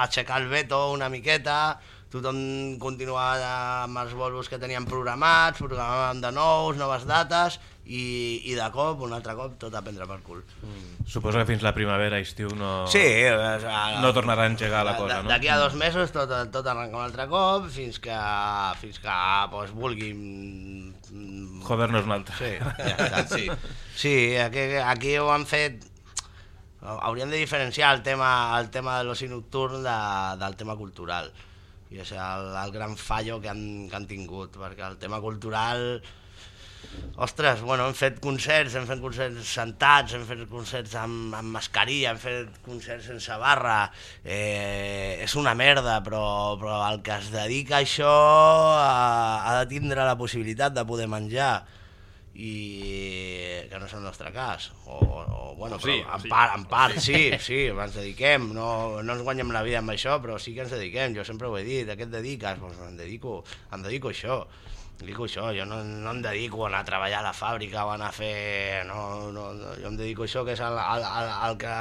a aixecar el veto una miqueta, tothom continuava amb els bolos que tenien programats, programàvem de nous, noves dates, i, i de cop, un altre cop, tot a prendre per cul. Suposo que fins la primavera, estiu, no... Sí, o sea, no tornarà a engegar la cosa, no? D'aquí a dos mesos tot, tot arrenca un altre cop fins que, fins que pues, vulguin... mm, Joder-nos un altre. Sí, ja està. Sí. sí aquí, aquí ho han fet... Hauríem de diferenciar el tema, el tema de l'oci nocturn de, del tema cultural. I és el, el gran fallo que han, que han tingut, perquè el tema cultural Ostres, bueno, hem fet concerts, hem fet concerts sentats, hem fet concerts amb, amb mascarilla, hem fet concerts sense barra, eh, és una merda, però, però el que es dedica a això ha, ha de tindre la possibilitat de poder menjar. I que no és el nostre cas. O, o bueno, Sí, però en, sí. part, en part sí, sí, ens dediquem. No, no ens guanyem la vida amb això però sí que ens dediquem, jo sempre ho he dit. A què et dediques? Pues em dedico, em dedico a això dedico això, jo no, no em dedico a anar a treballar a la fàbrica o a anar a fer no, no, no, jo em dedico a això que és el, el, el, el que,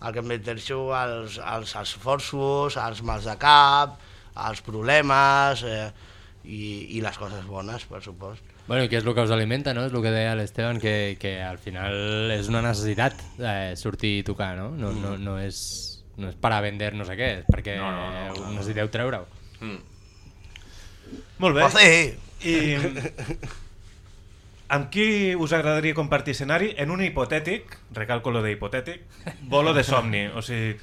el que em meteixo als, als esforços, als mals de cap als problemes eh, i, i les coses bones, per supost. Bueno, i què és el que us alimenta, no? És el que deia l'Esteban, que, que al final és una necessitat eh, sortir i tocar, no? No, no, no, és, no és per a vender no sé què, és perquè No, no, no, ho necessiteu treure-ho. Molt bé. Pues sí. I amb qui us agradaria compartir escenari en un hipotètic, recalco lo de hipotètic, bolo de somni? O sigui,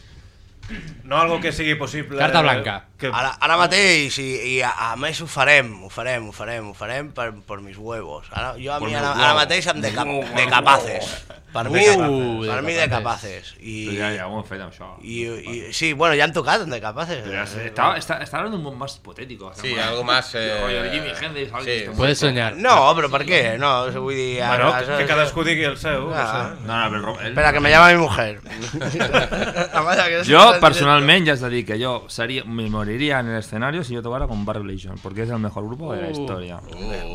no algo que sigui possible... Carta blanca. Que... Ara, ara mateix, i, i a, a més ho farem, ho farem, ho farem, ho farem per, per mis huevos. Ara, jo a Por mi ara, ara mateix em de, cap, de capaces. Per mi, Uh, per de mi de capaces. I, Però ja, ja ho hem fet, això. i, i, sí, bueno, ja han tocat en de capaces. Pero se- Estaba, está, está hablando un mundo más hipotético. Sí, algo más, eh, rollo de Jimi Hendrix, sí. que esté Puedes soñar. No, però per què? No, vull dir... Bueno, ara- que, que cadascú digui el seu. No Ah. sé. No, no, pero él- Espera, que me llama mi mujer. Vaya, que Yo personalmente ya os digo que yo sería, me moriría en el escenario si yo tocara con Bad Religion, porque es el mejor grupo de la historia.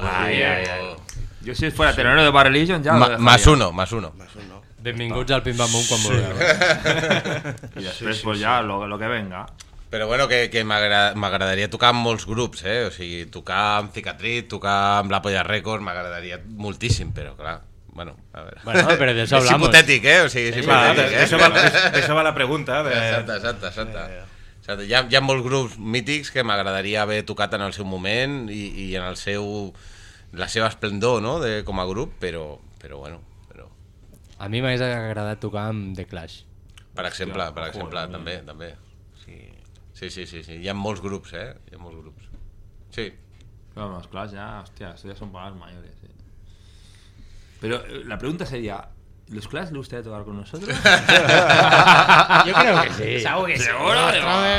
Ay, ay, ay. Yo si fuera telonero de Bad Religion ya... lo Ma, dejaría. más uno, más uno. Benvinguts al Pim Pam Pum quan vulgueu. Y después pues ya lo, lo que venga. Però bueno, que, que m'agra- m'agradaria tocar amb molts grups, eh? O sigui, tocar amb Cicatrit, tocar amb la Polla Records, m'agradaria moltíssim, però clar, bueno, a veure. Bueno, pero de eso és hablamos. hipotètic, eh? O sigui, és Clar, hipotètic, d'això va, va la pregunta. De... Exacte, exacte, exacte. exacte. Hi, ha, hi ha molts grups mítics que m'agradaria haver tocat en el seu moment i, i en el seu la seva esplendor no? de, com a grup, però, però bueno, però... A mi m'hagués agradat tocar amb The Clash. Per exemple, per exemple, joder. també, també. Sí. sí, sí, sí, sí. Hi ha molts grups, eh? Hi ha molts grups. Sí. Pero los Clash ya, hostia, esto ya son palabras mayores. sí. Pero eh, la pregunta sería, ¿los Clash le gustaría tocar con nosotros? Yo creo que sí. Segur que sí. Seguro.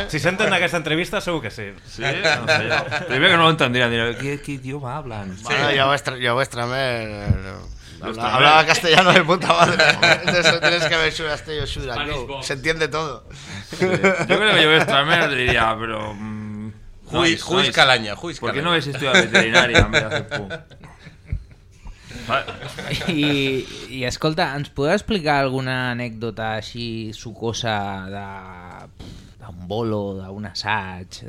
Si senten aquesta entrevista, segur que sí. Sí, no sé que no lo entenderían, dirían, ¿qué, qué idioma hablan? Bueno, yo vuestra, yo vuestra me... Vuestra Hablaba, hablaba castellano de puta madre. Eso tienes que haber hasta yo Shura, Spanish no. Se entiende todo. Sí. Yo creo que yo extramer diría, pero... mm, Juiz, nois, Juiz Calaña, Juiz ¿Por qué Calaña. no habéis estudiado veterinaria en vez de hacer pum? I, I escolta, ens podeu explicar alguna anècdota així sucosa de d'un bolo, d'un assaig,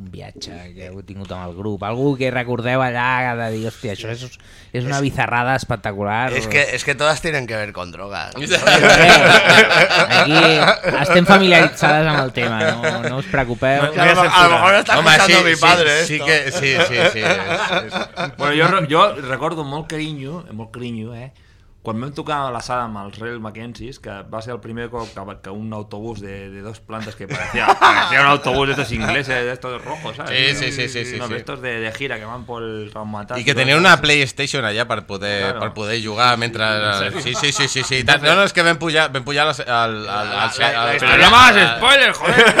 d'un viatge que heu tingut amb el grup? Algú que recordeu allà de dir, hòstia, això és, és una bizarrada espectacular. Es que, es que todas tienen que ver con drogas. Aquí estem familiaritzades amb el tema, no, no us preocupeu. A lo, a lo mejor está Home, escuchando sí, mi padre sí, sí que, sí, sí, sí. És, és... Bueno, jo, jo recordo molt carinyo, molt carinyo, eh? Quan vam tocar a la sala amb els Real Mackenzies, que va ser el primer cop que, que un autobús de, de dos plantas que parecía, parecía un autobús de estos ingleses, de estos rojos, ¿sabes? Sí, sí, sí, sí, sí, No, sí. de estos de, de gira que van por el Raumatat. I que tenien una PlayStation allà per poder, Claro. per poder jugar mentre... ¿En Sí, sí, sí, sí, sí. No, no, és que vam pujar, vam pujar al... al, al, al, al Pero no más spoiler, joder.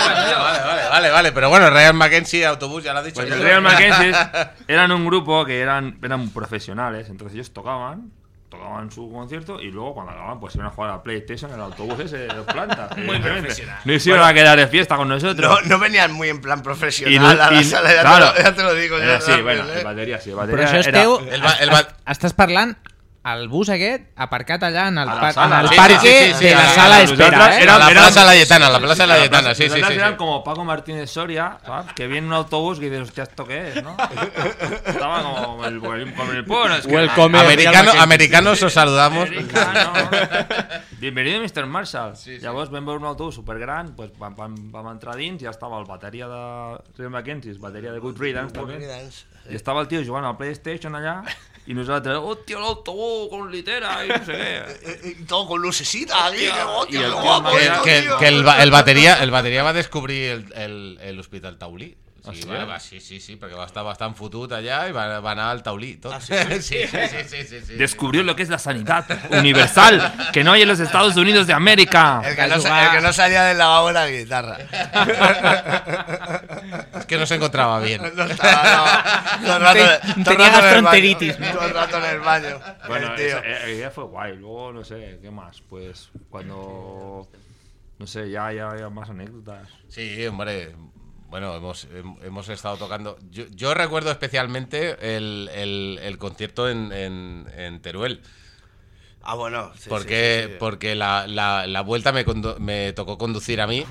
Vale, vale, vale, vale, pero bueno, Real Mackenzie, autobús, ya lo ha dicho. Pues el Real Mackenzie eran un grupo que eran, eran profesionales, entonces ellos tocaban, tocaban su concierto y luego cuando acababan pues iban a jugar a la PlayStation en el autobús ese de dos plantas. Muy profesional. No se iban a quedar de fiesta con nosotros. No, no venían muy en plan profesional Y no- a la y- sala, ya, claro. te, lo, ya te lo digo. Era yo sí, bueno, ¿eh? el batería sí, el Però batería això era... esteu... El ba- el ba- Estàs parlant al bus aquest aparcat allà en el, A la par sala. en el Sí, parque sí, sí, sí, de a la la- sala a d'espera, eh? era- a la era- Plaza Layetana, la Plaza La Layetana, sí, sí, sí. eran sí. como Paco Martínez Soria, ¿sabes? Que viene un autobús y dices, hostia, ¿esto qué es, no? Estaba como el, el, con el bueno, es que... Welcome. Americano, americanos os saludamos. Americano. Bienvenido, Mr. Marshall. Llavors vam veure un autobús supergran, pues, vam, vam, vam entrar dins i ja estava el bateria de Real Mackenzie, bateria de Good Riddance també. Riddance, I estava el tio jugant al PlayStation allà i nosaltres, hòstia, l'autobús con litera i no sé què. Eh, Y todo con lucecita, aquí, qué guapo, y el qué tío guapo más Que, esto, que, tío. que el, ba- el, bateria, el bateria va descobrir el, el, el Hospital Taulí. Ah, Sí, sí? va, va, sí, sí, sí, perquè va estar bastant fotut allà i va, va anar al taulí tot. Ah, sí? sí, sí, sí, sí, sí, sí. Descubrió lo que es la sanidad universal que no hay en los Estados Unidos de América. El que, no, el que no salía del lavabo la guitarra. Es que no se encontraba bien. No estaba, no. Todo el rato, Ten- todo tenía gastroenteritis. Todo el rato en el baño. Bueno, el tío. esa- eh, la idea fue guay. Luego, no sé, ¿qué más? Pues cuando. No sé, ya, ya, ya más anécdotas. Sí, hombre. Bueno, hemos, hem- hemos estado tocando. Yo, yo recuerdo especialmente el, el, el concierto en, en, en Teruel. Ah, bueno. sí, porque sí, sí, sí. porque la, la, la vuelta me, me tocó conducir a mí.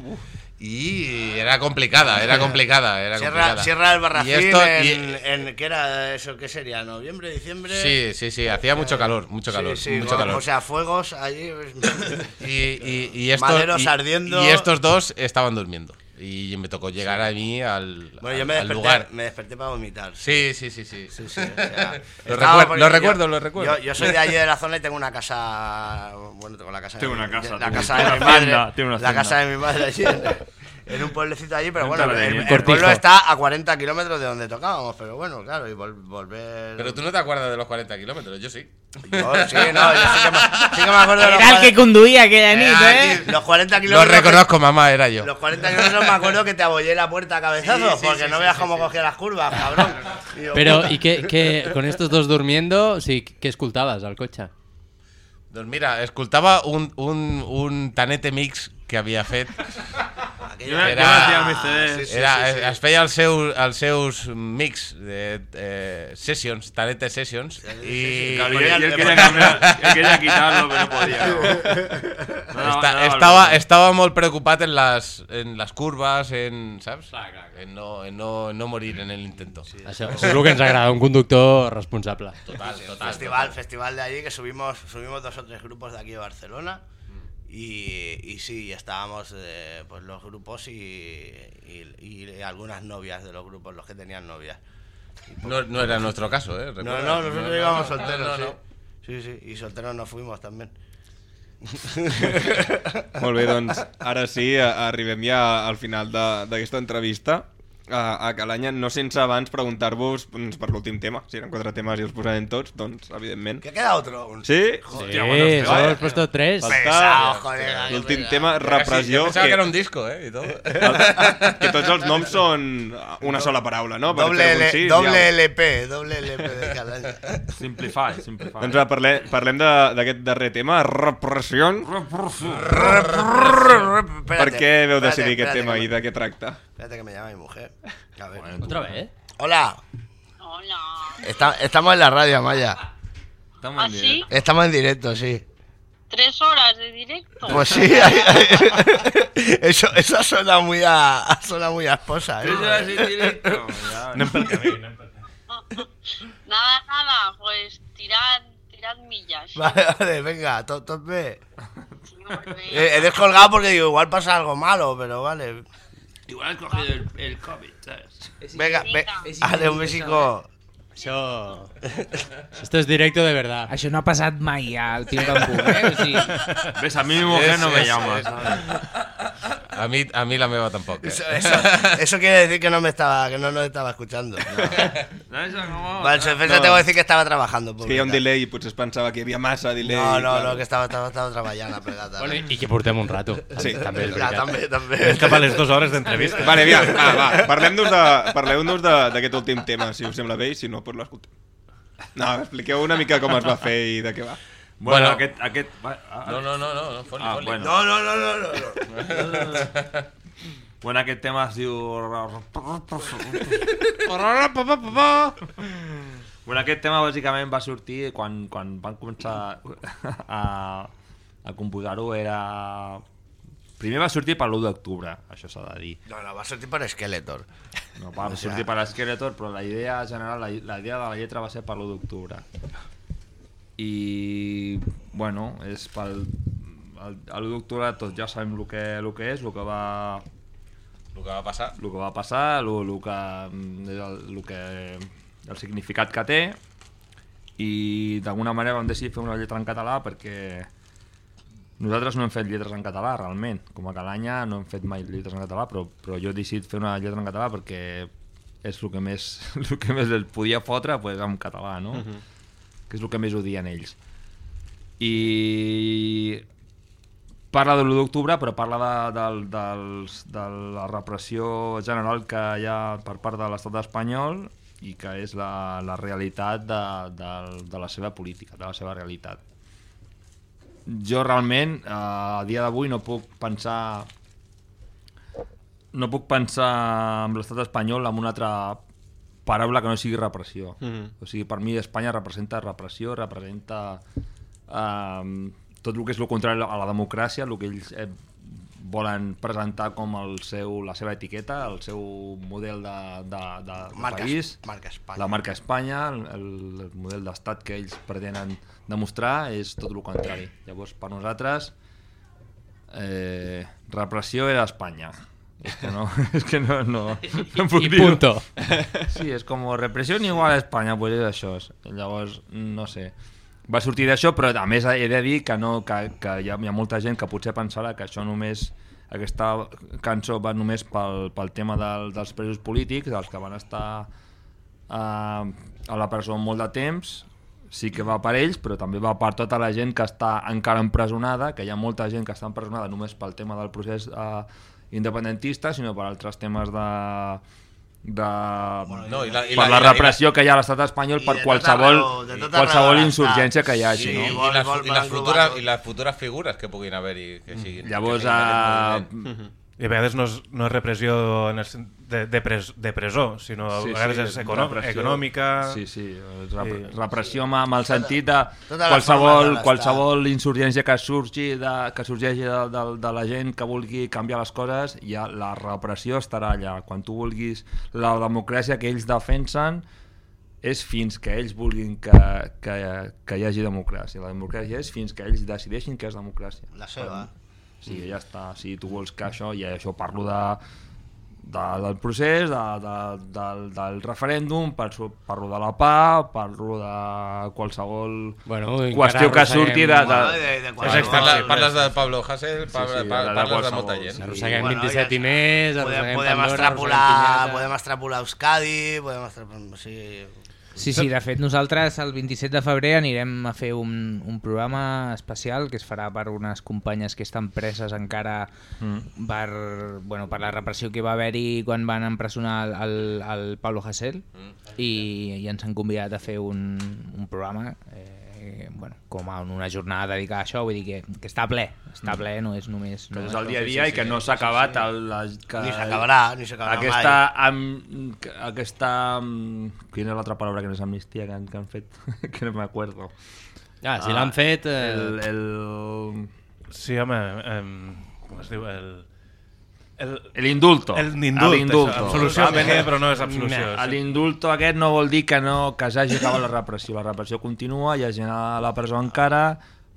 Y era complicada, era complicada, era Sierra, complicada. Sierra del Barracín Y esto- en, y- en- ¿Qué era eso? ¿Qué sería? ¿Noviembre, diciembre? Sí, sí, sí, hacía mucho calor, mucho Sí, calor, sí, mucho o- calor. O sea, fuegos allí. pues, y, y, y estos, Maderos ardiendo. y estos dos estaban durmiendo. Y me tocó llegar a mí al, Bueno, yo al- me al desperté, lugar. me desperté para vomitar. Sí, sí, sí, sí. Sí, sí, o sea, Lo estaba recuer- porque lo yo- recuerdo, lo recuerdo. Yo, yo soy de allí de la zona y tengo una casa. Bueno, tengo la casa. Tengo de, una casa, La casa de mi madre. tengo una La casa de mi madre allí. En, un pueblecito allí, pero bueno, el, pueblo está a 40 kilómetros de donde tocábamos, pero bueno, claro, y vol- volver. Pero tú no te acuerdas de los 40 kilómetros, yo sí. Yo, sí, no, yo sí que me, sí que me acuerdo de los, Era el que 40 conduïa aquella nit, Ah, eh? sí, los 40 Lo kilómetros. que- reconozco, mamá, era yo. Los 40 kilómetros me acuerdo que te abollé la puerta a cabezazos, Sí, sí, porque sí, no veas sí, cómo sí. cogía las curvas, cabrón. Digo, Pero, puta. ¿y qué, qué- con estos dos durmiendo, sí, qué escoltabas al coche? Doncs mira, escoltava un, un, un tanete mix que havia fet. Yo, Era- yo hacía mis CDs. sí, Era, sí, sí. Es feia els seus, els seus mix de eh, sessions, tanete sessions, i Claro, y él, y él quería cambiar, él quería quitarlo, pero no podía. No, no, esta- no, estava, no. estava molt preocupat en les, en les curves, en, saps? En no, en no, en no morir en el intento. Això, això és el que ens agrada, un conductor responsable. Total, total. festival, festival de allí que subimos, subimos dos o tres grupos de aquí de Barcelona y, y sí, estábamos eh, pues los grupos y, y- y algunas novias de los grupos, los que tenían novias. No, no era nuestro caso, ¿eh? No, Recuerda. no, nosotros íbamos solteros, no, sí. no. Sí, sí, y solteros nos fuimos también. Molt bé, doncs ara sí, arribem ja al final de- d'aquesta entrevista a, a Calanya, no sense abans preguntar-vos doncs, per l'últim tema, si eren quatre temes i els posarem tots, doncs evidentment. ¿Qué queda otro? Un- Sí? Hòstia, bueno, Sí, solo hemos puesto tres. Pesado, que L'últim tema, repressió. yo pensaba que era un disco, eh, y todo. que tots els noms són una sola paraula, no? Per Doble, L- sí, doble ja. LP, doble LP de Calanya. Simplify, simplify. Doncs va, parlem, parlem de- d'aquest darrer tema, repressió. Per què veu decidir aquest tema i de què tracta? Espérate que me llama mi mujer. A ver. ¿Otra vez? Hola. Hola. Está- estamos en la radio, Amaya. Estamos ¿Ah, sí? Estamos en directo, sí. ¿Tres horas de directo? Pues sí, eso, eso suena muy a, suena muy a esposa. ¿eh? Tres horas en directo. Ya, Anem pel camí, anem pel Nada, nada, pues tirad, tirad millas. Vale, vale, venga, to- tope. Eh, he descolgado porque digo, igual pasa algo malo, pero vale. Igual has cogido el, el COVID, ¿sabes? Venga, ve, dale un besico. Això... Esto es directo de verdad. Això no ha passat mai al Pim Pam Pum, eh? O sigui, Ves, a mí mi mujer no me llama, es- ¿sabes? A mí, a mí la meva tampoco. eh. Eso, eso, eso quiere decir que no me estaba, que no nos estaba escuchando. No, eso no. Vale, defensa No. tengo que decir que estaba trabajando. És que hi ha un delay i potser es pensava que hi havia massa delay. No, no, claro. no, que estava, estava, estava treballant a pegata. Bueno, i que portem un rato. Sí. també és Ja, veritat. també, també. Anem cap a les dues hores d'entrevista. Vale, via, va, va, parlem-nos de- parleu-nos de- d'aquest últim tema, si us sembla bé, i si no, doncs l'escoltem. No, expliqueu una mica com es va fer i de què va. Bueno, Bueno. aquest... aquest ah, No, no, no, no, no fot-li, Ah, fot-li. bueno. No, no, no, no, no. no. Bueno, aquest tema es diu... Bueno, aquest tema bàsicament va sortir quan, quan van començar a, a composar-ho era... Primer va sortir per l'1 d'octubre, això s'ha de dir. No, no, va sortir per Skeletor. No, va sortir per Skeletor, però la idea general, la, la idea de la lletra va ser per l'1 d'octubre. I, bueno, és pel... el- a l'1 d'octubre tots ja sabem el que, el que és, el que va... El que va passar. El que va passar, el, el que, el, el que, el significat que té, i d'alguna manera vam decidir fer una lletra en català perquè nosaltres no hem fet lletres en català, realment. Com a Calanya no hem fet mai lletres en català, però, però jo he decidit fer una lletra en català perquè és el que més, el que més el podia fotre pues, en català, no? Mhm. Que és el que més odien ells. I parla de l'1 d'octubre, però parla de, de, dels, de la repressió general que hi ha per part de l'estat espanyol i que és la, la realitat de, de, de la seva política, de la seva realitat jo realment eh, a dia d'avui no puc pensar no puc pensar en l'estat espanyol amb una altra paraula que no sigui repressió Mhm. o sigui, per mi Espanya representa repressió representa eh, tot el que és el contrari a la democràcia el que ells eh, volen presentar com el seu, la seva etiqueta, el seu model de, de, de, de Marca- país, marca Espanya. la marca Espanya, el, el model d'estat que ells pretenen demostrar és tot el contrari. Llavors, per nosaltres, eh, repressió era Espanya. Que no, és que no, no, no puc I dir. punto. Sí, és com repressió igual a Espanya, pues és això. Llavors, no sé. Va sortir d'això, però a més he de dir que, no, que, que hi, ha, hi ha molta gent que potser pensarà que això només aquesta cançó va només pel, pel tema del, dels presos polítics, dels que van estar uh, a la presó molt de temps, sí que va per ells, però també va per tota la gent que està encara empresonada, que hi ha molta gent que està empresonada només pel tema del procés uh, independentista, sinó per altres temes de de No, i la- i per la- la, i la- repressió que hi ha a l'estat espanyol per qualsevol, arreu, qualsevol insurgència que hi hagi. Sí, no? i, les, i, les futures. I les futures figures que puguin haver-hi. Que siguin, Llavors, que siguin moviment. I a vegades no és, no és repressió en el, sen- de, de, pres, de presó, sinó a vegades és econo repressió. econòmica... Sí, sí, és rep Sí. repressió amb, amb el sentit de Tota qualsevol, qualsevol insurgència que surgi de, que sorgeixi de, de, de la gent que vulgui canviar les coses, ja la repressió estarà allà. Quan tu vulguis la democràcia que ells defensen és fins que ells vulguin que, que, que hi hagi democràcia. La democràcia és fins que ells decideixin que és democràcia. La seva. Sí, ja està. Si tu vols que això, i això parlo de de, del procés, de, de, del, del referèndum, parlo, parlo de la PA, parlo de qualsevol Bueno, qüestió que surti de... de, Bueno, de- de de qualsevol- Parles, parles de Pablo Sí, parles, sí, de- de parles de qualsevol. molta gent. Arrosseguem Bueno, 27 i més, Podem, arrosseguem podem, Pandora, extrapolar, arrosseguem Pinyata. podem extrapolar Euskadi, podem extrapolar... O sigui, Sí, sí, de fet nosaltres el 27 de febrer anirem a fer un, un programa especial que es farà per unes companyes que estan preses encara Mm. per, bueno, per la repressió que va haver-hi quan van empresonar el, el, el Pablo Hasél i, i ens han convidat a fer un, un programa eh, bueno, com a una jornada dedicada a això, vull dir que, que està ple, està ple, no és només... que no és el dia a dia i que no s'ha acabat el, la, que, Ni s'acabarà, ni s'acabarà aquesta, mai. Am, aquesta quina és l'altra paraula que no és amnistia que han, que han fet que no m'acuerdo Ah, si l'han fet, eh, el, el, Sí, home, eh, com es diu? El... El, el indulto l'indulto. absolució Ah, bé, però no és absolució, sí. l'indulto aquest no vol dir que no que s'hagi acabat la repressió la repressió continua, hi ha gent a la presó encara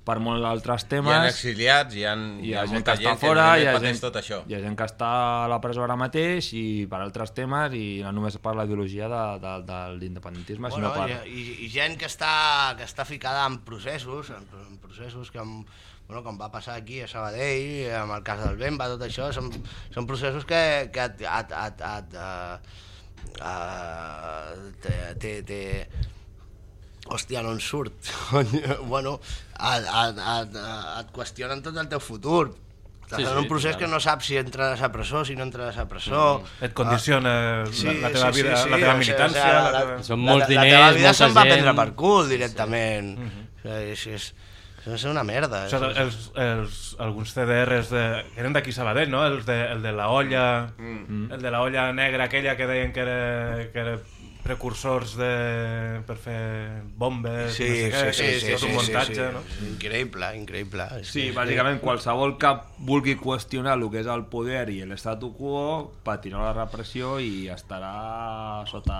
per molts altres Hi ha temes exiliats, hi ha, hi hi ha, ha gent que està gent que fora, hi ha, gent, tot això. hi ha gent que està a la presó ara mateix i per altres temes i no només per la ideologia de, de, de l'independentisme, bueno, sinó per... i, i, i gent que està, que està ficada en processos, en, en processos que, amb, bueno, com va passar aquí a Sabadell, amb el cas del Bemba, tot això, són, són processos que, que et, et, et, et, uh, uh, té, té, té, hòstia, no en surt. bueno, et, et, et, et qüestionen tot el teu futur. Estàs Sí, en sí, un procés total. que no saps si entraràs a presó, si no entraràs a presó. Mm. Et condiciona la- la teva vida, la teva o sigui, militància, o sigui, la Són la, molts la, la diners, teva vida se'n va prendre per cul directament. Mhm. O sigui, és, és, és una merda. Això, és- els, els, alguns CDRs de, que eren d'aquí Sabadell, no? Els de, el de la olla, Mm. el de la olla negra aquella que deien que era, que era precursors de, per fer bombes, Sí, no sé què, sí, que sí, és sí, tot sí, un sí, muntatge, sí. no? Increïble, increïble. Sí, que- bàsicament qualsevol que vulgui qüestionar el que és el poder i l'estatu quo patirà la repressió i estarà sota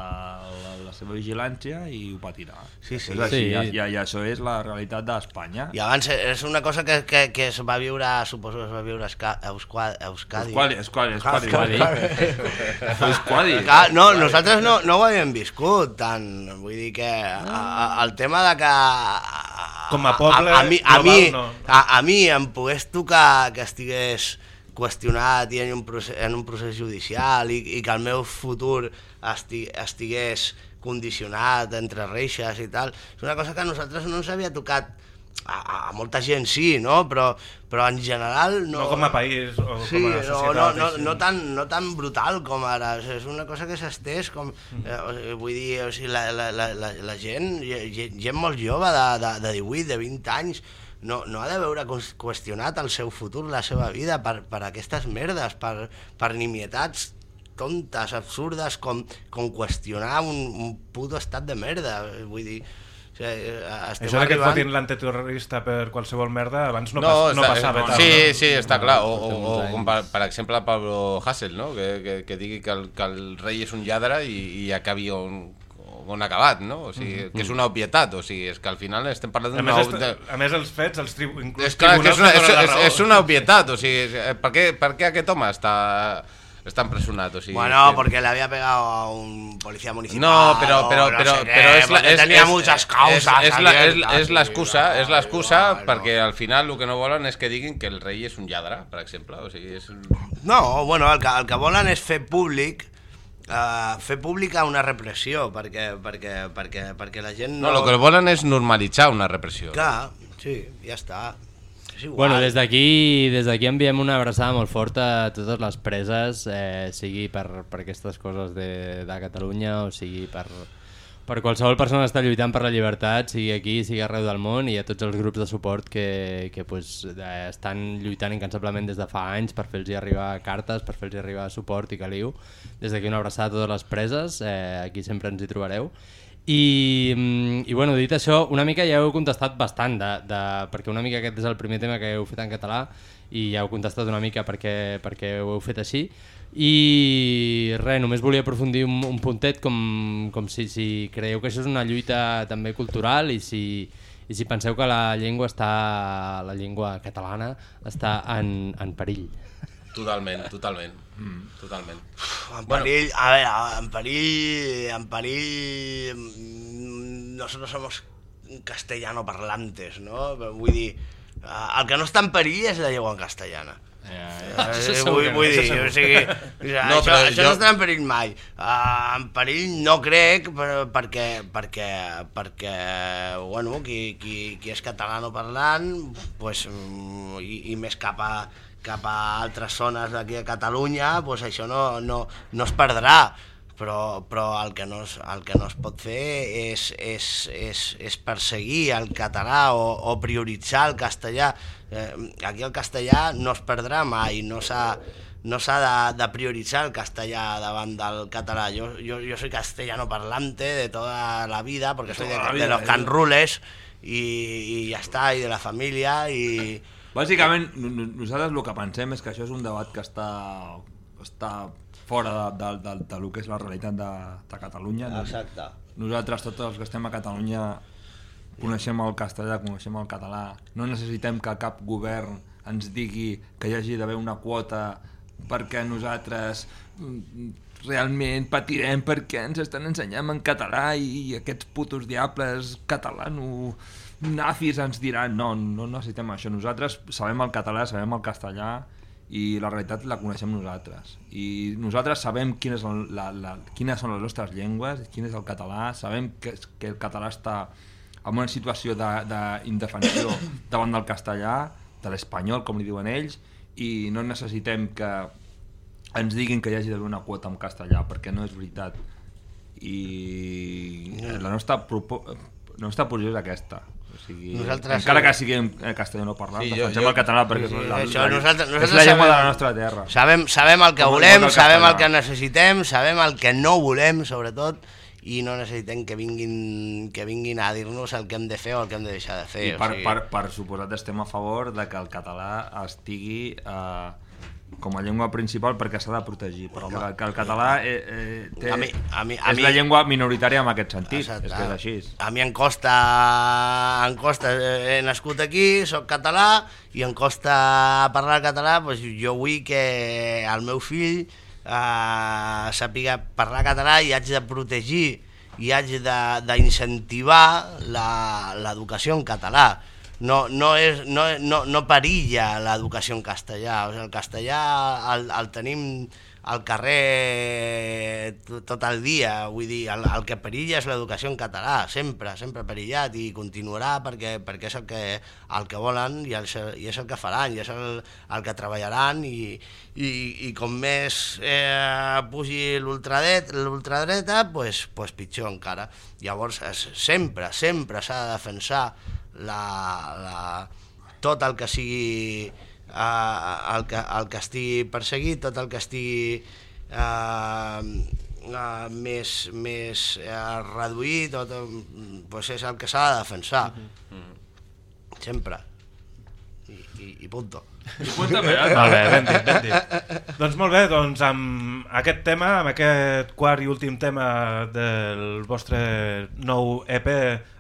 la, la seva vigilància i ho patirà. Sí, sí. És així, Sí. I, i, i això és la realitat d'Espanya. I abans és una cosa que, que, que es va viure, suposo que es va viure a Euskadi. Euskadi. Euskadi, Euskadi, Euskadi. Euskadi. Euskadi. No, nosaltres no, no ho havíem viscut tant. Vull dir que a, a, el tema de que... Com a poble a, a, mi, a, mi, no. a, a mi em pogués tocar que estigués qüestionat i en un procés, en un procés judicial i, i que el meu futur esti, estigués condicionat entre reixes i tal, és una cosa que a nosaltres no ens havia tocat a, a, molta gent sí, no? Però, però en general no... No com a país o sí, com a no, societat. no, no, així. no, tan, no tan brutal com ara, O sigui, és una cosa que s'ha estès com, eh, o sigui, vull dir, o sigui, la, la, la, la, gent, gent, gent molt jove de, de, de 18, de 20 anys, no, no ha de veure qües- qüestionat el seu futur, la seva vida, per, per aquestes merdes, per, per nimietats tontes, absurdes, com, com qüestionar un, un puto estat de merda, vull dir, o sigui, eh, estem Això de que et fotin l'antiterrorista per qualsevol merda abans no, No, pas, no passava tal. Sí, no? sí, està clar. O, o, o com per, per exemple Pablo Hassel, no? que, que, que digui que el, que el rei és un lladre i, i acabi on, on ha acabat, no? O sigui, que és una obvietat, o sigui, és que al final estem parlant A d'una... ob- est- a més, els fets, els tribu, inclús És clar, que és una, és, no és, és una obvietat, o sigui, és- eh, per què, per què aquest home està, està empresonat? O sigui, Bueno, que- porque le había pegado a un policía municipal. No, pero, pero, no pero, pero es la, porque es, tenía es- muchas causas. És, la, és, abiertas, és l'excusa, és l'excusa perquè al final el que no volen és que diguin que el rei és un lladre, per exemple. O sigui, és... No, bueno, el que, el que volen és fer públic uh, fer pública una repressió perquè, perquè, perquè, perquè la gent No, no... el que volen és normalitzar una repressió. Clar, sí, ja està. És igual. Bueno, des d'aquí des d'aquí enviem una abraçada molt forta a totes les preses, eh, sigui per, per aquestes coses de, de Catalunya o sigui per, per qualsevol persona que està lluitant per la llibertat, sigui aquí, sigui arreu del món, i a tots els grups de suport que, que pues, eh, estan lluitant incansablement des de fa anys per fer-los arribar cartes, per fer-los arribar suport i caliu. Des d'aquí una abraçada a totes les preses, eh, aquí sempre ens hi trobareu. I, mm, I bueno, dit això, una mica ja heu contestat bastant, de, de, perquè una mica aquest és el primer tema que heu fet en català i ja heu contestat una mica perquè, perquè ho heu fet així. I res, només volia aprofundir un, un puntet com, com si, si creieu que això és una lluita també cultural i si, i si penseu que la llengua està la llengua catalana està en, en perill. Totalment, totalment. Mm, totalment. En perill, a ver, en perill, en perill, mm, nosotros somos castellano parlantes, no? Però Vull dir, eh, el que no està en perill és la llengua en castellana. Eh, vull, vull dir, o sigui, No, això, això jo- no estarà en perill mai. Uh, en perill no crec, però, perquè, perquè, perquè bueno, qui, qui, qui és catalano parlant pues, mm, i, i més cap a, cap a altres zones d'aquí a Catalunya, pues això no, no, no es perdrà però, però el, que no es, el que no es pot fer és, és, és, és perseguir el català o, o prioritzar el castellà. Eh, aquí el castellà no es perdrà mai, no s'ha no s'ha de, de prioritzar el castellà davant del català. Jo, jo, jo soy castellano parlante de toda la vida, porque soy de, de los canrules y, y ya está, y de la familia, y... Bàsicament, no- no- nosaltres el que pensem és que això és un debat que està, està fora de, de, de, de, lo que és la realitat de, de Catalunya. no? Exacte. Nosaltres, tots els que estem a Catalunya, coneixem el castellà, coneixem el català. No necessitem que cap govern ens digui que hi hagi d'haver una quota perquè nosaltres mm, realment patirem perquè ens estan ensenyant en català i aquests putos diables catalano nazis ens diran no, no necessitem això, nosaltres sabem el català, sabem el castellà i la realitat la coneixem nosaltres i nosaltres sabem quina és la, la, quines són les nostres llengües quin és el català, sabem que, que el català està en una situació de- d'indefensió davant del castellà, de l'espanyol, com li diuen ells, i no necessitem que ens diguin que hi hagi d'haver una quota en castellà, perquè no és veritat. I la nostra, propo... la nostra posició és aquesta. Sigui, Nosaltres- encara que siguem eh, castellano parlant, Sí, sí, jo- defensem jo- el català perquè Sí, és, la, això, la, nosaltres- és nosaltres la llengua de sabem- la nostra terra. Sabem, sabem el que Com- volem, el sabem el que necessitem, sabem el que no volem, sobretot, i no necessitem que vinguin, que vinguin a dir-nos el que hem de fer o el que hem de deixar de fer. I per, o sigui, per, per suposat estem a favor de que el català estigui eh, com a llengua principal perquè s'ha de protegir, però que, que el català eh, eh, té, A mi- a mi- a és mi- la llengua minoritària en aquest sentit, Exacte. és que és així. A mi em costa, em costa, he nascut aquí, sóc català, i em costa parlar català, doncs jo vull que el meu fill eh, sàpiga parlar català i haig de protegir i haig d'incentivar la- l'educació en català. No, no, és, no, no, no perilla l'educació en castellà. O sigui, el castellà el, el tenim al carrer to- tot el dia, vull dir, el, el que perilla és l'educació en català, sempre, sempre perillat i continuarà perquè, perquè és el que, el que volen i, el, i és el que faran i és el, el que treballaran i, i, i com més eh, pugi l'ultradret- l'ultradreta, pues, pues pitjor encara. Llavors, sempre, sempre s'ha de defensar la, la, tot el que sigui eh, el, que, el que estigui perseguit, tot el que estigui eh, eh, més, més eh, reduït, tot, eh, pues és el que s'ha de defensar. Sempre. I, i, i punto. Molt bé, ben dit, ben dit. doncs molt bé, doncs amb aquest tema, amb aquest quart i últim tema del vostre nou EP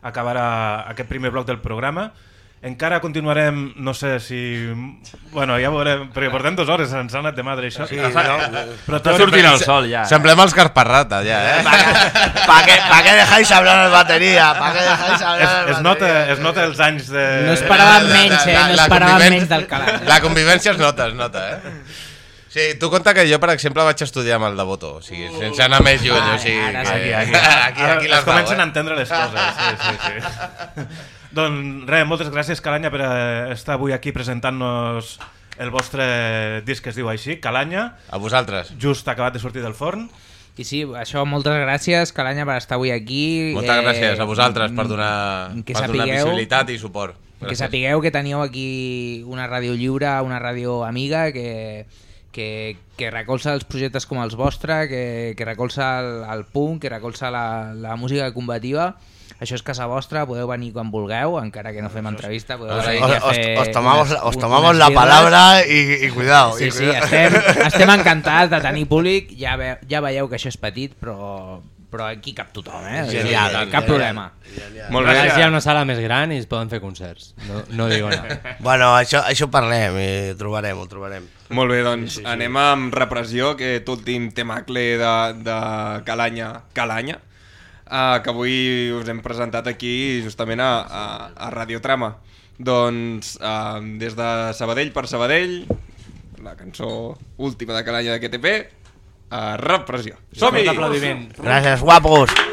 acabarà aquest primer bloc del programa. Encara continuarem, no sé si... Bueno, ja veurem, perquè portem dues hores, ens ha anat de madre això. Sí, no? Està sortint el sol ja. Semblem els Carparrata, ja, eh? ¿Para qué, pa qué dejáis hablar al batería? ¿Para qué dejáis hablar Es, es, nota, es nota els anys de... No esperaven menys, eh? No convivència- menys del Calanya. La convivència es nota, es nota, eh? Sí, tu compta que jo, per exemple, vaig estudiar amb el de Boto, o sigui, sense anar més lluny, o sigui... Ara, que- aquí, aquí, aquí, aquí es les comencen dau, a entendre les coses. Sí, sí, sí. Doncs res, moltes gràcies, Calanya, per eh, estar avui aquí presentant-nos el vostre disc que es diu així, Calanya. A vosaltres. Just acabat de sortir del forn. I sí, això, moltes gràcies, Calanya, per estar avui aquí. Moltes gràcies a vosaltres per donar, que per donar sapigueu- visibilitat i suport. Que Gràcies. sapigueu que teníeu aquí una ràdio lliure, una ràdio amiga, que, que, que recolza els projectes com els vostres, que, que recolza el, el punk, que recolza la, la música combativa. Això és casa vostra, podeu venir quan vulgueu, encara que no fem entrevista. Podeu Os- venir a fer os tomamos- unes- os tomamos la palabra i- i cuidao, Sí, i sí, cuidao. estem, estem encantats de tenir públic. Ja, ve, ja veieu que això és petit, però, però aquí cap tothom, eh? Genial, Genial, cap genial, problema. genial. Molt bé. Hi ha una sala més gran i es poden fer concerts. No, no digo nada. Bueno, això, això parlem i ho trobarem, ho trobarem. Molt bé, doncs Sí, sí, sí. anem amb repressió, aquest últim temacle de, de Calanya, Calanya, uh, que avui us hem presentat aquí justament a, a, a Radiotrama. Doncs uh, des de Sabadell per Sabadell, la cançó última de Calanya de KTP, a repressió. Som-hi! Gràcies, guapos!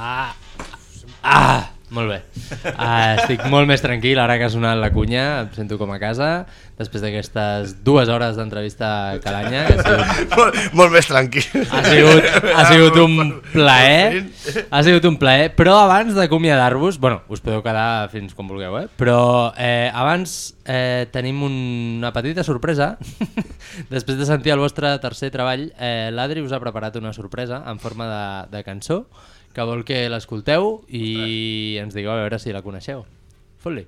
Ah! Ah! Molt bé. Ah, estic molt més tranquil ara que ha sonat la cunya, em sento com a casa, després d'aquestes dues hores d'entrevista a Calanya. Que ha sigut, molt, molt més tranquil. ha, sigut, ha sigut un plaer, ha sigut un plaer, però abans d'acomiadar-vos, bueno, us podeu quedar fins com vulgueu, eh? però eh, abans eh, tenim una petita sorpresa. després de sentir el vostre tercer treball, eh, l'Adri us ha preparat una sorpresa en forma de, de cançó que vol que l'escolteu i ens digueu a veure si la coneixeu. Fot-li.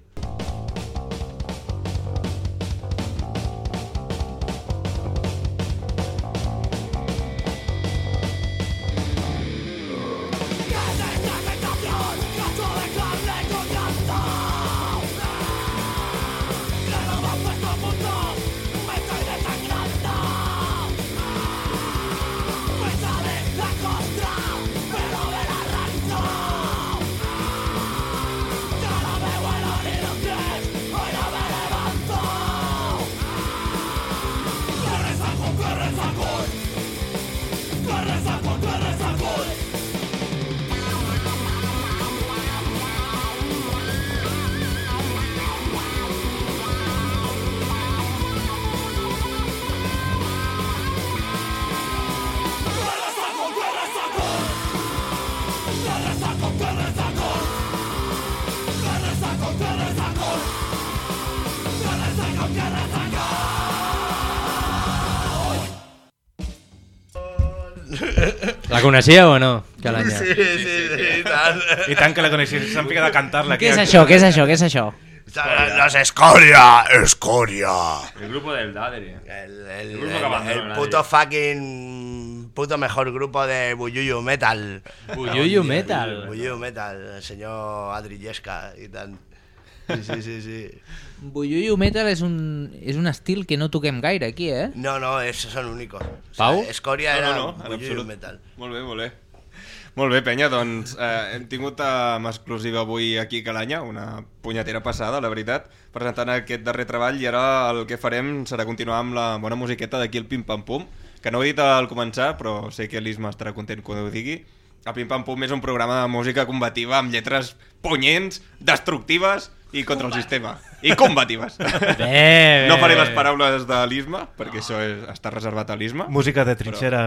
Coneixíeu o no, Calanya? Sí, sí, sí, i tant. I tant que la coneixis, s'han ficat a cantar-la. Què és això? Què és això? Què és això? Las escoria, escoria. El grupo del Dadri. El, el, El grupo que el- el nadie. puto fucking puto mejor grupo de Buyuyu Metal. Buyuyu Metal. Buyuyu Metal, el señor Adri Llesca i tant. Sí, sí, sí, sí. Buyuyu Metal és un, és un estil que no toquem gaire aquí, eh? No, no, esos son únicos. Pau? O sea, Escoria No, era no, no, Buyuyu absolut. Metal. Molt bé, molt bé. Molt bé, penya, doncs eh, hem tingut eh, amb exclusiva avui aquí a Calanya, una punyetera passada, la veritat, presentant aquest darrer treball i ara el que farem serà continuar amb la bona musiqueta d'aquí el Pim Pam Pum, que no ho he dit al començar, però sé que l'Isma estarà content quan ho digui. El Pim Pam Pum és un programa de música combativa amb lletres punyents, destructives i contra el sistema. I combatives. bé. No faré les paraules de l'Isma, perquè això és, està reservat a l'Isma. Música de trinxera,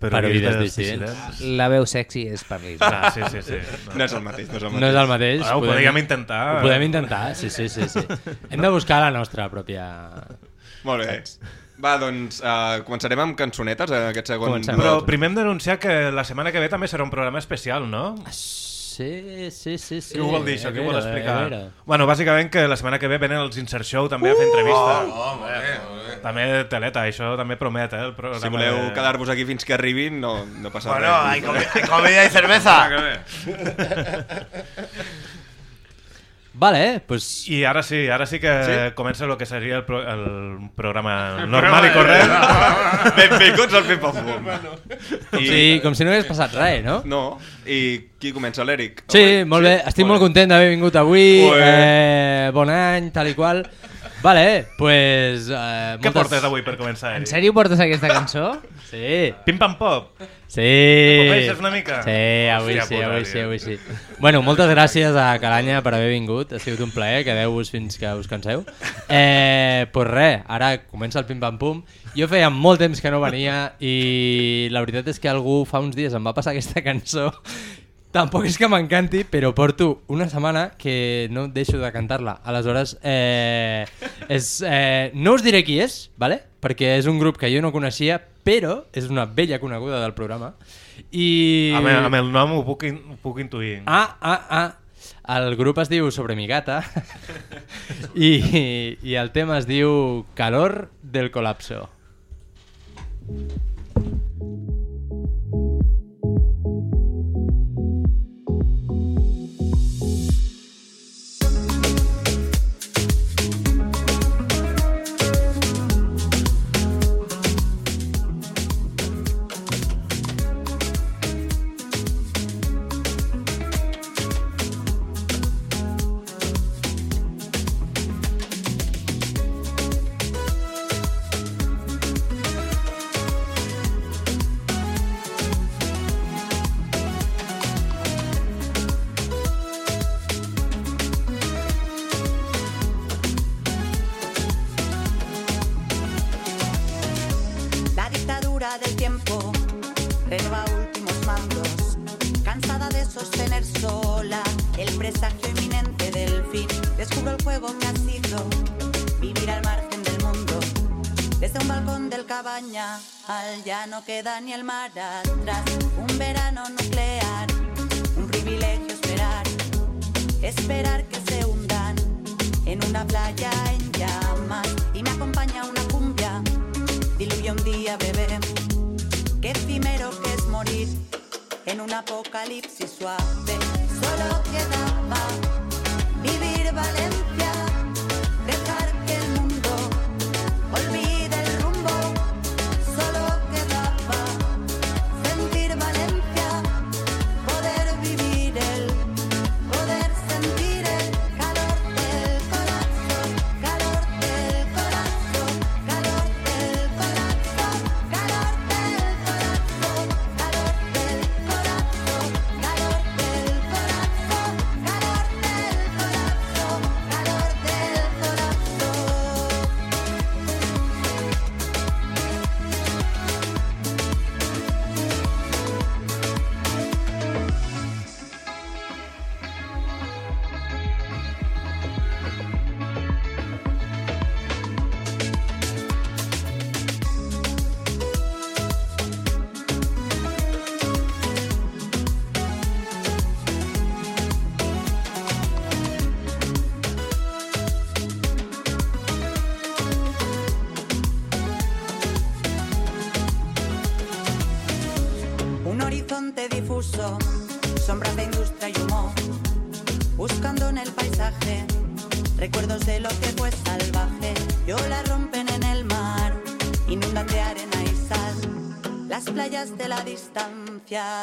però, Per vides vides dissidents. La veu sexy és per l'Isma. Ah, sí, sí, sí. No és el mateix, no és el mateix. No és el mateix. Ah, ho podríem intentar. Ho podem intentar, sí, sí, sí, sí. Hem de buscar la nostra pròpia... Molt bé. Va, doncs uh, començarem amb cançonetes en aquest segon Comencem. Però primer hem d'anunciar que la setmana que ve també serà un programa especial, no? Sí, sí, sí, sí. Què vol dir això? Què vol veure, explicar? a veure. Bueno, bàsicament que la setmana que ve venen els Insert Show també a fer entrevista. Oh, molt bé, molt bé. També teleta, això també promet, eh? El programa Si voleu de- quedar-vos aquí fins que arribin, no, no passa Bueno, res. hay, comi- hay comida y cerveza. Vale, pues... I ara sí, ara sí que Sí? comença el que seria el, pro el programa El normal i corrent. Benvinguts al Pim Pam Pum. Com si, com si no hagués passat res, no? No, i qui comença? L'Eric? Sí, molt bé. Estic molt content d'haver vingut avui. Ué. Eh, bon any, tal i qual. Vale, pues... Eh, Què portes avui per començar? En sèrio portes aquesta cançó? Sí. Pim Pam Pop? Sí. Popeixes una mica? Sí, avui Hòstia sí, puta, avui sí, avui sí. Bueno, moltes gràcies a Calanya per haver vingut. Ha sigut un plaer, quedeu-vos fins que us canseu. Eh, pues res, ara comença el pim-pam-pum. Jo feia molt temps que no venia i la veritat és que algú fa uns dies em va passar aquesta cançó Tampoc és que m'encanti, però porto una setmana que no deixo de cantar-la. Aleshores, eh, és, eh, no us diré qui és, vale? perquè és un grup que jo no coneixia, però és una vella coneguda del programa. I... Amb, el- amb el nom ho puc, in, ho puc intuir. Ah, ah, ah. El grup es diu Sobre mi gata i, i el tema es diu Calor del colapso. renueva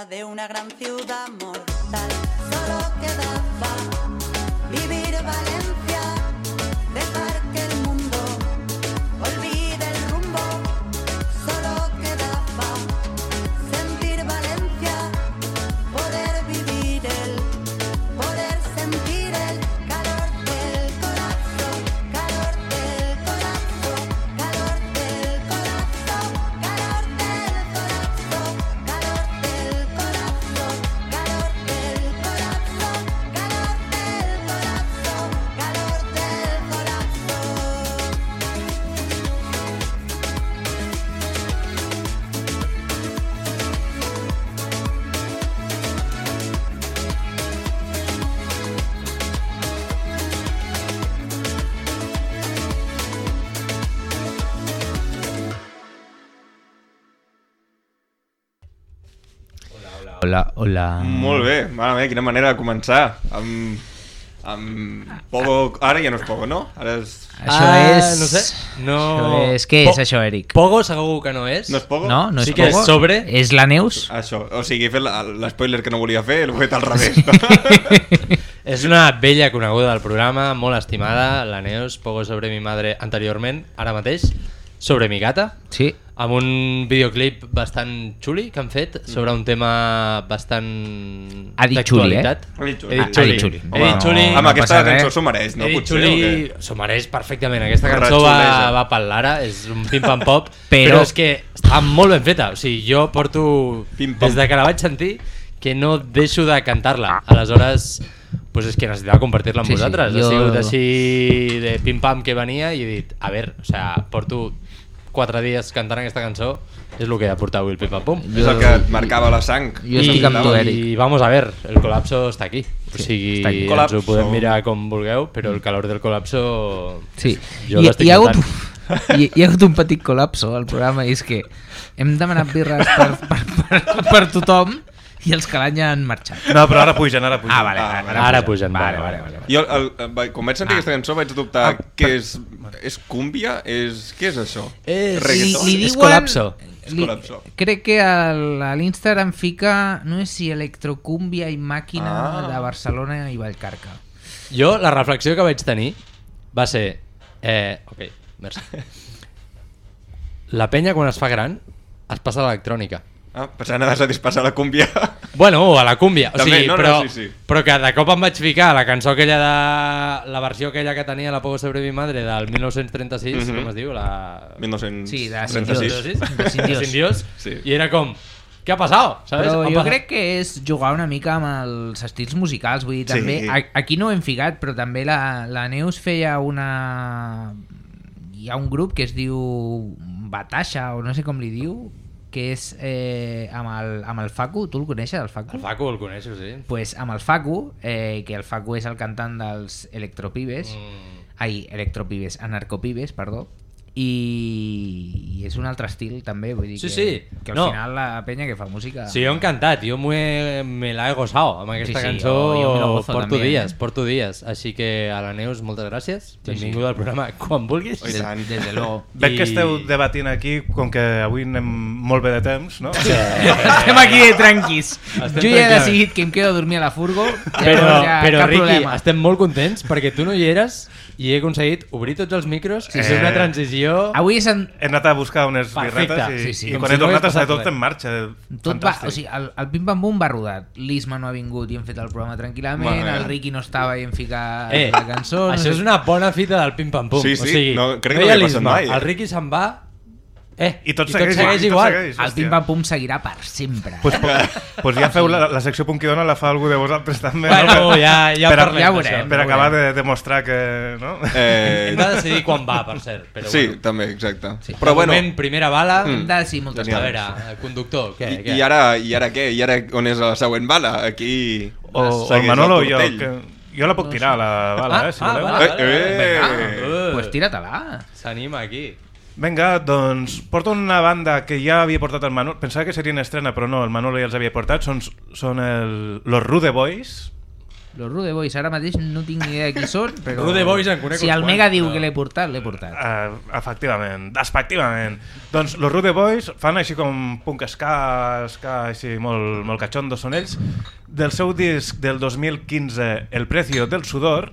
de una gran ciudad Hola. Molt bé, mare meva, quina manera de començar. Amb, amb Pogo... Ara ja no és Pogo, no? Ara és... Això Ah, és... no sé, no- Això és... Què Po- és això, Eric? Pogo segur que no és. No és Pogo? No, no és Sí que és Pogo. sobre. És la Neus? Això, o sigui, he fet la- l'espoiler que no volia fer, l'he fet al revés. No? És una vella coneguda del programa, molt estimada, la Neus, Pogo sobre mi madre anteriorment, ara mateix, sobre mi gata. Sí. Amb un videoclip bastant xuli que han fet sobre un tema bastant Ha dit xuli, eh? d'actualitat. Ha dit xuli. He dit Ha xuli. dit xuli. He dit xuli. Home, aquesta passa res. cançó s'ho mereix, no? He dit Potser, xuli, s'ho mereix perfectament. Aquesta cançó va, va pel Lara, és un pim-pam-pop, Però- però... és que està molt ben feta. O sigui, jo porto, des de que la vaig sentir, que no deixo de cantar-la. Aleshores, pues és que necessitava compartir-la amb Sí, sí, vosaltres. jo- Ha sigut així de pim-pam que venia i he dit, a veure, o sea, porto quatre dies cantant aquesta cançó, és el que ha portat avui el pim-pam-pum. És el que et marcava la sang. Jo estic amb tu, Eric. I vamos a ver, el colapso està aquí. O sigui, està aquí. ens Colapso. ho podem mirar com vulgueu, però el calor del colapso... Sí, Jo I, l'estic hi, ha hagut, hi, hi ha hagut un petit col·lapso al programa i és que hem demanat birres per, per, per, per tothom i els que l'any han marxat. No, però ara pugen, ara pugen. Ah, vale, Ah, ara, Ara pugen, Vale, vale, vale, vale. Jo, el, el, quan vaig sentir Ah. aquesta cançó vaig dubtar què és... És cúmbia? És... Què és això? És- Reggaeton? Li, li És diuen, colapso. És li- colapso. Crec que al- a l'Instagram fica, no sé si electrocúmbia i màquina Ah. de Barcelona i Vallcarca. Jo, la reflexió que vaig tenir va ser... Eh, ok, merci. La penya, quan es fa gran, es passa a l'electrònica. Ah, pensant a satisfacer la cúmbia. Bueno, a la cúmbia, o També, sigui, no, no, però, sí, sí. però que de cop em vaig ficar la cançó aquella de... la versió aquella que tenia la Pogo sobre mi madre del 1936, Mhm. com es diu? La... 1936. Sí, de Sin Dios. De Sin Dios. De Sin Dios. Sí. I era com, què ha passat? ¿Sabes? Però jo passat- crec que és jugar una mica amb els estils musicals, vull dir, Sí. també, a- aquí no ho hem ficat, però també la, la Neus feia una... Hi ha un grup que es diu Batasha, o no sé com li diu, que és eh, amb, el, amb el Facu, tu el coneixes, el Facu? El Facu el coneixo, sí. pues amb el Facu, eh, que el Facu és el cantant dels Electropibes, Mm. ai, Electropibes, Anarcopibes, perdó, i, i és un altre estil també, vull dir Sí, que, sí. que al No. final la penya que fa música... Sí, jo encantat, jo he, me l'he gozado amb aquesta Sí, sí, cançó, jo- jo gozo porto també, dies, eh? porto dies, així que a la Neus moltes gràcies, Sí, benvinguda sí. al programa quan vulguis. Des- desde luego. Veig que esteu debatint aquí, com que avui anem molt bé de temps, no? Sí. Estem aquí de tranquis. Estem jo ja he decidit que em quedo a dormir a la furgo, Però, ja però cap Riqui, problema. estem molt contents perquè tu no hi eres i he aconseguit obrir tots els micros i fer una transició... Avui és en... He anat a buscar unes Perfecte. birretes i, Sí, sí. i quan si he no tornat hagués està tot res. en marxa. Tot va, o sigui, el, el Pim Pam Pum va rodat. L'Isma no ha vingut i hem fet el programa tranquil·lament, bé. el Riqui no estava i hem ficat Eh, la cançó... no això sé- és una bona fita del pim-pam-pum. Sí, O sí, sigui, no, crec que hi no ha havia passat mai, eh? El Riqui se'n va... Eh, I tot segueix, i tot igual. segueix. El Pim Pam Pum seguirà per sempre. Pues, pues ja feu la, la secció Punquidona la fa algú de vosaltres també, Bueno, no? ja- ja per, parlem Ja per, veurem, per acabar veurem. de demostrar que... No? Eh, Hem de decidir quan va, per cert. Però sí, bueno. també, exacte. Sí. Però bueno, moment, primera bala. Mm. Hem de decidir moltes Genial. A veure, el conductor, què? I, què? i, ara, I ara què? I ara on és la següent bala? Aquí O, o el segueix Manolo o el jo, tortell. que jo la puc tirar, la bala, Ah, eh, si ah, voleu. vale, vale, Eh, eh. Vinga. Pues tira-te-la. S'anima aquí. Vinga, doncs porto una banda que ja havia portat el Manolo. Pensava que seria en estrena, però no, el Manolo ja els havia portat. Són, són el, los Rude Boys. Los Rude Boys, ara mateix no tinc ni idea de qui són, però... Rude Boys en conec Si el Mega diu però- que l'he portat, l'he portat. Uh, efectivament, despectivament. Doncs los Rude Boys fan així com punk ska, ska així molt, molt catxondos són ells. Del seu disc del 2015, El precio del sudor,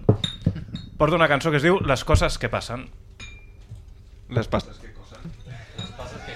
porta una cançó que es diu Les coses que passen. Las pastas que cosan. Las pastas que.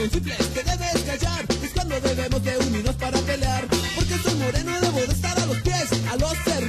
Son simples, te debes callar. Es cuando debemos de unirnos para pelear. Porque soy moreno y debo de estar a los pies, a los servicios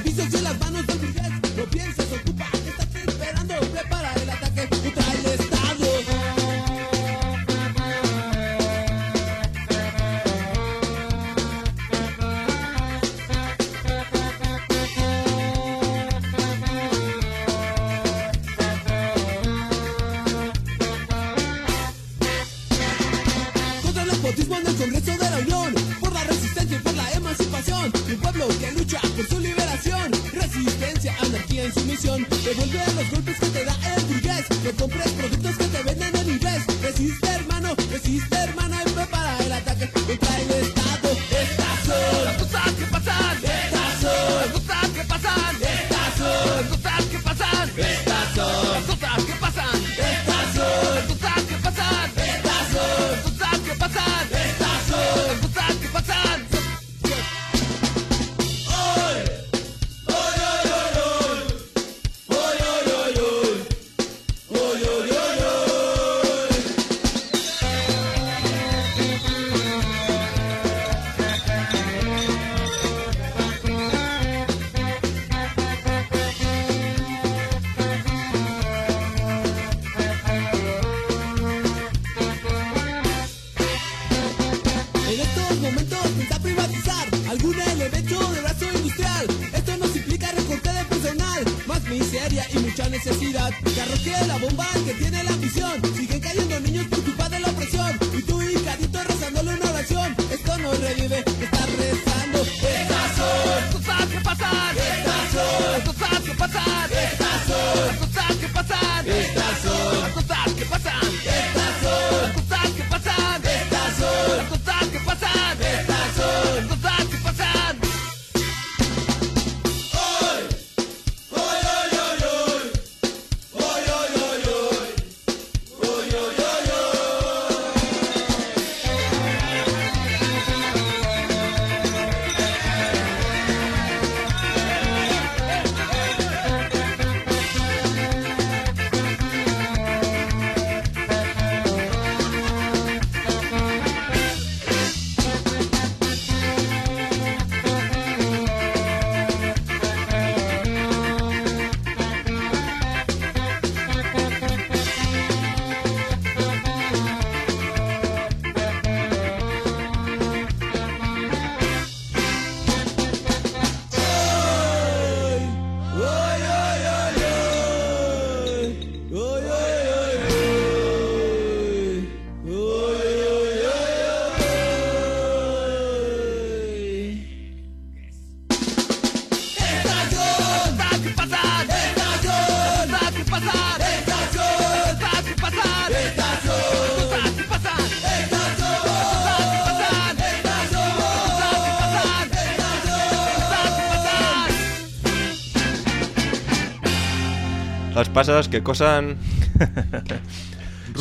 Passes que. Això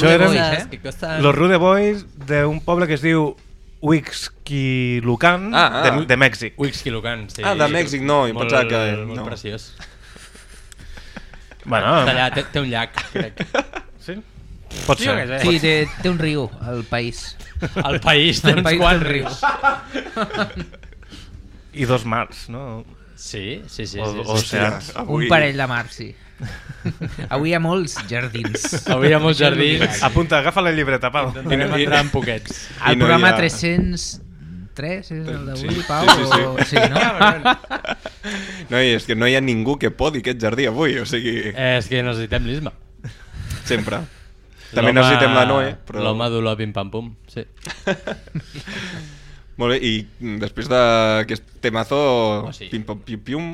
eren Boys, eh? Que costen- los Rude Boys d'un poble que es diu Huixquilucan Ah, ah. de, de Mèxic. Huixquilucan, sí. Ah, de Mèxic, no, Molt- pensava que... Molt no. preciós. Bueno, Està allà, té, té un llac, crec. Sí? Pot ser. sé. Sí, té, té un riu, el país. El país té El uns quants un riu. rius. I dos mars, no? Sí, sí, sí. O, sí, sí. oceans. Un parell de mars, sí. Avui hi ha molts jardins. Avui hi ha molts jardins. Apunta, agafa la llibreta, Pau. Intentarem entrar en poquets. El no programa ha- 303 és el d'avui, Sí. Pau? Sí, sí, sí. O... sí no? No, i és que no hi ha ningú que podi aquest jardí avui, o sigui... Eh, és que necessitem l'Isma. Sempre. També necessitem la Noe, però... L'home d'olor pim-pam-pum, sí. Molt bé, i mm, després d'aquest temazo... Oh, sí. Pim, pam, pium, pium...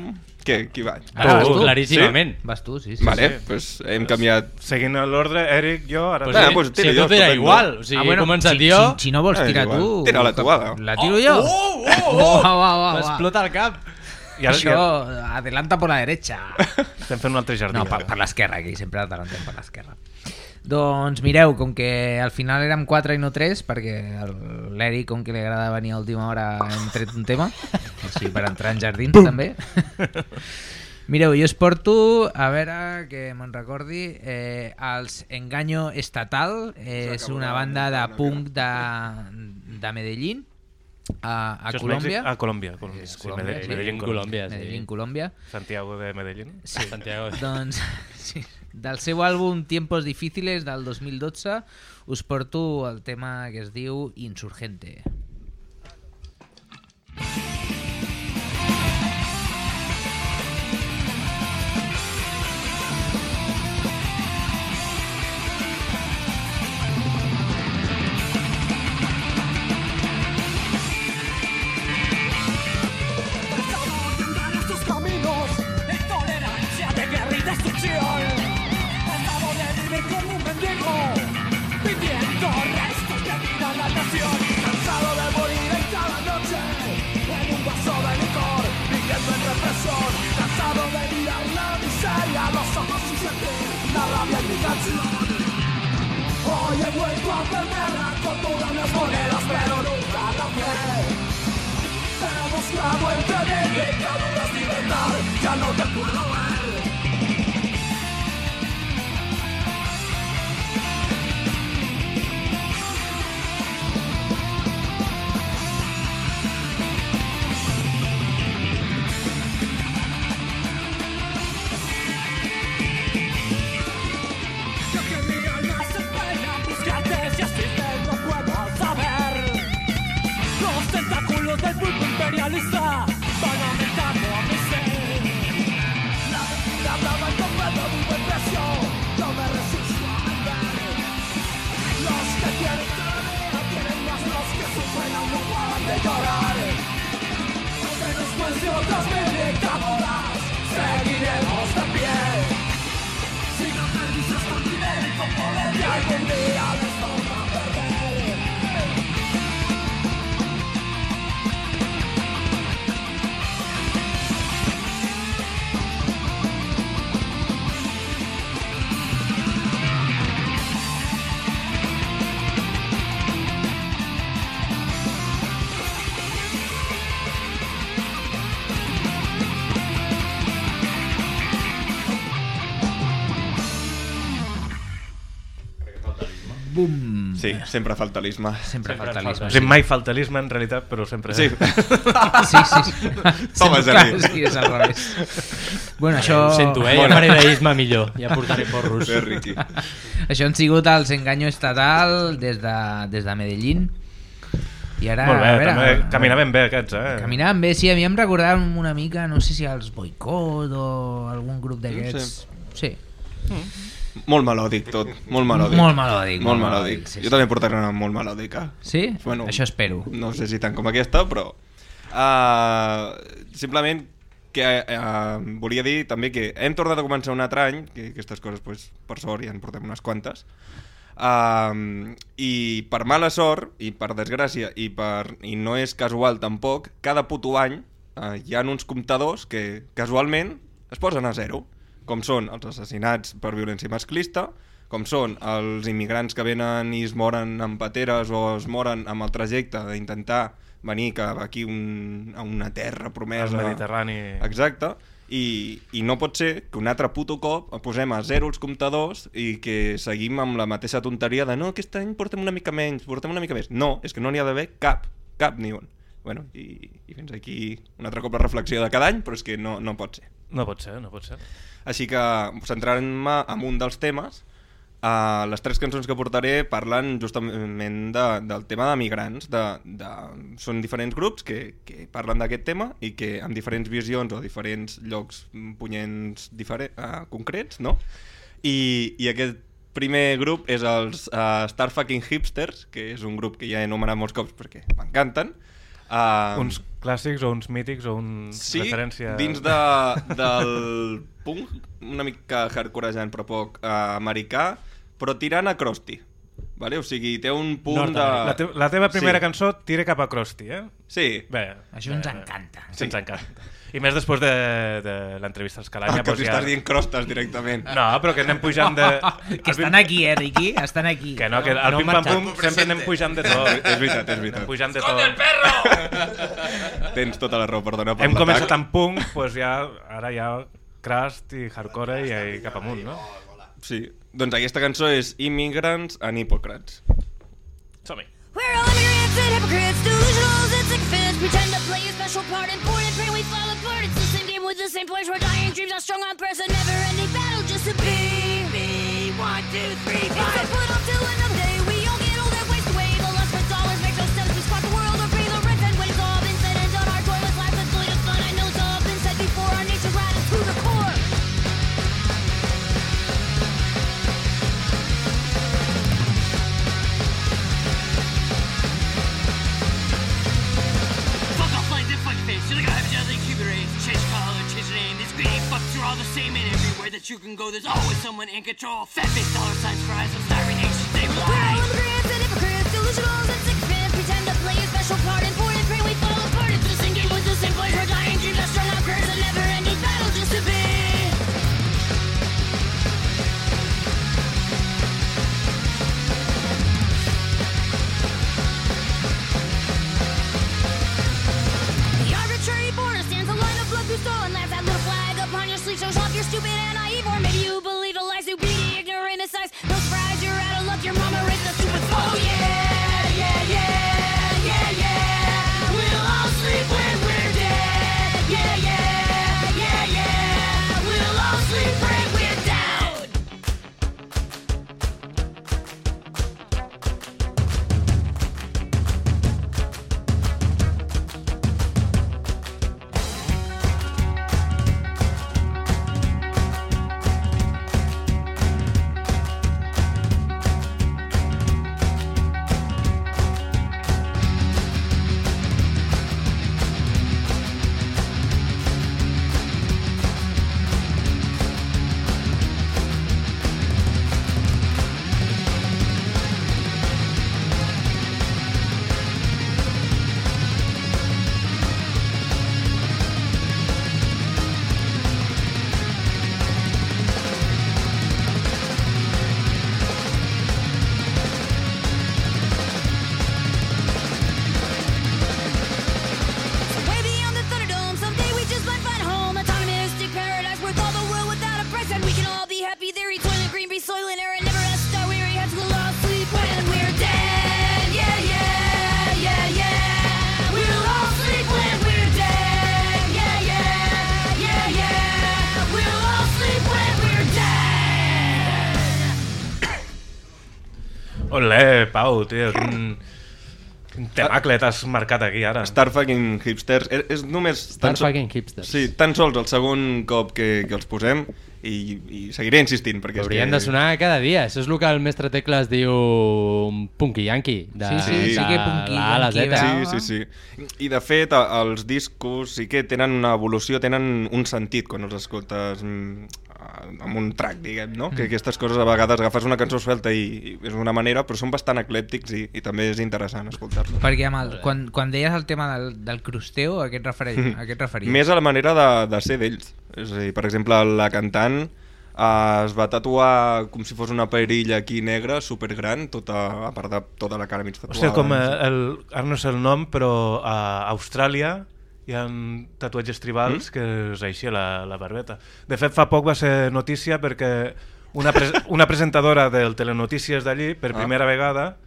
Què? Qui va? Ah, Tu. tu, claríssimament. Vas tu, sí, sí. Vale, sí. pues hem canviat... Seguint l'ordre, Eric, jo... Ara Pues Ah, sí, pues tira si jo, tot era igual. O sigui, Ah, bueno, he començat si, jo... si, si no vols Ah, tirar tu... Tira la tua. La tiro jo. Oh, oh, oh, Oh, va, va, va. M'explota el cap. I ara, Això, adelanta por la derecha. estem fent un altre jardí. No, per, ara. per l'esquerra, aquí sempre adelantem per l'esquerra. Doncs mireu, com que al final érem 4 i no 3, perquè el- l'Eric, com que li agrada venir a última hora, hem tret un tema, així per entrar en jardins també. Mireu, jo es porto, a veure que me'n recordi, eh, els Engaño Estatal, eh, és una banda de punk de, de Medellín, a, a Colòmbia. Ah, Colòmbia. Colòmbia. Sí, Colòmbia, sí. Medellín, Colòmbia, sí. Medellín, Colòmbia. Santiago de Medellín. Sí. Santiago. Doncs, sí. Del seu àlbum Tiempos Difíciles del 2012 us porto el tema que es diu Insurgente. Estos la miseria a los ojos y sentir la rabia en mi canción. Hoy he vuelto a perderla con todas las monedas, pero nunca la fe. He buscado el tener dictaduras libertad, ya no te puedo ver. socialista van a aumentar a placer. La vida blava con miedo y buen precio, no me resisto a vender. Los que tienen todavía tienen más, los que sufren aún no paran de llorar. Se nos cueste otras mil dictaduras, seguiremos de pie. Sigan permisos con dinero y con poder y algún día les Sí, sempre falta l'isma. Sempre falta l'isma. O sigui, mai falta l'isma en realitat, però sempre... Sí. Sí, sí, sí. Toma, Sempre, Jerry. sí, és al revés. Bueno, això... Ho sento, eh? Ja faré millor. Ja portaré porros. Bé, Riqui. Això han sigut els Engaño Estatal des de, des de Medellín. I ara, Molt bé, a veure, també caminaven bé aquests, eh? Caminaven bé, sí, a mi em recordaven una mica, no sé si els Boicot o algun grup d'aquests. Sí. Molt melòdic tot, molt melòdic. Molt melòdic, Molt molt melòdic. melòdic, sí, jo sí. també portaré una molt melòdica. Sí? Això espero. No sé si tant com aquesta, però... Uh, simplement que uh, volia dir també que hem tornat a començar un altre any, que aquestes coses, pues, per sort, ja en portem unes quantes, Uh, i per mala sort i per desgràcia i, per, i no és casual tampoc cada puto any uh, hi ha uns comptadors que casualment es posen a zero com són els assassinats per violència masclista com són els immigrants que venen i es moren en pateres o es moren amb el trajecte d'intentar venir cap aquí un, a una terra promesa Al Mediterrani. exacte i, i no pot ser que un altre puto cop posem a zero els comptadors i que seguim amb la mateixa tonteria de no, aquest any portem una mica menys, portem una mica més. No, és que no n'hi ha d'haver cap, cap ni un. Bueno, i, i fins aquí un altre cop la reflexió de cada any, però és que no, no pot ser. No pot ser, no pot ser. Així que, centrant-me en un dels temes, Uh, les tres cançons que portaré parlen justament de, del tema de migrants. De, de, són diferents grups que, que parlen d'aquest tema i que amb diferents visions o diferents llocs punyents diferent, uh, concrets, no? I, I aquest primer grup és els uh, Star Fucking Hipsters, que és un grup que ja he anomenat molts cops perquè m'encanten. Uh, Uns clàssics o uns mítics o un Sí, referència... dins de, del punk, una mica hardcorejant però poc eh, americà, però tirant a crusty. Vale? O sigui, té un punt de... La, te la teva primera sí. cançó tira cap a Krusty, eh? Sí. Bé. Això ens encanta. Això ens encanta. I més després de, de l'entrevista als Calanya... Ah, que doncs estàs dient crostes directament. No, però que anem pujant de... Que estan aquí, eh, Riqui? Estan aquí. Que no, que al No pim pam pum sempre anem pujant de to. És veritat, és veritat. Anem pujant de to. Tens tota la raó, perdona per Hem començat amb punk, doncs ja, ara ja crust i hardcore i, i cap amunt, no? Sí. Doncs aquesta cançó és Immigrants and Hippocrats. Som-hi. We're all immigrants and hypocrites, delusionals and sycophants. Pretend to play a special part, important, pray with the same players. We're dying dreams, not strong on press, a never-ending battle just to be me. One, two, three, five. It's put till and that you can go, there's always someone in control. Fat face dollar signs of starving nations. They We're rely. all immigrants and hypocrites, delusionals and sycophants. Pretend to play a special part, ignorant. No surprise, you're out of luck. Your mama raised a stupid. Oh yeah, yeah, yeah, Pau, tio, quin, quin temacle t'has marcat aquí ara. Star fucking hipsters. És, és només... Star tan so- fucking hipsters. Sí, tan sols el segon cop que, que els posem i, i seguiré insistint perquè Haurien és que... de sonar cada dia. Això és el que el mestre Tecles diu un punky yankee. De, Sí, sí, sí que punky la la yankee, Sí, sí, sí. I de fet, a- els discos sí que tenen una evolució, tenen un sentit quan els escoltes mm, amb un track, diguem, no? Que Mm. aquestes coses a vegades agafes una cançó suelta i, i és una manera, però són bastant eclèptics i, i també és interessant escoltar-los. Perquè amb el, quan, quan deies el tema del, del crusteo, a què et, referi, a què et referies? Més a la manera de, de ser d'ells. És a dir, per exemple, la cantant eh, es va tatuar com si fos una perilla aquí negra, supergran, tota, a part de tota la cara mig tatuada. Hòstia, com no eh, el, ara no sé el nom, però a Austràlia hi ha tatuatges tribals Mm? que és així, la, la barbeta. De fet, fa poc va ser notícia perquè una, pres una presentadora del Telenotícies d'allí, per Ah. primera vegada,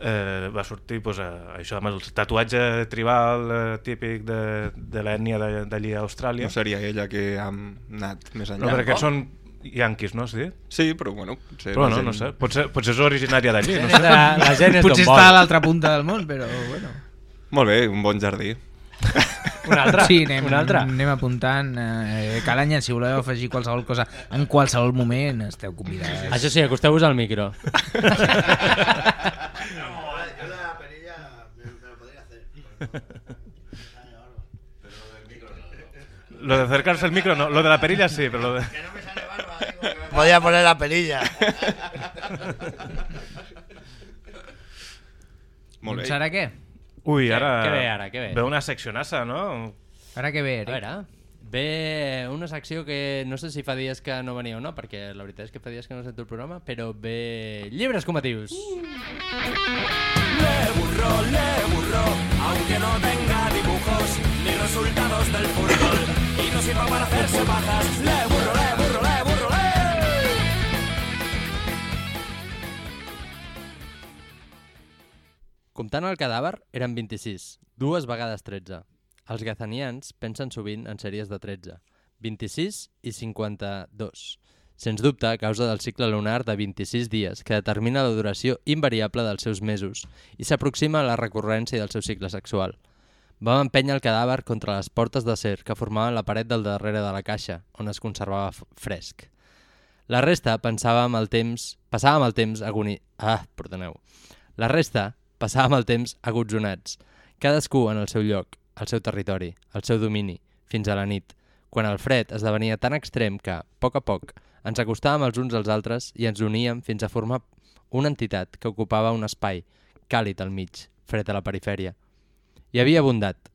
eh, va sortir pues, eh, això amb el tatuatge tribal eh, típic de, de l'ètnia de- d'allí a Austràlia. No seria ella que ha anat més enllà. No, perquè són yanquis, no? Sí, sí però bueno... Potser però no, gent- no sé. Potser, potser és originària d'allí. No sé. La- la gent és Potser està a l'altra punta del món, però bueno. Molt bé, un bon jardí. Un altre? Sí, anem, Un altre? anem apuntant. Eh, Calanya, si voleu afegir qualsevol cosa en qualsevol moment, esteu convidats. Això sí, acosteu-vos al micro. Lo de acercarse al micro no, lo de la perilla sí, pero lo de... Podía poner la perilla. Molt bé. Doncs ara què? Ui, Què- ara... què ve ara, què ve? Ve una seccionassa, no? Ara què ve, A veure, ve una secció que no sé si fa dies que no venia o no, perquè la veritat és que fa dies que no sento el programa, però ve llibres comatius. Le burro, le burro, aunque no tenga dibujos ni resultados del fútbol y no sirva para hacerse pajas. Le burro, le burro, le burro, Comptant el cadàver, eren 26, dues vegades 13. Els gazanians pensen sovint en sèries de 13, 26 i 52. Sens dubte, a causa del cicle lunar de 26 dies, que determina la duració invariable dels seus mesos i s'aproxima a la recurrència del seu cicle sexual. Vam empènyer el cadàver contra les portes d'acer que formaven la paret del darrere de la caixa, on es conservava fresc. La resta pensàvem el temps... Passàvem el temps agoni... Ah, perdoneu. La resta passàvem el temps agutzonats, cadascú en el seu lloc, al seu territori, al seu domini, fins a la nit, quan el fred esdevenia tan extrem que, a poc a poc, ens acostàvem els uns als altres i ens uníem fins a formar una entitat que ocupava un espai, càlid al mig, fred a la perifèria. Hi havia bondat.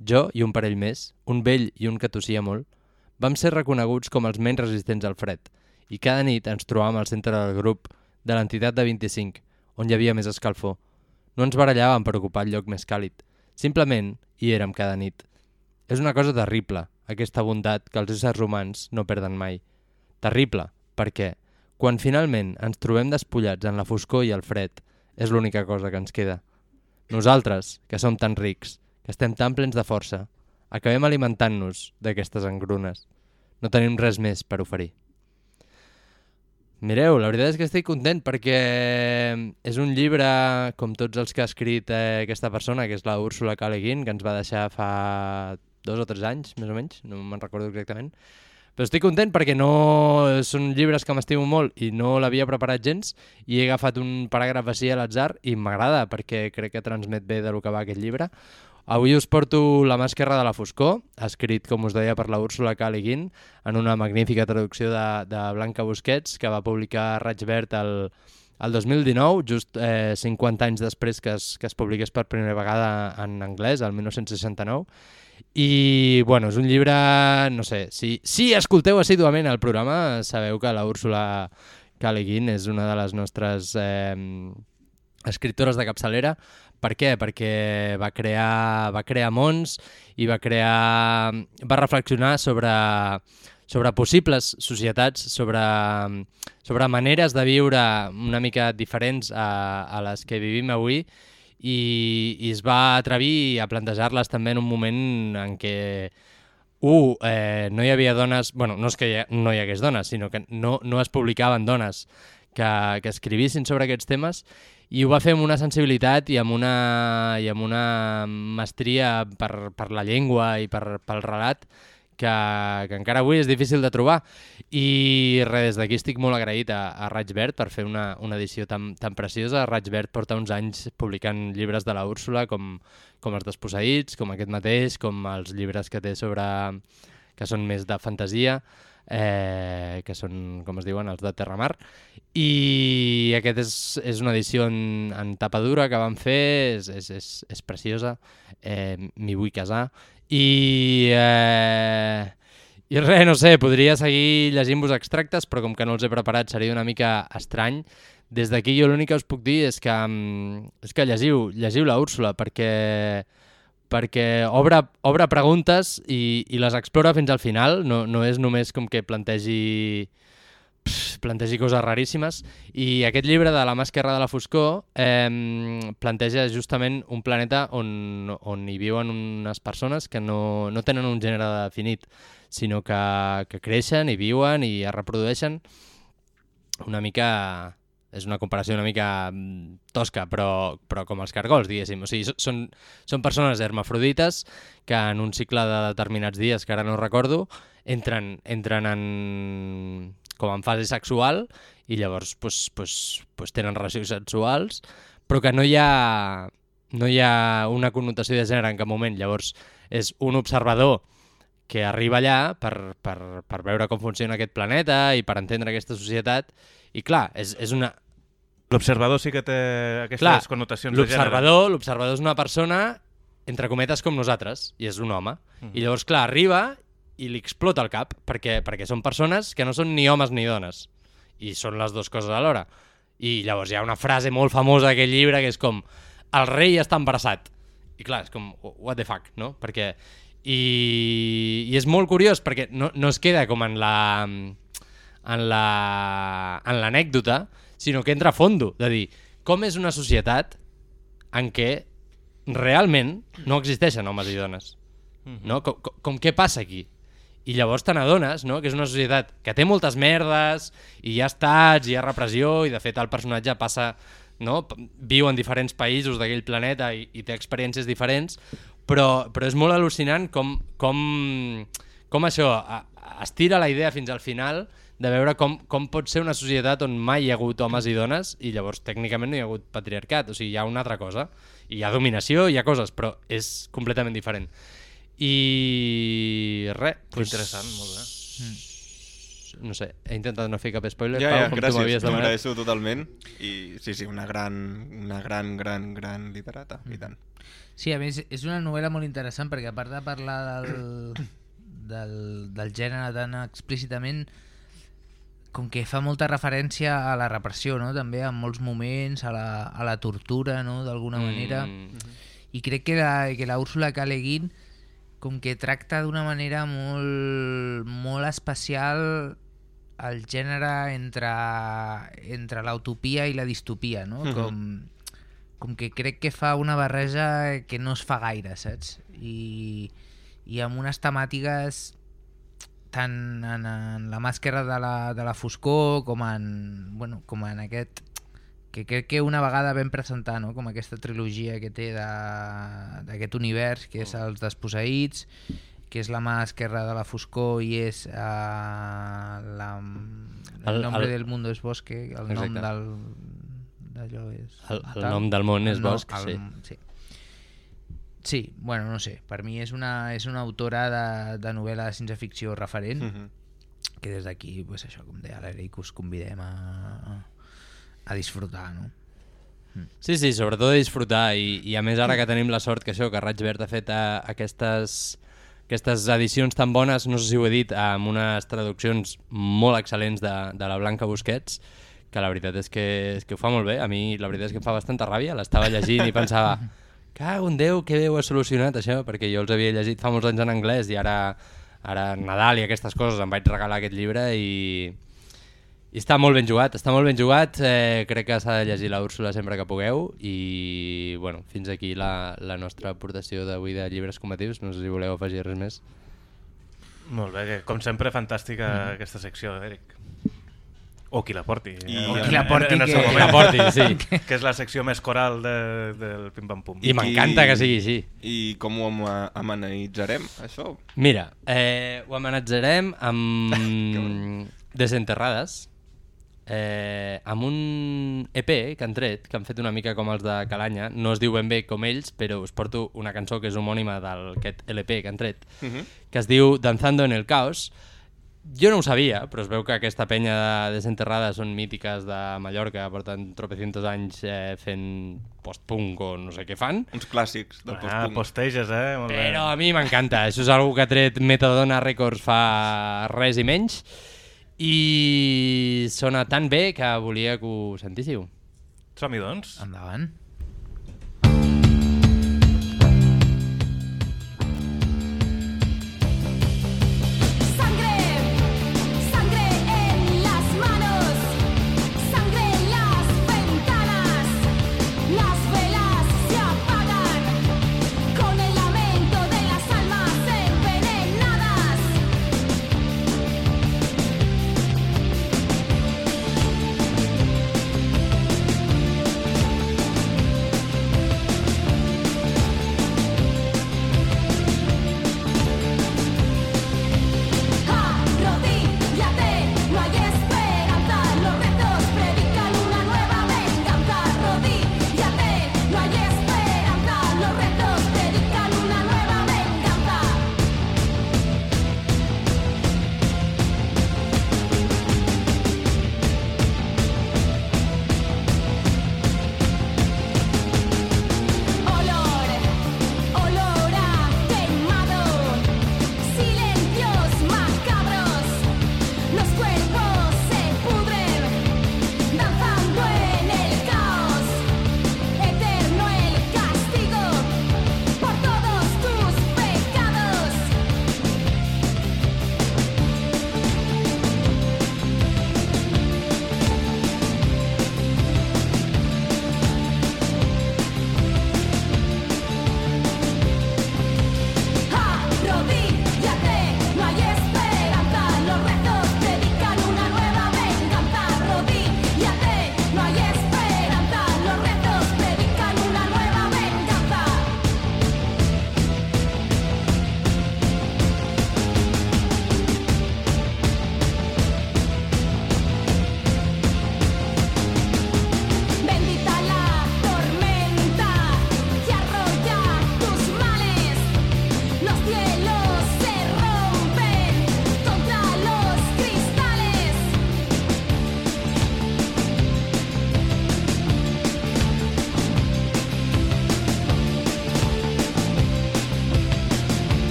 Jo i un parell més, un vell i un que tossia molt, vam ser reconeguts com els menys resistents al fred, i cada nit ens trobàvem al centre del grup de l'entitat de 25, on hi havia més escalfor. No ens barallàvem per ocupar el lloc més càlid. Simplement hi érem cada nit. És una cosa terrible, aquesta bondat que els éssers humans no perden mai. Terrible, perquè, quan finalment ens trobem despullats en la foscor i el fred, és l'única cosa que ens queda. Nosaltres, que som tan rics, que estem tan plens de força, acabem alimentant-nos d'aquestes engrunes. No tenim res més per oferir. Mireu, la veritat és que estic content perquè és un llibre, com tots els que ha escrit eh, aquesta persona, que és la Úrsula K. Le Guin, que ens va deixar fa dos o tres anys, més o menys, no me'n recordo exactament. Però estic content perquè no són llibres que m'estimo molt i no l'havia preparat gens i he agafat un paràgraf així a l'atzar i m'agrada perquè crec que transmet bé de lo que va aquest llibre. Avui us porto La mà esquerra de la foscor, escrit, com us deia, per la Úrsula K. Le Guin, en una magnífica traducció de, de Blanca Busquets, que va publicar Raig Verd el, el 2019, just eh, 50 anys després que es, que es publiqués per primera vegada en anglès, el 1969. I, bueno, és un llibre, no sé, si, si escolteu assíduament el programa, sabeu que la Úrsula K. Le Guin és una de les nostres eh, escriptores de capçalera. Per què? Perquè va crear, va crear mons i va crear... va reflexionar sobre, sobre possibles societats, sobre, sobre maneres de viure una mica diferents a, a les que vivim avui i, i es va atrevir a plantejar-les també en un moment en què Uh, eh, no hi havia dones... bueno, no és que hi ha, no hi hagués dones, sinó que no, no es publicaven dones que, que escrivissin sobre aquests temes i ho va fer amb una sensibilitat i amb una, i amb una mestria per, per la llengua i per, pel relat que, que encara avui és difícil de trobar. I res, des d'aquí estic molt agraït a, a Raig Verd per fer una, una edició tan, tan preciosa. Raig Verd porta uns anys publicant llibres de la Úrsula com, com Els Desposseïts, com aquest mateix, com els llibres que té sobre... que són més de fantasia, eh, que són, com es diuen, els de Terramar. I aquest és, és una edició en, en tapa dura que vam fer, és, és, és, és preciosa, eh, m'hi vull casar. I, eh, I res, no sé, podria seguir llegint-vos extractes, però com que no els he preparat seria una mica estrany. Des d'aquí jo l'únic que us puc dir és que, mm, és que llegiu, llegiu la Úrsula, perquè perquè obre, obre preguntes i, i les explora fins al final, no, no és només com que plantegi pff, plantegi coses raríssimes. I aquest llibre de la mà esquerra de la foscor eh, planteja justament un planeta on, on hi viuen unes persones que no, no tenen un gènere definit sinó que, que creixen i viuen i es reprodueixen una mica és una comparació una mica mm, tosca, però, però com els cargols, diguéssim. O sigui, són, són persones hermafrodites que en un cicle de determinats dies, que ara no recordo, entren, entren en, com en fase sexual i llavors pues, pues, pues tenen relacions sexuals, però que no hi ha, no hi ha una connotació de gènere en cap moment. Llavors és un observador que arriba allà per, per, per veure com funciona aquest planeta i per entendre aquesta societat i clar, és, és una... L'observador sí que té aquestes Clar, connotacions de gènere. l'observador és una persona entre cometes com nosaltres i és un home Mhm. i llavors clar, arriba i li explota el cap perquè, perquè són persones que no són ni homes ni dones i són les dues coses alhora i llavors hi ha una frase molt famosa d'aquest llibre que és com el rei està embarassat i clar, és com what the fuck, no? perquè i, i és molt curiós perquè no, no es queda com en la en la en l'anècdota, sinó que entra a fondo, de dir, com és una societat en què realment no existeixen homes i dones. No? Com, com, com què passa aquí? I llavors te n'adones no? que és una societat que té moltes merdes, i hi ha estats, hi ha repressió, i de fet el personatge passa no? Viu en diferents països d'aquell planeta i, i té experiències diferents, però, però és molt al·lucinant com, com, com això a, estira la idea fins al final de veure com, com pot ser una societat on mai hi ha hagut homes i dones i llavors tècnicament no hi ha hagut patriarcat, o sigui, hi ha una altra cosa, hi ha dominació, hi ha coses, però és completament diferent. I res, pues, Interessant, molt bé. No sé, he intentat no fer cap spoiler, Ja, Pau, ja, com tu gràcies, m'havies t'ho demanat. agraeixo totalment. I sí, sí, una gran, una gran, gran, gran literata, i tant. Sí, a més, és una novel·la molt interessant perquè a part de parlar del, del, del gènere tan explícitament, com que fa molta referència a la repressió, no? també en molts moments, a la, a la tortura, no? d'alguna manera. Mm. I crec que la, que la Úrsula K. Le Guin com que tracta d'una manera molt, molt especial el gènere entre, entre l'utopia i la distopia, no? Mhm. Com, com que crec que fa una barreja que no es fa gaire, saps? I, i amb unes temàtiques tant en, en la mà esquerra de la, de la foscor com en, bueno, com en aquest que crec que una vegada vam presentar no? com aquesta trilogia que té de- d'aquest univers que és els desposseïts que és la mà esquerra de la foscor i és uh, la, el, El- nombre el- del mundo és bosque el nom Exacte. del d'allò és El- el tal. nom del món és El no- bosc, sí. sí Sí, bueno, no sé, per mi és una, és una autora de, de novel·la de ciència-ficció referent Mhm. que des d'aquí, pues això, com deia l'Eric, us convidem a, a disfrutar, no? Sí, sí, sobretot de disfrutar i, i a més ara que tenim la sort que això, que Raig Verd ha fet a, aquestes, aquestes edicions tan bones, no sé si ho he dit, amb unes traduccions molt excel·lents de, de la Blanca Busquets, que la veritat és que, és que ho fa molt bé, a mi la veritat és que em fa bastanta ràbia, l'estava llegint i pensava cago en Déu, que bé ho he solucionat això, perquè jo els havia llegit fa molts anys en anglès i ara, ara Nadal i aquestes coses em vaig regalar aquest llibre i, i està molt ben jugat, està molt ben jugat, eh, crec que s'ha de llegir la Úrsula sempre que pugueu i bueno, fins aquí la, la nostra aportació d'avui de llibres combatius, no sé si voleu afegir res més. Molt bé, que, com sempre fantàstica Mhm. aquesta secció, Eric. O qui la porti. I- eh, O qui la porti en que- seu Qui moment. la porti, sí. que és la secció més coral de, del Pim Pam Pum. I m'encanta que sigui així. I com ho amenitzarem, això? Mira, eh, ho amenatzarem amb Desenterrades, eh, amb un EP que han tret, que han fet una mica com els de Calanya, no es diu ben bé com ells, però us porto una cançó que és homònima d'aquest LP que han tret, Mhm. que es diu Danzando en el Caos. Jo no ho sabia, però es veu que aquesta penya de Desenterrades són mítiques de Mallorca, porten tropecientos anys eh, fent post-punk o no sé què fan. Uns clàssics del Ah, post-punk. posteges, eh? Molt bé. Però a mi m'encanta. Això és algo que ha tret Metadona Records fa res i menys. I sona tan bé que volia que ho sentíssiu. Som-hi, doncs. Endavant.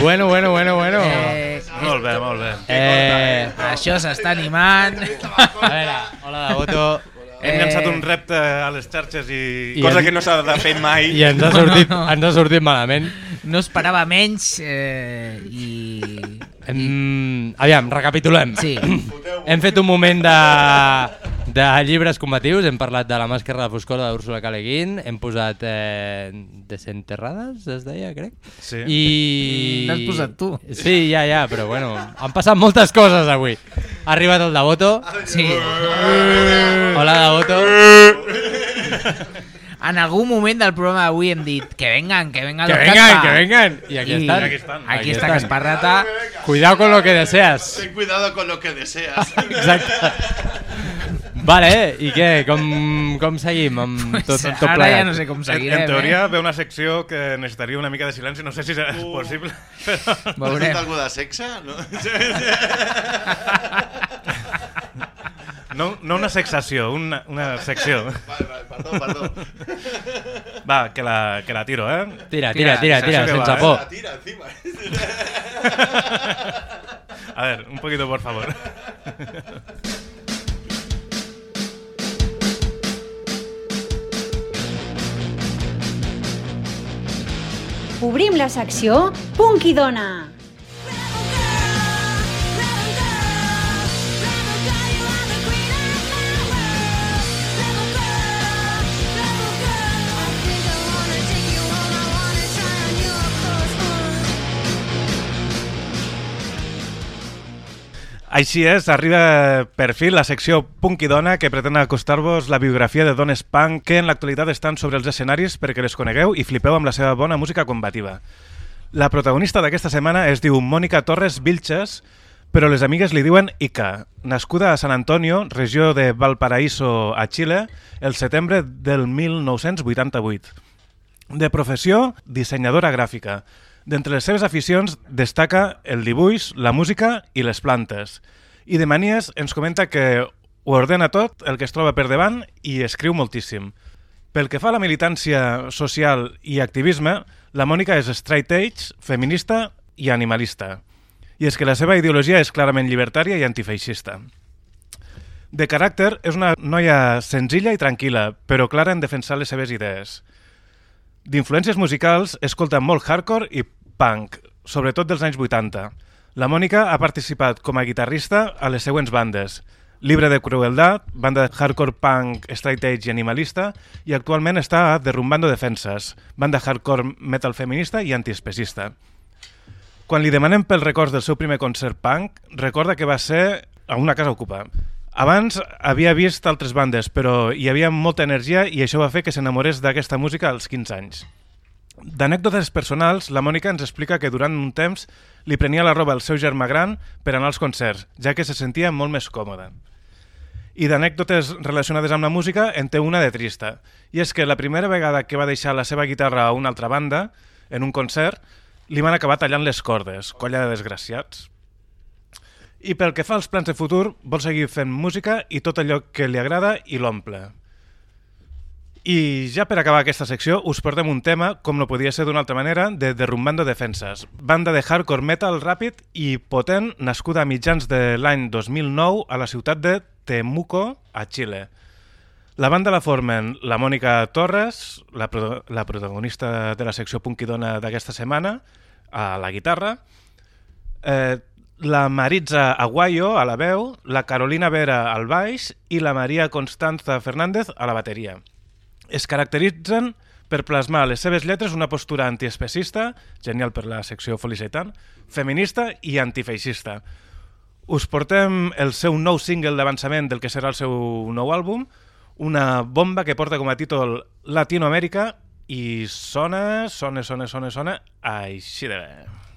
Bueno, bueno, bueno, bueno. Eh, molt bé, molt bé. Eh, això s'està animant. A veure, hola de voto. Hem llançat un repte a les xarxes i... I Cosa en- que no s'ha de fer mai. I ens ha sortit, ens ha sortit malament. No esperava menys eh, i... Hem... Aviam, recapitulem. Sí. hem fet un moment de, de llibres combatius, hem parlat de la màscara de foscor d'Úrsula K. Le Guin, hem posat eh, Desenterrades, es deia, crec. Sí. I... L'has posat tu. Sí, ja, ja, però bueno, han passat moltes coses avui. Ha arribat el Devoto. Sí. Hola, Devoto. En algun moment del programa d'avui hem dit que vengan, que vengan Que los vengan, caspa. que vengan. Y aquí están. Aquí, Aquí están. aquí están. Casparrata. Cuidado con lo que deseas. Ten cuidado con lo que deseas. Exacte. Vale, i què? Com, com seguim amb tot, tot, tot ara plegat? ja no sé com En, seguirem, en teoria eh? ve una secció que necessitaria una mica de silenci, no sé si serà possible, però... Veurem. Algú de sexe? No? No, no una sexació, una, una secció. Vale, vale, perdó, perdó. Va, que la, que la tiro, eh? Tira, tira, tira, tira, que sense va, por. eh? Tira encima. A ver, un poquito, por favor. Obrim la secció Punk i Dona. Així és, arriba per fi la secció Punk i Dona que pretén acostar-vos la biografia de dones punk que en l'actualitat estan sobre els escenaris perquè les conegueu i flipeu amb la seva bona música combativa. La protagonista d'aquesta setmana es diu Mònica Torres Vilches, però les amigues li diuen Ica. Nascuda a San Antonio, regió de Valparaíso, a Xile, el setembre del 1988. De professió, dissenyadora gràfica. D'entre les seves aficions destaca el dibuix, la música i les plantes. I de manies ens comenta que ho ordena tot el que es troba per davant i escriu moltíssim. Pel que fa a la militància social i activisme, la Mònica és straight edge, feminista i animalista. I és que la seva ideologia és clarament llibertària i antifeixista. De caràcter, és una noia senzilla i tranquil·la, però clara en defensar les seves idees. D'influències musicals, escolta molt hardcore i punk, sobretot dels anys 80. La Mònica ha participat com a guitarrista a les següents bandes. Libre de Crueldad, banda de hardcore punk, straight edge i animalista, i actualment està a Derrumbando Defenses, banda hardcore metal feminista i antiespecista. Quan li demanem pel records del seu primer concert punk, recorda que va ser a una casa ocupa. Abans havia vist altres bandes, però hi havia molta energia i això va fer que s'enamorés d'aquesta música als 15 anys. D'anècdotes personals, la Mònica ens explica que durant un temps li prenia la roba al seu germà gran per anar als concerts, ja que se sentia molt més còmoda. I d'anècdotes relacionades amb la música en té una de trista, i és que la primera vegada que va deixar la seva guitarra a una altra banda, en un concert, li van acabar tallant les cordes, colla de desgraciats. I pel que fa als plans de futur, vol seguir fent música i tot allò que li agrada i l'omple. I ja per acabar aquesta secció us portem un tema, com no podia ser d'una altra manera, de Derrumbando Defenses, banda de hardcore metal ràpid i potent nascuda a mitjans de l'any 2009 a la ciutat de Temuco, a Xile. La banda la formen la Mònica Torres, la, pro la protagonista de la secció Punk i Dona d'aquesta setmana, a la guitarra, eh, la Maritza Aguayo a la veu, la Carolina Vera al baix i la Maria Constanza Fernández a la bateria. Es caracteritzen per plasmar les seves lletres una postura antiespecista, genial per la secció Felicitant, feminista i antifeixista. Us portem el seu nou single d'avançament del que serà el seu nou àlbum, una bomba que porta com a títol Latinoamèrica i sona, sona, sona, sona, sona així de bé.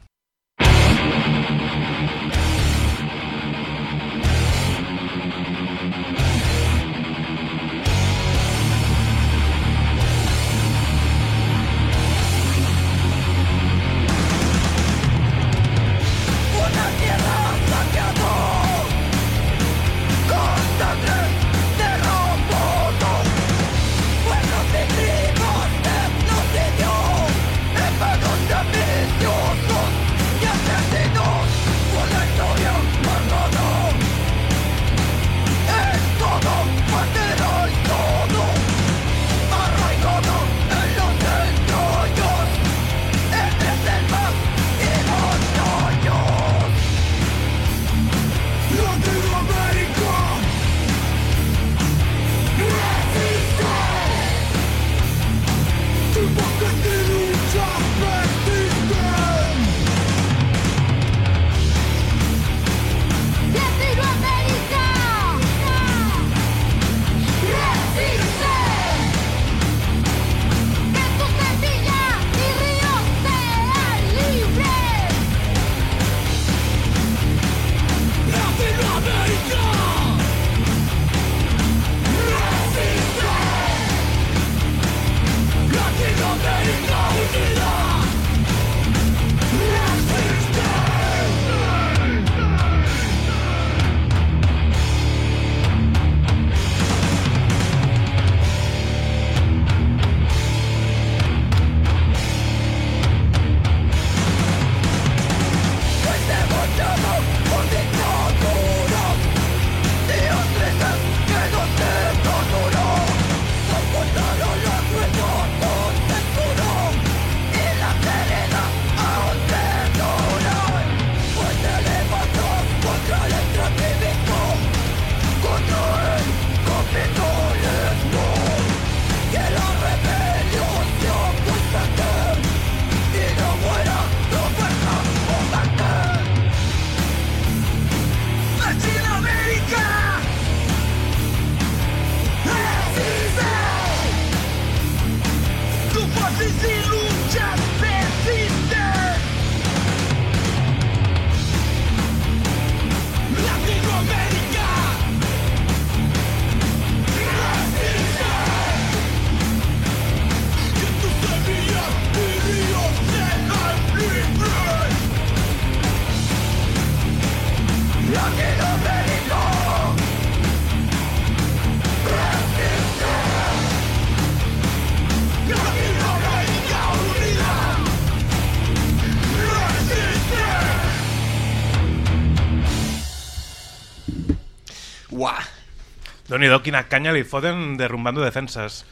Déu-n'hi-do, quina canya li foten derrumbando defenses.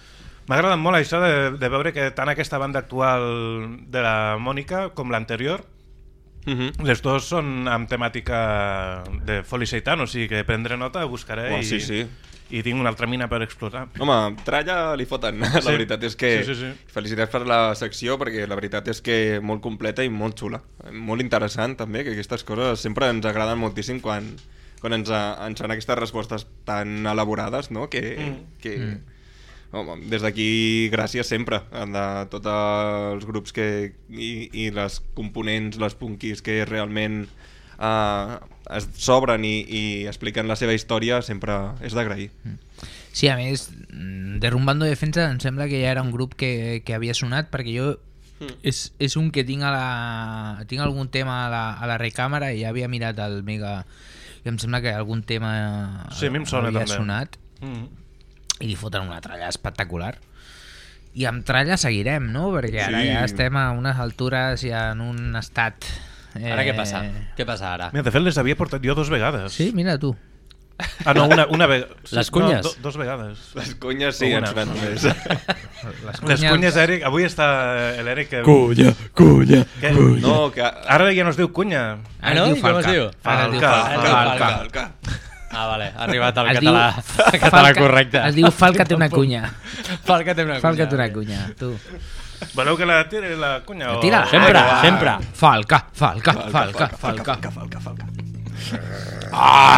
M'ha agradat molt això de, de veure que tant aquesta banda actual de la Mònica com l'anterior Mhm. les dos són amb temàtica de Foli Seitan, o sigui que prendré nota, buscaré Uah, i, sí, sí. i tinc una altra mina per explotar. Home, tralla li foten, la Sí. veritat és que... Sí, sí, sí. Felicitats per la secció, perquè la veritat és que molt completa i molt xula. Molt interessant, també, que aquestes coses sempre ens agraden moltíssim quan, quan ens, a- ens fan aquestes respostes tan elaborades, no?, que... Mm. que Mm. Home, des d'aquí gràcies sempre de tots els grups que, i, i les components, les punquis que realment uh, es s'obren i, i expliquen la seva història sempre és d'agrair. Sí, a més, mm, Derrumbando Defensa em sembla que ja era un grup que, que havia sonat perquè jo Mm. és, és un que tinc a la tinc algun tema a la, a la recàmera i ja havia mirat el Mega i em sembla que algun tema Sí, a mi em sona havia també. sonat Mm. i li foten una tralla espectacular i amb tralla seguirem, no? Perquè ara Sí. ja estem a unes altures i en un estat... Eh... Ara què passa? Què passa ara? Mira, de fet, les havia portat jo dos vegades. Sí, mira tu. Ah, no, una, una vegada. Les cunyes? No, do, dos vegades. Les cunyes sí, O ens fan més. Les cunyes, cunyes Eric, avui està l'Eric... que- Cunya, cunya, Que- cunya. No, que- Ara ja no es diu cunya. Ah, no? Com es diu? Falca. Falca. Falca. Ah, vale, ha arribat el Es català, diu el català Falca- correcte. Es diu Falca té una cunya. Falca té una cunya. Falca té una cunya, tu. Voleu que la tiri la cunya? o- Tira-la. Sempre, Ah, sempre. Falca, falca, falca, falca. falca, falca. Ah!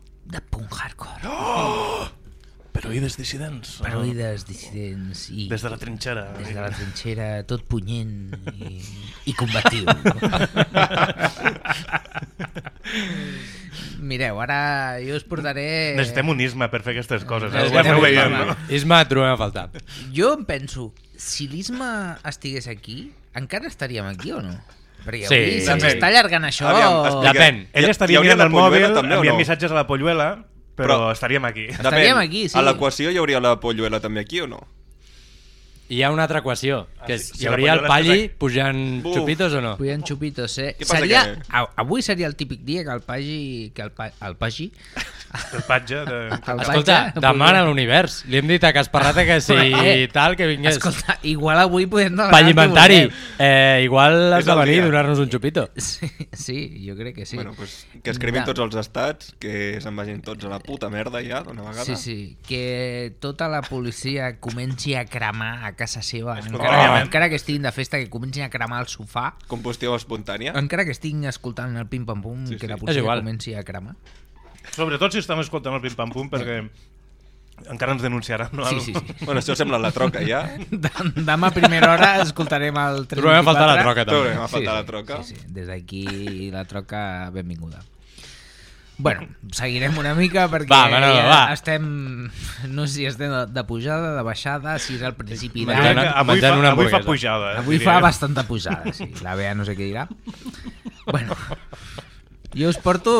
de punk hardcore. Oh! Per oïdes dissidents. Per oïdes dissidents i... Des de la trinxera. Des de la trinxera, tot punyent i, i combatiu. Mireu, ara jo us portaré... Necessitem un isma per fer aquestes coses. Eh? Necessitem Ho veiem, isma. no? Isma et trobem a faltar. Jo em penso, si l'Isma estigués aquí, encara estaríem aquí o no? Perquè Sí. avui se'ns Depèn. està allargant això... Aviam, explica. Depèn. Ell estaria mirant la el mòbil, també o enviant no? missatges a la polluela, però, estaríem aquí. Estaríem aquí, sí. A l'equació hi hauria la polluela també aquí o no? Hi ha una altra equació, que és, si hi la hauria el palli pujant Buf. xupitos o no? Pujan xupitos, eh? Què Seria, que- a, avui seria el típic dia que el pagi... Que el, pa, el pagi... El patge de... El Escolta, patge demana a l'univers. Li hem dit a Casparrata que si Eh, tal, que vingués. Escolta, igual avui podem demanar... Pallimentari. Eh, igual has de venir i dia. donar-nos un xupito. Sí, sí, jo crec que sí. Bueno, pues, que escrivin Ja. tots els estats, que se'n vagin tots a la puta merda ja, d'una vegada. Sí, sí, que tota la policia comenci a cremar a casa seva, encara, Espontàniament. encara que estiguin de festa, que comencin a cremar el sofà, Combustió espontània. encara que estiguin escoltant el pim-pam-pum, Sí, que sí. la És policia igual. comenci a cremar. Sobretot si estem escoltant el pim-pam-pum, perquè encara ens denunciaran, no? Sí, sí, sí. Bueno, això sembla la troca ja. Dem- Demà a primera hora escoltarem el 324. Trobem a faltar la troca, també. Trobem a faltar la troca. Sí, sí. Des d'aquí la troca, benvinguda. Bueno, seguirem una mica perquè Va, Manolo, ja va. estem... No sé si estem de, de pujada, de baixada, si és el principi d'any. avui, fa, una avui fa pujada. eh, Avui diria fa bastanta pujada, sí. La Bea no sé què dirà. Bueno, jo us porto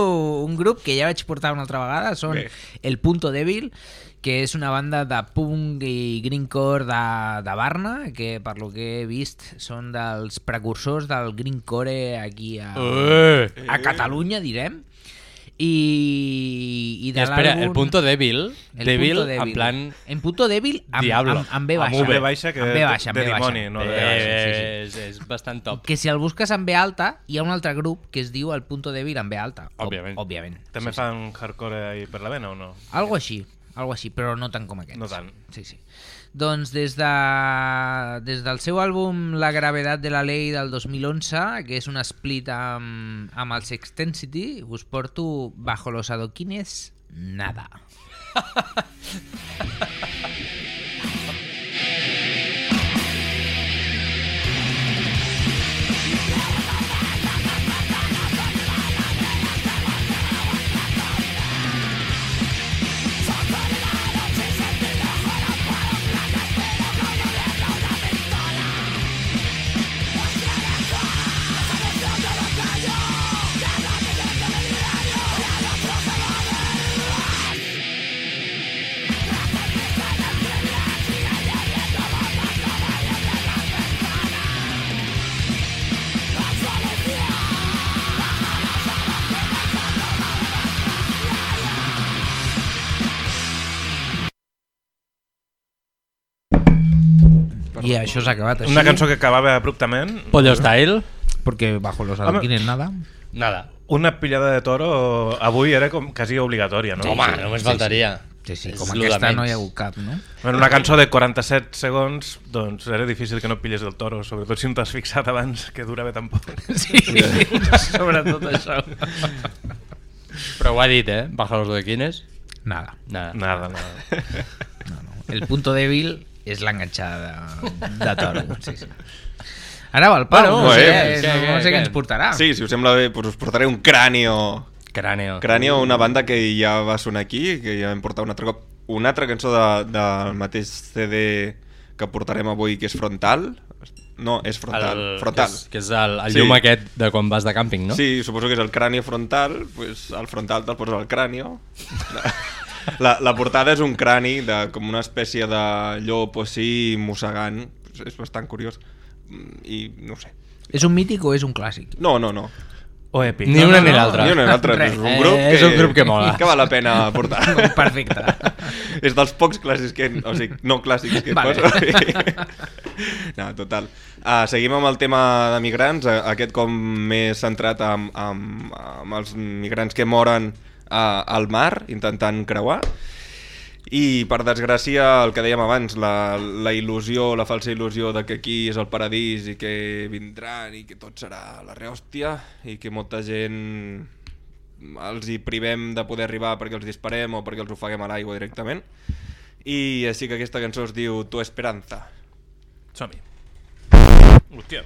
un grup que ja vaig portar una altra vegada, són Bé. El Punto Débil, que és una banda de punk i greencore de, de Barna, que per lo que he vist són dels precursors del greencore aquí a, Eh. a Catalunya, direm. I, i I de espera, el punto débil, El débil, punto en plan... En punto débil amb, Diablo. amb, amb B Amb baixa. V baixa, que amb B baixa, amb de B baixa. dimoni, no de B B baixa, Eh, sí, sí. és, és bastant top. Que si el busques amb B alta, hi ha un altre grup que es diu El Punto Débil amb B alta. Òbviament. Òbviament. També fan hardcore ahí per la vena o no? Algo així, algo així, però no tant com aquests. No tant. Sí, sí. Doncs des, de, des del seu àlbum La gravedad de la ley del 2011, que és un split amb, amb el Sextensity, us porto Bajo los adoquines. Nada I això s'ha acabat així. Una cançó que acabava abruptament. Pollo Style. Porque bajo los adoquines nada. Nada. Una pillada de toro avui era com quasi obligatòria, no? Home, només faltaria. Sí, sí, És com aquesta no hi ha hagut cap, no? Bueno, una cançó de 47 segons, doncs era difícil que no pilles del toro, sobretot si no t'has fixat abans que durava tan poc. Sí, sobretot això. Però ho ha dit, eh? Baja los adoquines. Nada. Nada. Nada, nada. El punto débil és l'enganxada de, de toro. Sí, sí. Ara va el Pau, Bueno, no, sé, eh, no, no sé què ens portarà. Sí, si us sembla bé, doncs us portaré un cràneo. Cràneo. Cràneo, una banda que ja va sonar aquí, que ja vam portar un altre cop. Una altra cançó de, del mateix CD que portarem avui, que és Frontal. No, és Frontal. El- frontal. Que és, que és el, el llum aquest de quan vas de càmping, no? Sí, suposo que és el cràneo frontal, pues el frontal te'l poses al cràneo. La, la portada és un crani de com una espècie de llop o sí mossegant. És bastant curiós. Mm, I no ho sé. És un mític o és un clàssic? No, no, no. O èpic. Ni una ni l'altra. Ni una ni l'altra. És un grup Eh, que, és un grup que mola. Que val la pena portar. Perfecte. és dels pocs clàssics que... O sigui, no clàssics que et Vale. poso. no, total. Uh, seguim amb el tema de migrants, aquest com més centrat amb, amb, amb els migrants que moren uh, al mar, intentant creuar. I, per desgràcia, el que dèiem abans, la, la il·lusió, la falsa il·lusió de que aquí és el paradís i que vindran i que tot serà la rehòstia i que molta gent els hi privem de poder arribar perquè els disparem o perquè els ofeguem a l'aigua directament. I així que aquesta cançó es diu Tu Esperanza. Som-hi. Hòstia.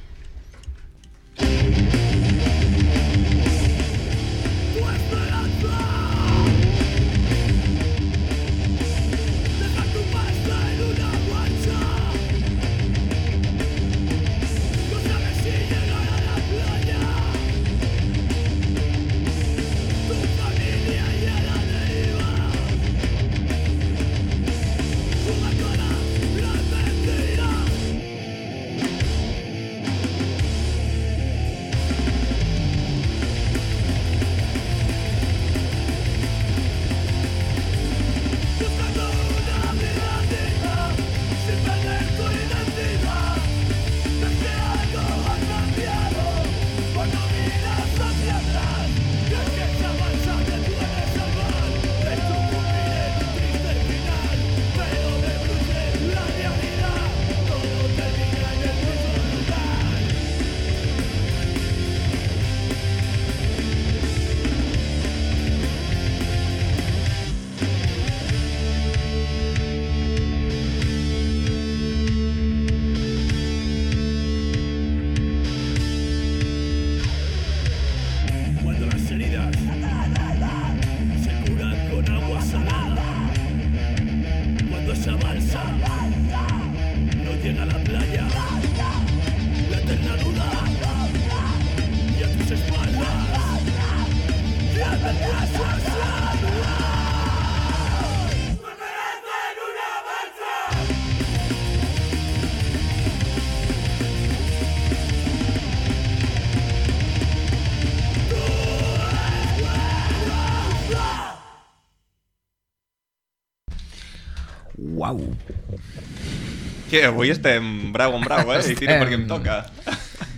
Que avui estem brau amb brau, eh? I tira perquè em toca.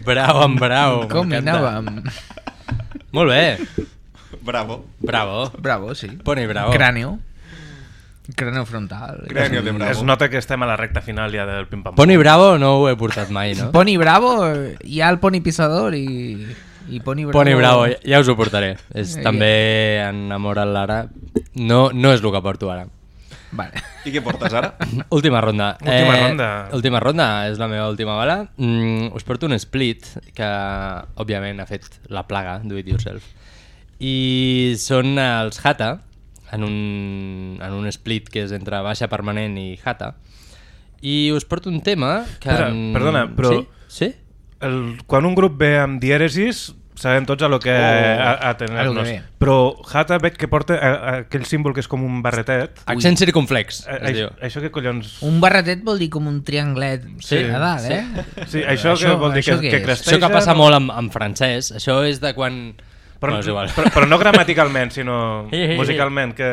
Bravo amb bravo. Com hi anàvem? Molt bé. Bravo. Bravo. Bravo, sí. Poni bravo. Cráneo. Cráneo frontal. Cráneo de bravo. Es nota que estem a la recta final ja del pim-pam. Poni bravo no ho he portat mai, no? Pony Bravo, hi ha el Pony Pisador i, i Pony Bravo... Poni bravo, ja, us ho portaré. És també enamorat l'ara. No, no és el que porto ara. Vale. I què portes ara? Última ronda. Última ronda. Última ronda, és la meva última bala. Mm, us porto un split que, òbviament, ha fet la plaga, do it yourself. I són els Hata, en un, en un split que és entre baixa permanent i Hata. I us porto un tema que... Espera, en- perdona, però... Sí? Sí? El, quan un grup ve amb dièresis, sabem tots a lo que Oh, a, a a que ve. Però Hata veig que porta a, a, aquell símbol que és com un barretet. Accent circunflex, Eh, es això, diu. això què collons... Un barretet vol dir com un trianglet Sí, a dalt, sí. eh? Sí, això que vol dir que- què que és? crest- Això que passa no? molt en, en francès, això és de quan... Però, no, és igual. però, però no gramaticalment, sinó musicalment, que...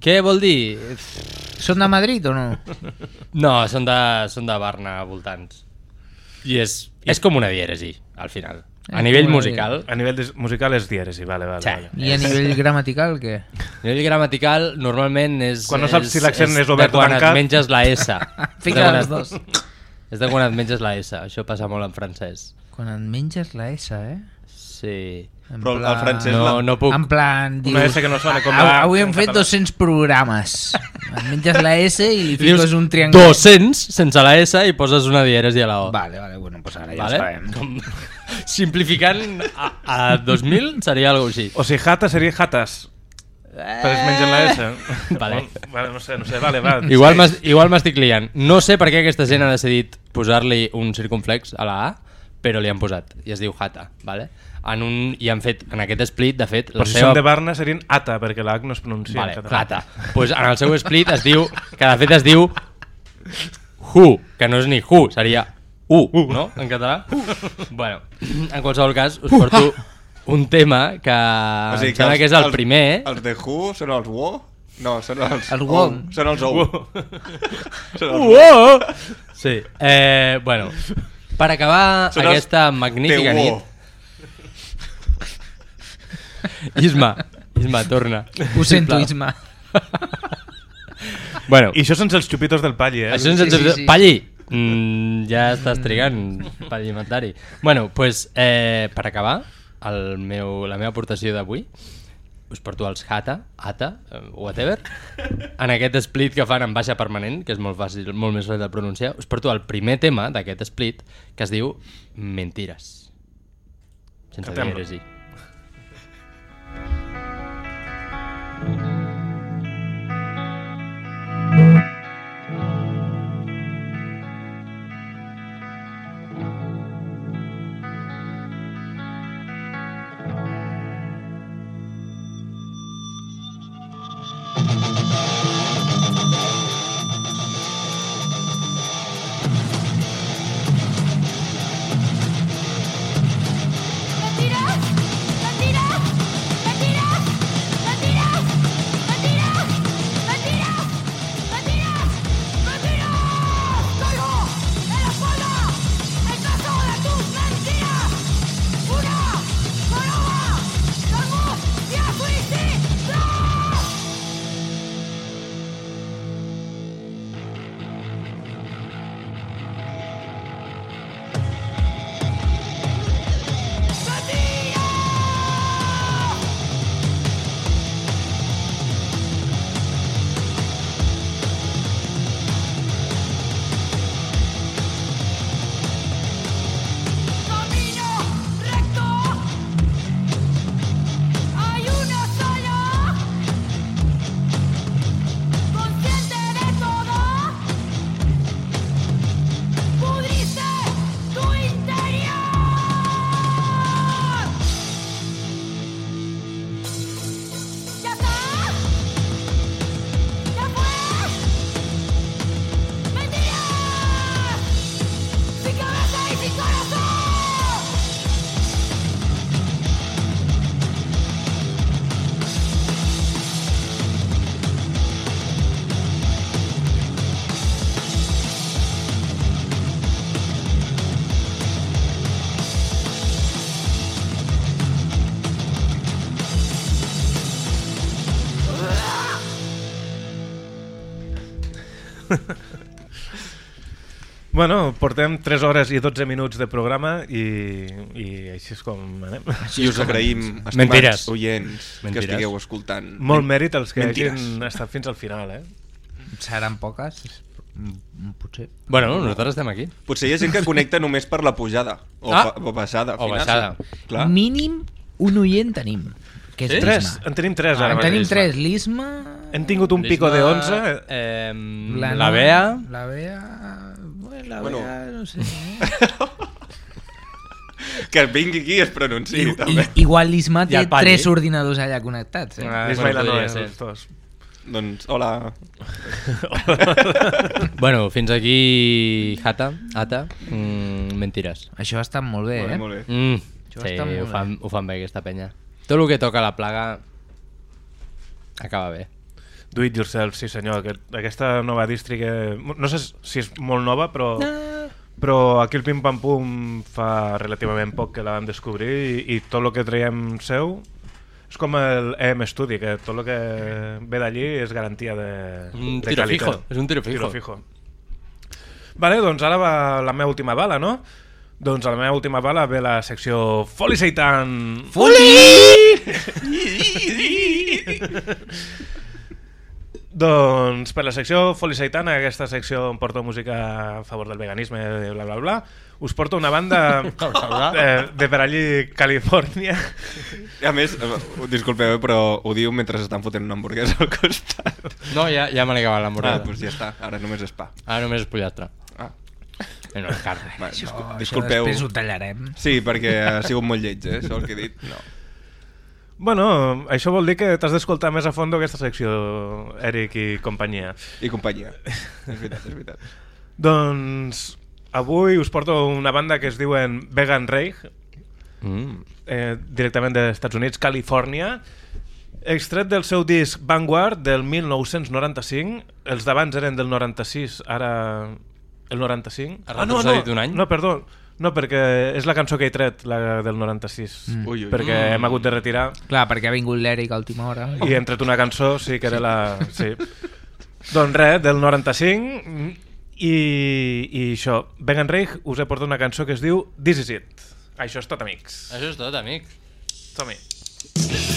Què vol dir? Són de Madrid o no? No, són de, són de Barna voltants. I és, és com una dièresi, al final. A nivell musical... A nivell musical és dièresi, vale, vale. Sí. vale. I a nivell gramatical, què? A nivell gramatical, normalment és... Quan no saps si l'accent és de obert o quan tancat. et menges la S. Fica És quan et- dos. És de quan et menges la S. Això passa molt en francès. Quan et menges la S, eh? Sí. En Però el francès No, no puc... En plan, dius... Una S que no sona com "Au- la- Avui hem fet català." 200 programes. Et menges la S i li Dius fiques un triangle. 200 sense la S i poses una dièresi a la O. Vale, vale, bueno, pues ara ja Vale? ho sabem. Com... Simplificant a, a 2000 seria alguna així. O sigui, jata seria jatas. Però es mengen la S. Vale. vale. No sé, no sé, vale, va. Igual m'es- igual m'estic liant. No sé per què aquesta gent ha decidit posar-li un circunflex a la A, però li han posat. I es diu Hata, vale? En un, I han fet, en aquest split, de fet, Però la si seva... són de Barna serien ata, perquè l'H no es pronuncia. Vale, en català. Hata. Pues en el seu split es diu, que de fet es diu Hu, que no és ni Hu, seria U, no? En català. Bueno, en qualsevol cas, us porto un tema que O sigui em sembla que és el els- primer, eh? Els de Who són els Wo? No, són els... Els Wo. Són els Ou. Wo. Són els Uo! Sí, eh, bueno, per acabar Són els aquesta magnífica nit... Wo. Isma, Isma, torna. Ho sento. Isma. Bueno, I això sense els xupitos del Palli, eh? Això Sí, és sí, sí. Palli, mm, ja estàs trigant per alimentari. Bueno, pues, eh, per acabar, el meu, la meva aportació d'avui, us porto els Hata, Hata, eh, whatever, en aquest split que fan en baixa permanent, que és molt fàcil, molt més fàcil de pronunciar, us porto el primer tema d'aquest split, que es diu Mentires. Sense Cantem-lo. dièresi. Bueno, portem 3 hores i 12 minuts de programa i, i així és com anem. I us agraïm, estimats Mentires. oients, que Mentires. estigueu escoltant. Molt mèrit els que Mentires. hagin estat fins al final, eh? Seran poques? Mm, Potser. Bueno, nosaltres estem aquí. Potser hi ha gent que connecta només per la pujada. O, Ah! pa, o baixada. al O final, baixada. sí. Clar. Mínim un oient tenim. Que és Sí? Tres, en tenim tres ara En tenim tres. L'Isma... Hem tingut un pico de 11. Eh, La, la Bea... La Bea... Bueno, la Bueno. Bea, no sé. Que vingui aquí i es pronunciï, I, també. i, igual l'Isma I té Palli. tres ordinadors allà connectats. Eh? Ah, L'Isma bueno, i la Noé, els dos. Doncs, hola. Bueno, fins aquí Hata, Hata, mm, mentires. Això ha estat molt bé, Molt bé, eh? molt bé. Mm, Això sí, molt ho fan, ho fan bé aquesta penya. Tot el que toca la plaga acaba bé. Do it yourself, sí senyor. Aquest, aquesta nova distri que... No sé si és molt nova, però... Però aquí el Pim Pam Pum fa relativament poc que la vam descobrir i, i tot el que traiem seu és com el EM Studio, que tot el que ve d'allí és garantia de, Un de tiro qualitat. fijo, és un tiro fijo. Tiro fijo. Vale, doncs ara va la meva última bala, no? Doncs a la meva última bala ve la secció Foli Seitan! Doncs per la secció Foli Saitana, aquesta secció on porto música a favor del veganisme, bla bla bla, us porto una banda eh, de per allí, Califòrnia. I a més, eh, disculpeu, però ho diu mentre estan fotent una hamburguesa al costat. No, ja, ja me l'he acabat l'hamburguesa. Ah, doncs ja està, ara només és pa. Ara només és pollastre. Ah. I no és carn. Va, Això- discul això disculpeu. després ho tallarem. Sí, perquè ha sigut molt lleig, eh, això el que he dit. No. Bueno, això vol dir que t'has d'escoltar més a fondo aquesta secció, Eric i companyia. I companyia. És veritat, és veritat. doncs avui us porto una banda que es diuen Vegan Rage, Mm. eh, directament dels Estats Units, Califòrnia, extret del seu disc Vanguard del 1995, els d'abans eren del 96, ara el 95. Ha retrocedit un any? No, perdó, no, perquè és la cançó que he tret, la del 96, Mm. Ui, ui. perquè Mm. hem hagut de retirar. Clar, perquè ha vingut l'Eric a última hora. I hem tret una cançó, sí, que era la... Sí. doncs res, del 95, i, i això, Vegan Rage us he portat una cançó que es diu This is it. Això és tot, amics. Això és tot, amics. Som-hi.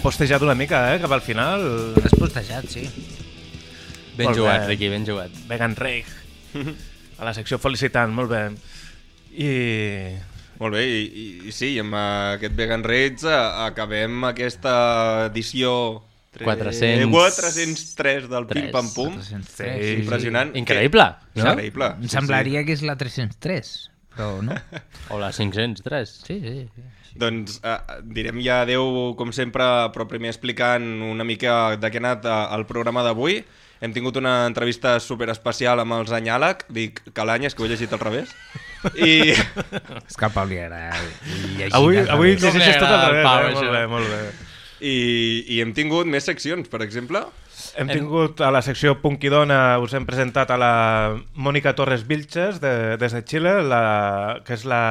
Eh, postejat una mica, eh, cap al final. Has postejat, sí. Ben Molt jugat, bé. Riqui, ben jugat. Vegan Rage. A la secció felicitant, molt bé. I... Molt bé, i, i, i sí, amb aquest Vegan Rage eh, acabem aquesta edició... tre- 400 403 del Pim Tres, Pam Pum. 403, Sí, sí, sí. impressionant. Increïble, Que- no? Increïble. Em sí, semblaria que és la 303, però no. O la 503. Sí, sí. sí. Doncs eh, direm ja adeu, com sempre, però primer explicant una mica de què ha anat eh, el programa d'avui. Hem tingut una entrevista superespecial amb els Anyàleg, dic Calanyes, que ho he llegit al revés. I... És que Pau li agrada llegir Avui, al avui revés. llegeixes tot al revés, Pau, eh? Molt bé, molt bé. I, I hem tingut més seccions, per exemple. Hem tingut a la secció Punk i Dona, us hem presentat a la Mònica Torres Vilches de, des de Xile, la, que és la...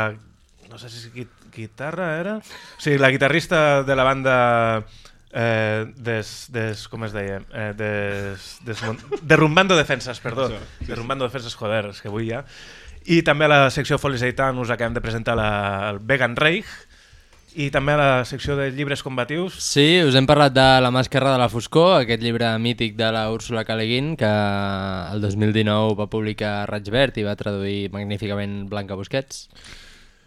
no sé si guitarra era? Sí, la guitarrista de la banda eh, des, des, com es deia? Eh, des, des, derrumbando defenses, perdó. Sí, sí. derrumbando defenses, joder, és que avui ja. I també a la secció Folies Eitan us acabem de presentar la, el Vegan Reich, i també a la secció de llibres combatius Sí, us hem parlat de La màscara de la foscor, aquest llibre mític de la Úrsula K. Le Guin, que el 2019 va publicar Raig Verd i va traduir magníficament Blanca Busquets.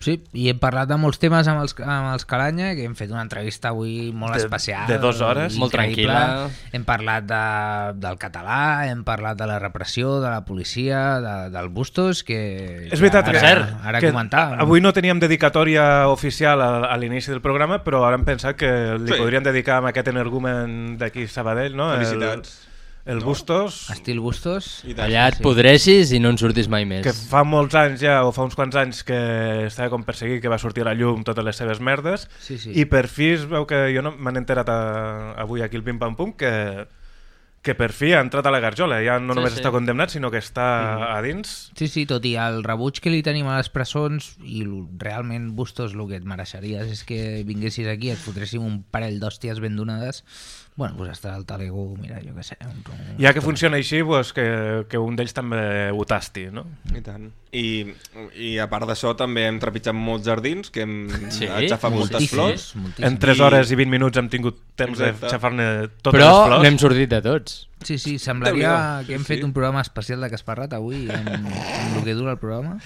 Sí, i hem parlat de molts temes amb els, amb els Calanya, que hem fet una entrevista avui molt De- especial. de dues hores. Molt tranquil·la. Hem parlat de, del català, hem parlat de la repressió, de la policia, de, del Bustos, que, És veritat ara, que, ara que comentàvem. avui no teníem dedicatòria oficial a, a l'inici del programa, però ara hem pensat que li Sí. podríem dedicar amb aquest energumen d'aquí Sabadell, no? Felicitats. El, el No? Bustos, Estil Bustos. I tant. Allà et podreixis i no en surtis mai més. que fa molts anys ja, o fa uns quants anys que estava com perseguit, que va sortir a la llum totes les seves merdes, Sí, sí. i per fi es veu que jo no m'han enterat a, avui aquí al Pim Pam Pum que, que per fi ha entrat a la garjola, ja no Sí, només sí. està condemnat, sinó que està Mm. a dins. Sí, sí, tot i el rebuig que li tenim a les presons i realment, Bustos, el que et mereixeries és que vinguessis aquí, et fotressim un parell d'hòsties ben donades, bueno, doncs estarà al talego, mira, jo què sé... Un, un, Ja que funciona així, pues, que, que un d'ells també ho tasti, no? I tant. I, I a part d'això també hem trepitjat molts jardins, que hem Sí, aixafat moltes flors. moltíssims. En 3 I- hores i 20 minuts hem tingut temps Exacte. de xafar-ne totes Però les flors. n'hem sortit de tots. Sí, sí, semblaria que hem Sí, fet sí. un programa especial de Casparrat avui, amb, amb el que dura el programa.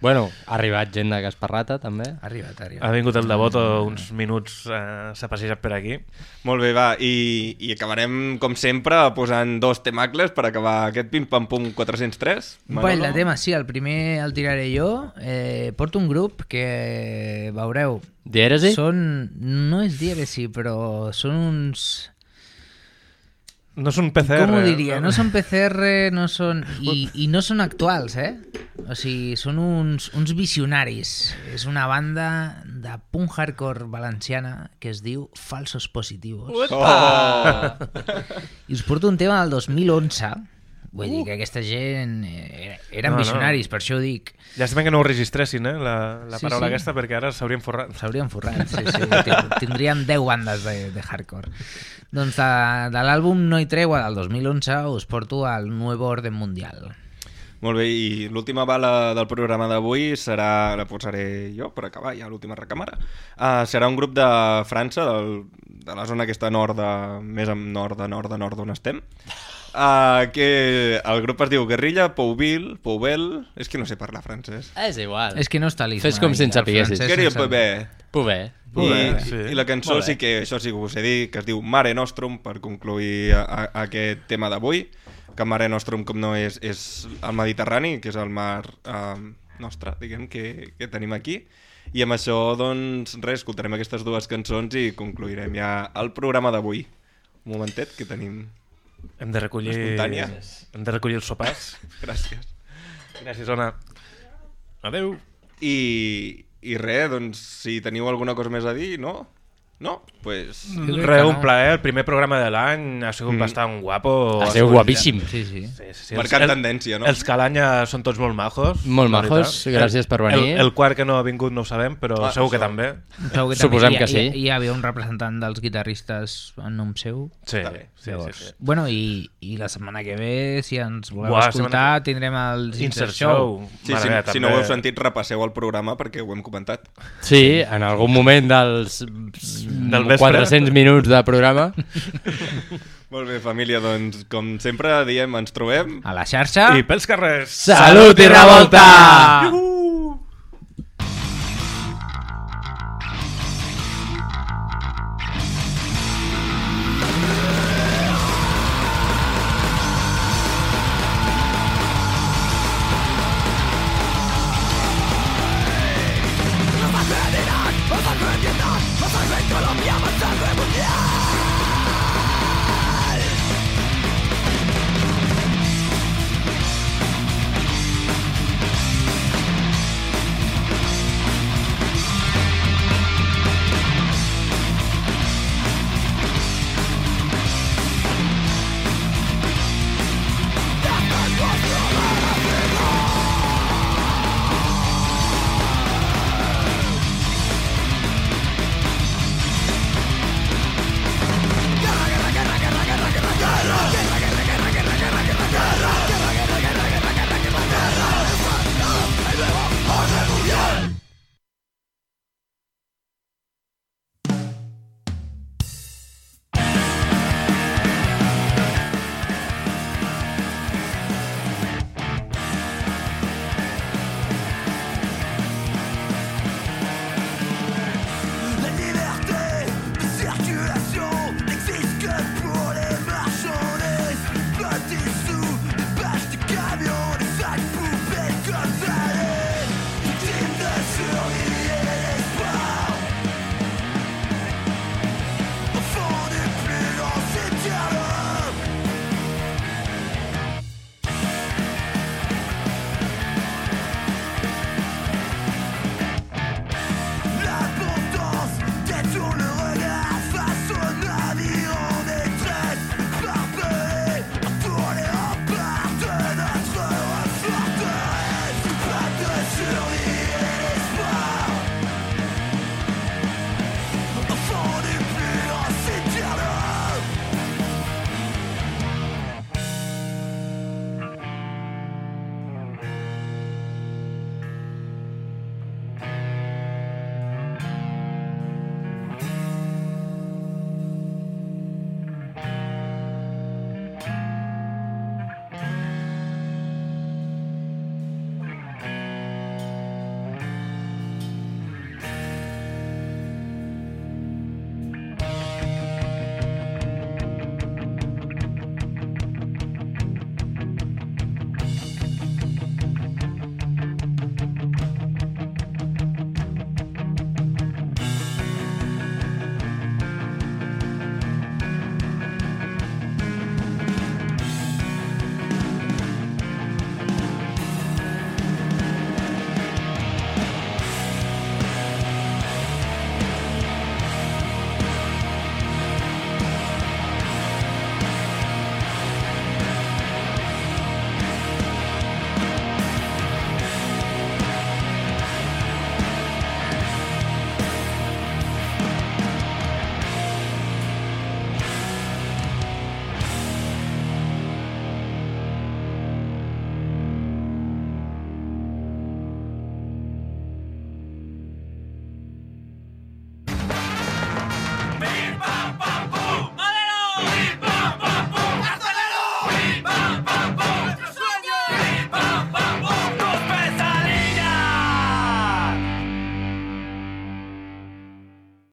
Bueno, ha arribat gent de Gasparrata, també. Ha arribat, ha Ha arribat. vingut el Devoto uns minuts, eh, s'ha passejat per aquí. Molt bé, va, i, i acabarem, com sempre, posant dos temacles per acabar aquest pim-pam-pum 403. Un parell de temes, sí, el primer el tiraré jo. Eh, porto un grup que, veureu, Dièresi? són... No és dièresi, però són uns... No és un PCR. Com ho diria? No són PCR, no són... I, i no són actuals, eh? O sigui, són uns, uns visionaris. És una banda de punk hardcore valenciana que es diu Falsos Positivos. Oh! I us porto un tema del 2011. Vull dir que aquesta gent eh, eren No, no. visionaris, per això ho dic. Llàstima que no ho registressin, eh, la, la Sí, paraula sí. aquesta, perquè ara s'haurien forrat. S'haurien forrat, sí, sí. Tin- Tindríem 10 bandes de, de hardcore. Doncs de, de l'àlbum No hi tregua del 2011 us porto al Nuevo Orden Mundial. Molt bé, i l'última bala del programa d'avui serà, la posaré jo per acabar ja l'última recàmera, uh, serà un grup de França, del, de la zona aquesta nord de, més am nord de nord de nord d'on estem, uh, que el grup es diu Guerrilla, Pouville, Pouvel, és que no sé parlar francès. És igual. És que no està Fes com si en sapiguessis. Guerrilla, Pouvel. Poder. I, sí. sí. I la cançó sí que, això sí que us he dit, que es diu Mare Nostrum, per concluir a, a, aquest tema d'avui, que Mare Nostrum, com no, és, és el Mediterrani, que és el mar eh, nostre, diguem, que, que tenim aquí. I amb això, doncs, res, escoltarem aquestes dues cançons i concluirem ja el programa d'avui. Un momentet, que tenim... Hem de recollir... Espontània. Hem de recollir els sopars. Gràcies. Gràcies, Ona. Adeu. I, i res, doncs, si teniu alguna cosa més a dir, no? No? Pues... Re, un plaer. El primer programa de l'any ha sigut Mm. bastant guapo. Ha sigut guapíssim. Sí, sí. Sí, sí, Marcant els- tendència, no? Els Calanya són tots molt majos. Molt majos, gràcies per venir. El, el quart que no ha vingut no ho sabem, però Ah, segur que també. Segur que Suposem també que hi, sí. Hi, hi havia un representant dels guitarristes en nom seu. Sí, sí, Llavors, sí, sí. Bueno, i, i la setmana que ve, si ens voleu Buah, escoltar, setmana tindrem el Insert Show. Sí, Mare si, meva, si no ho heu sentit, repasseu el programa perquè ho hem comentat. Sí, en algun moment dels Del vespre. 400 minuts de programa. Molt bé, família, doncs, com sempre diem, ens trobem A la xarxa... I pels carrers. Salut i revolta! Iuhu!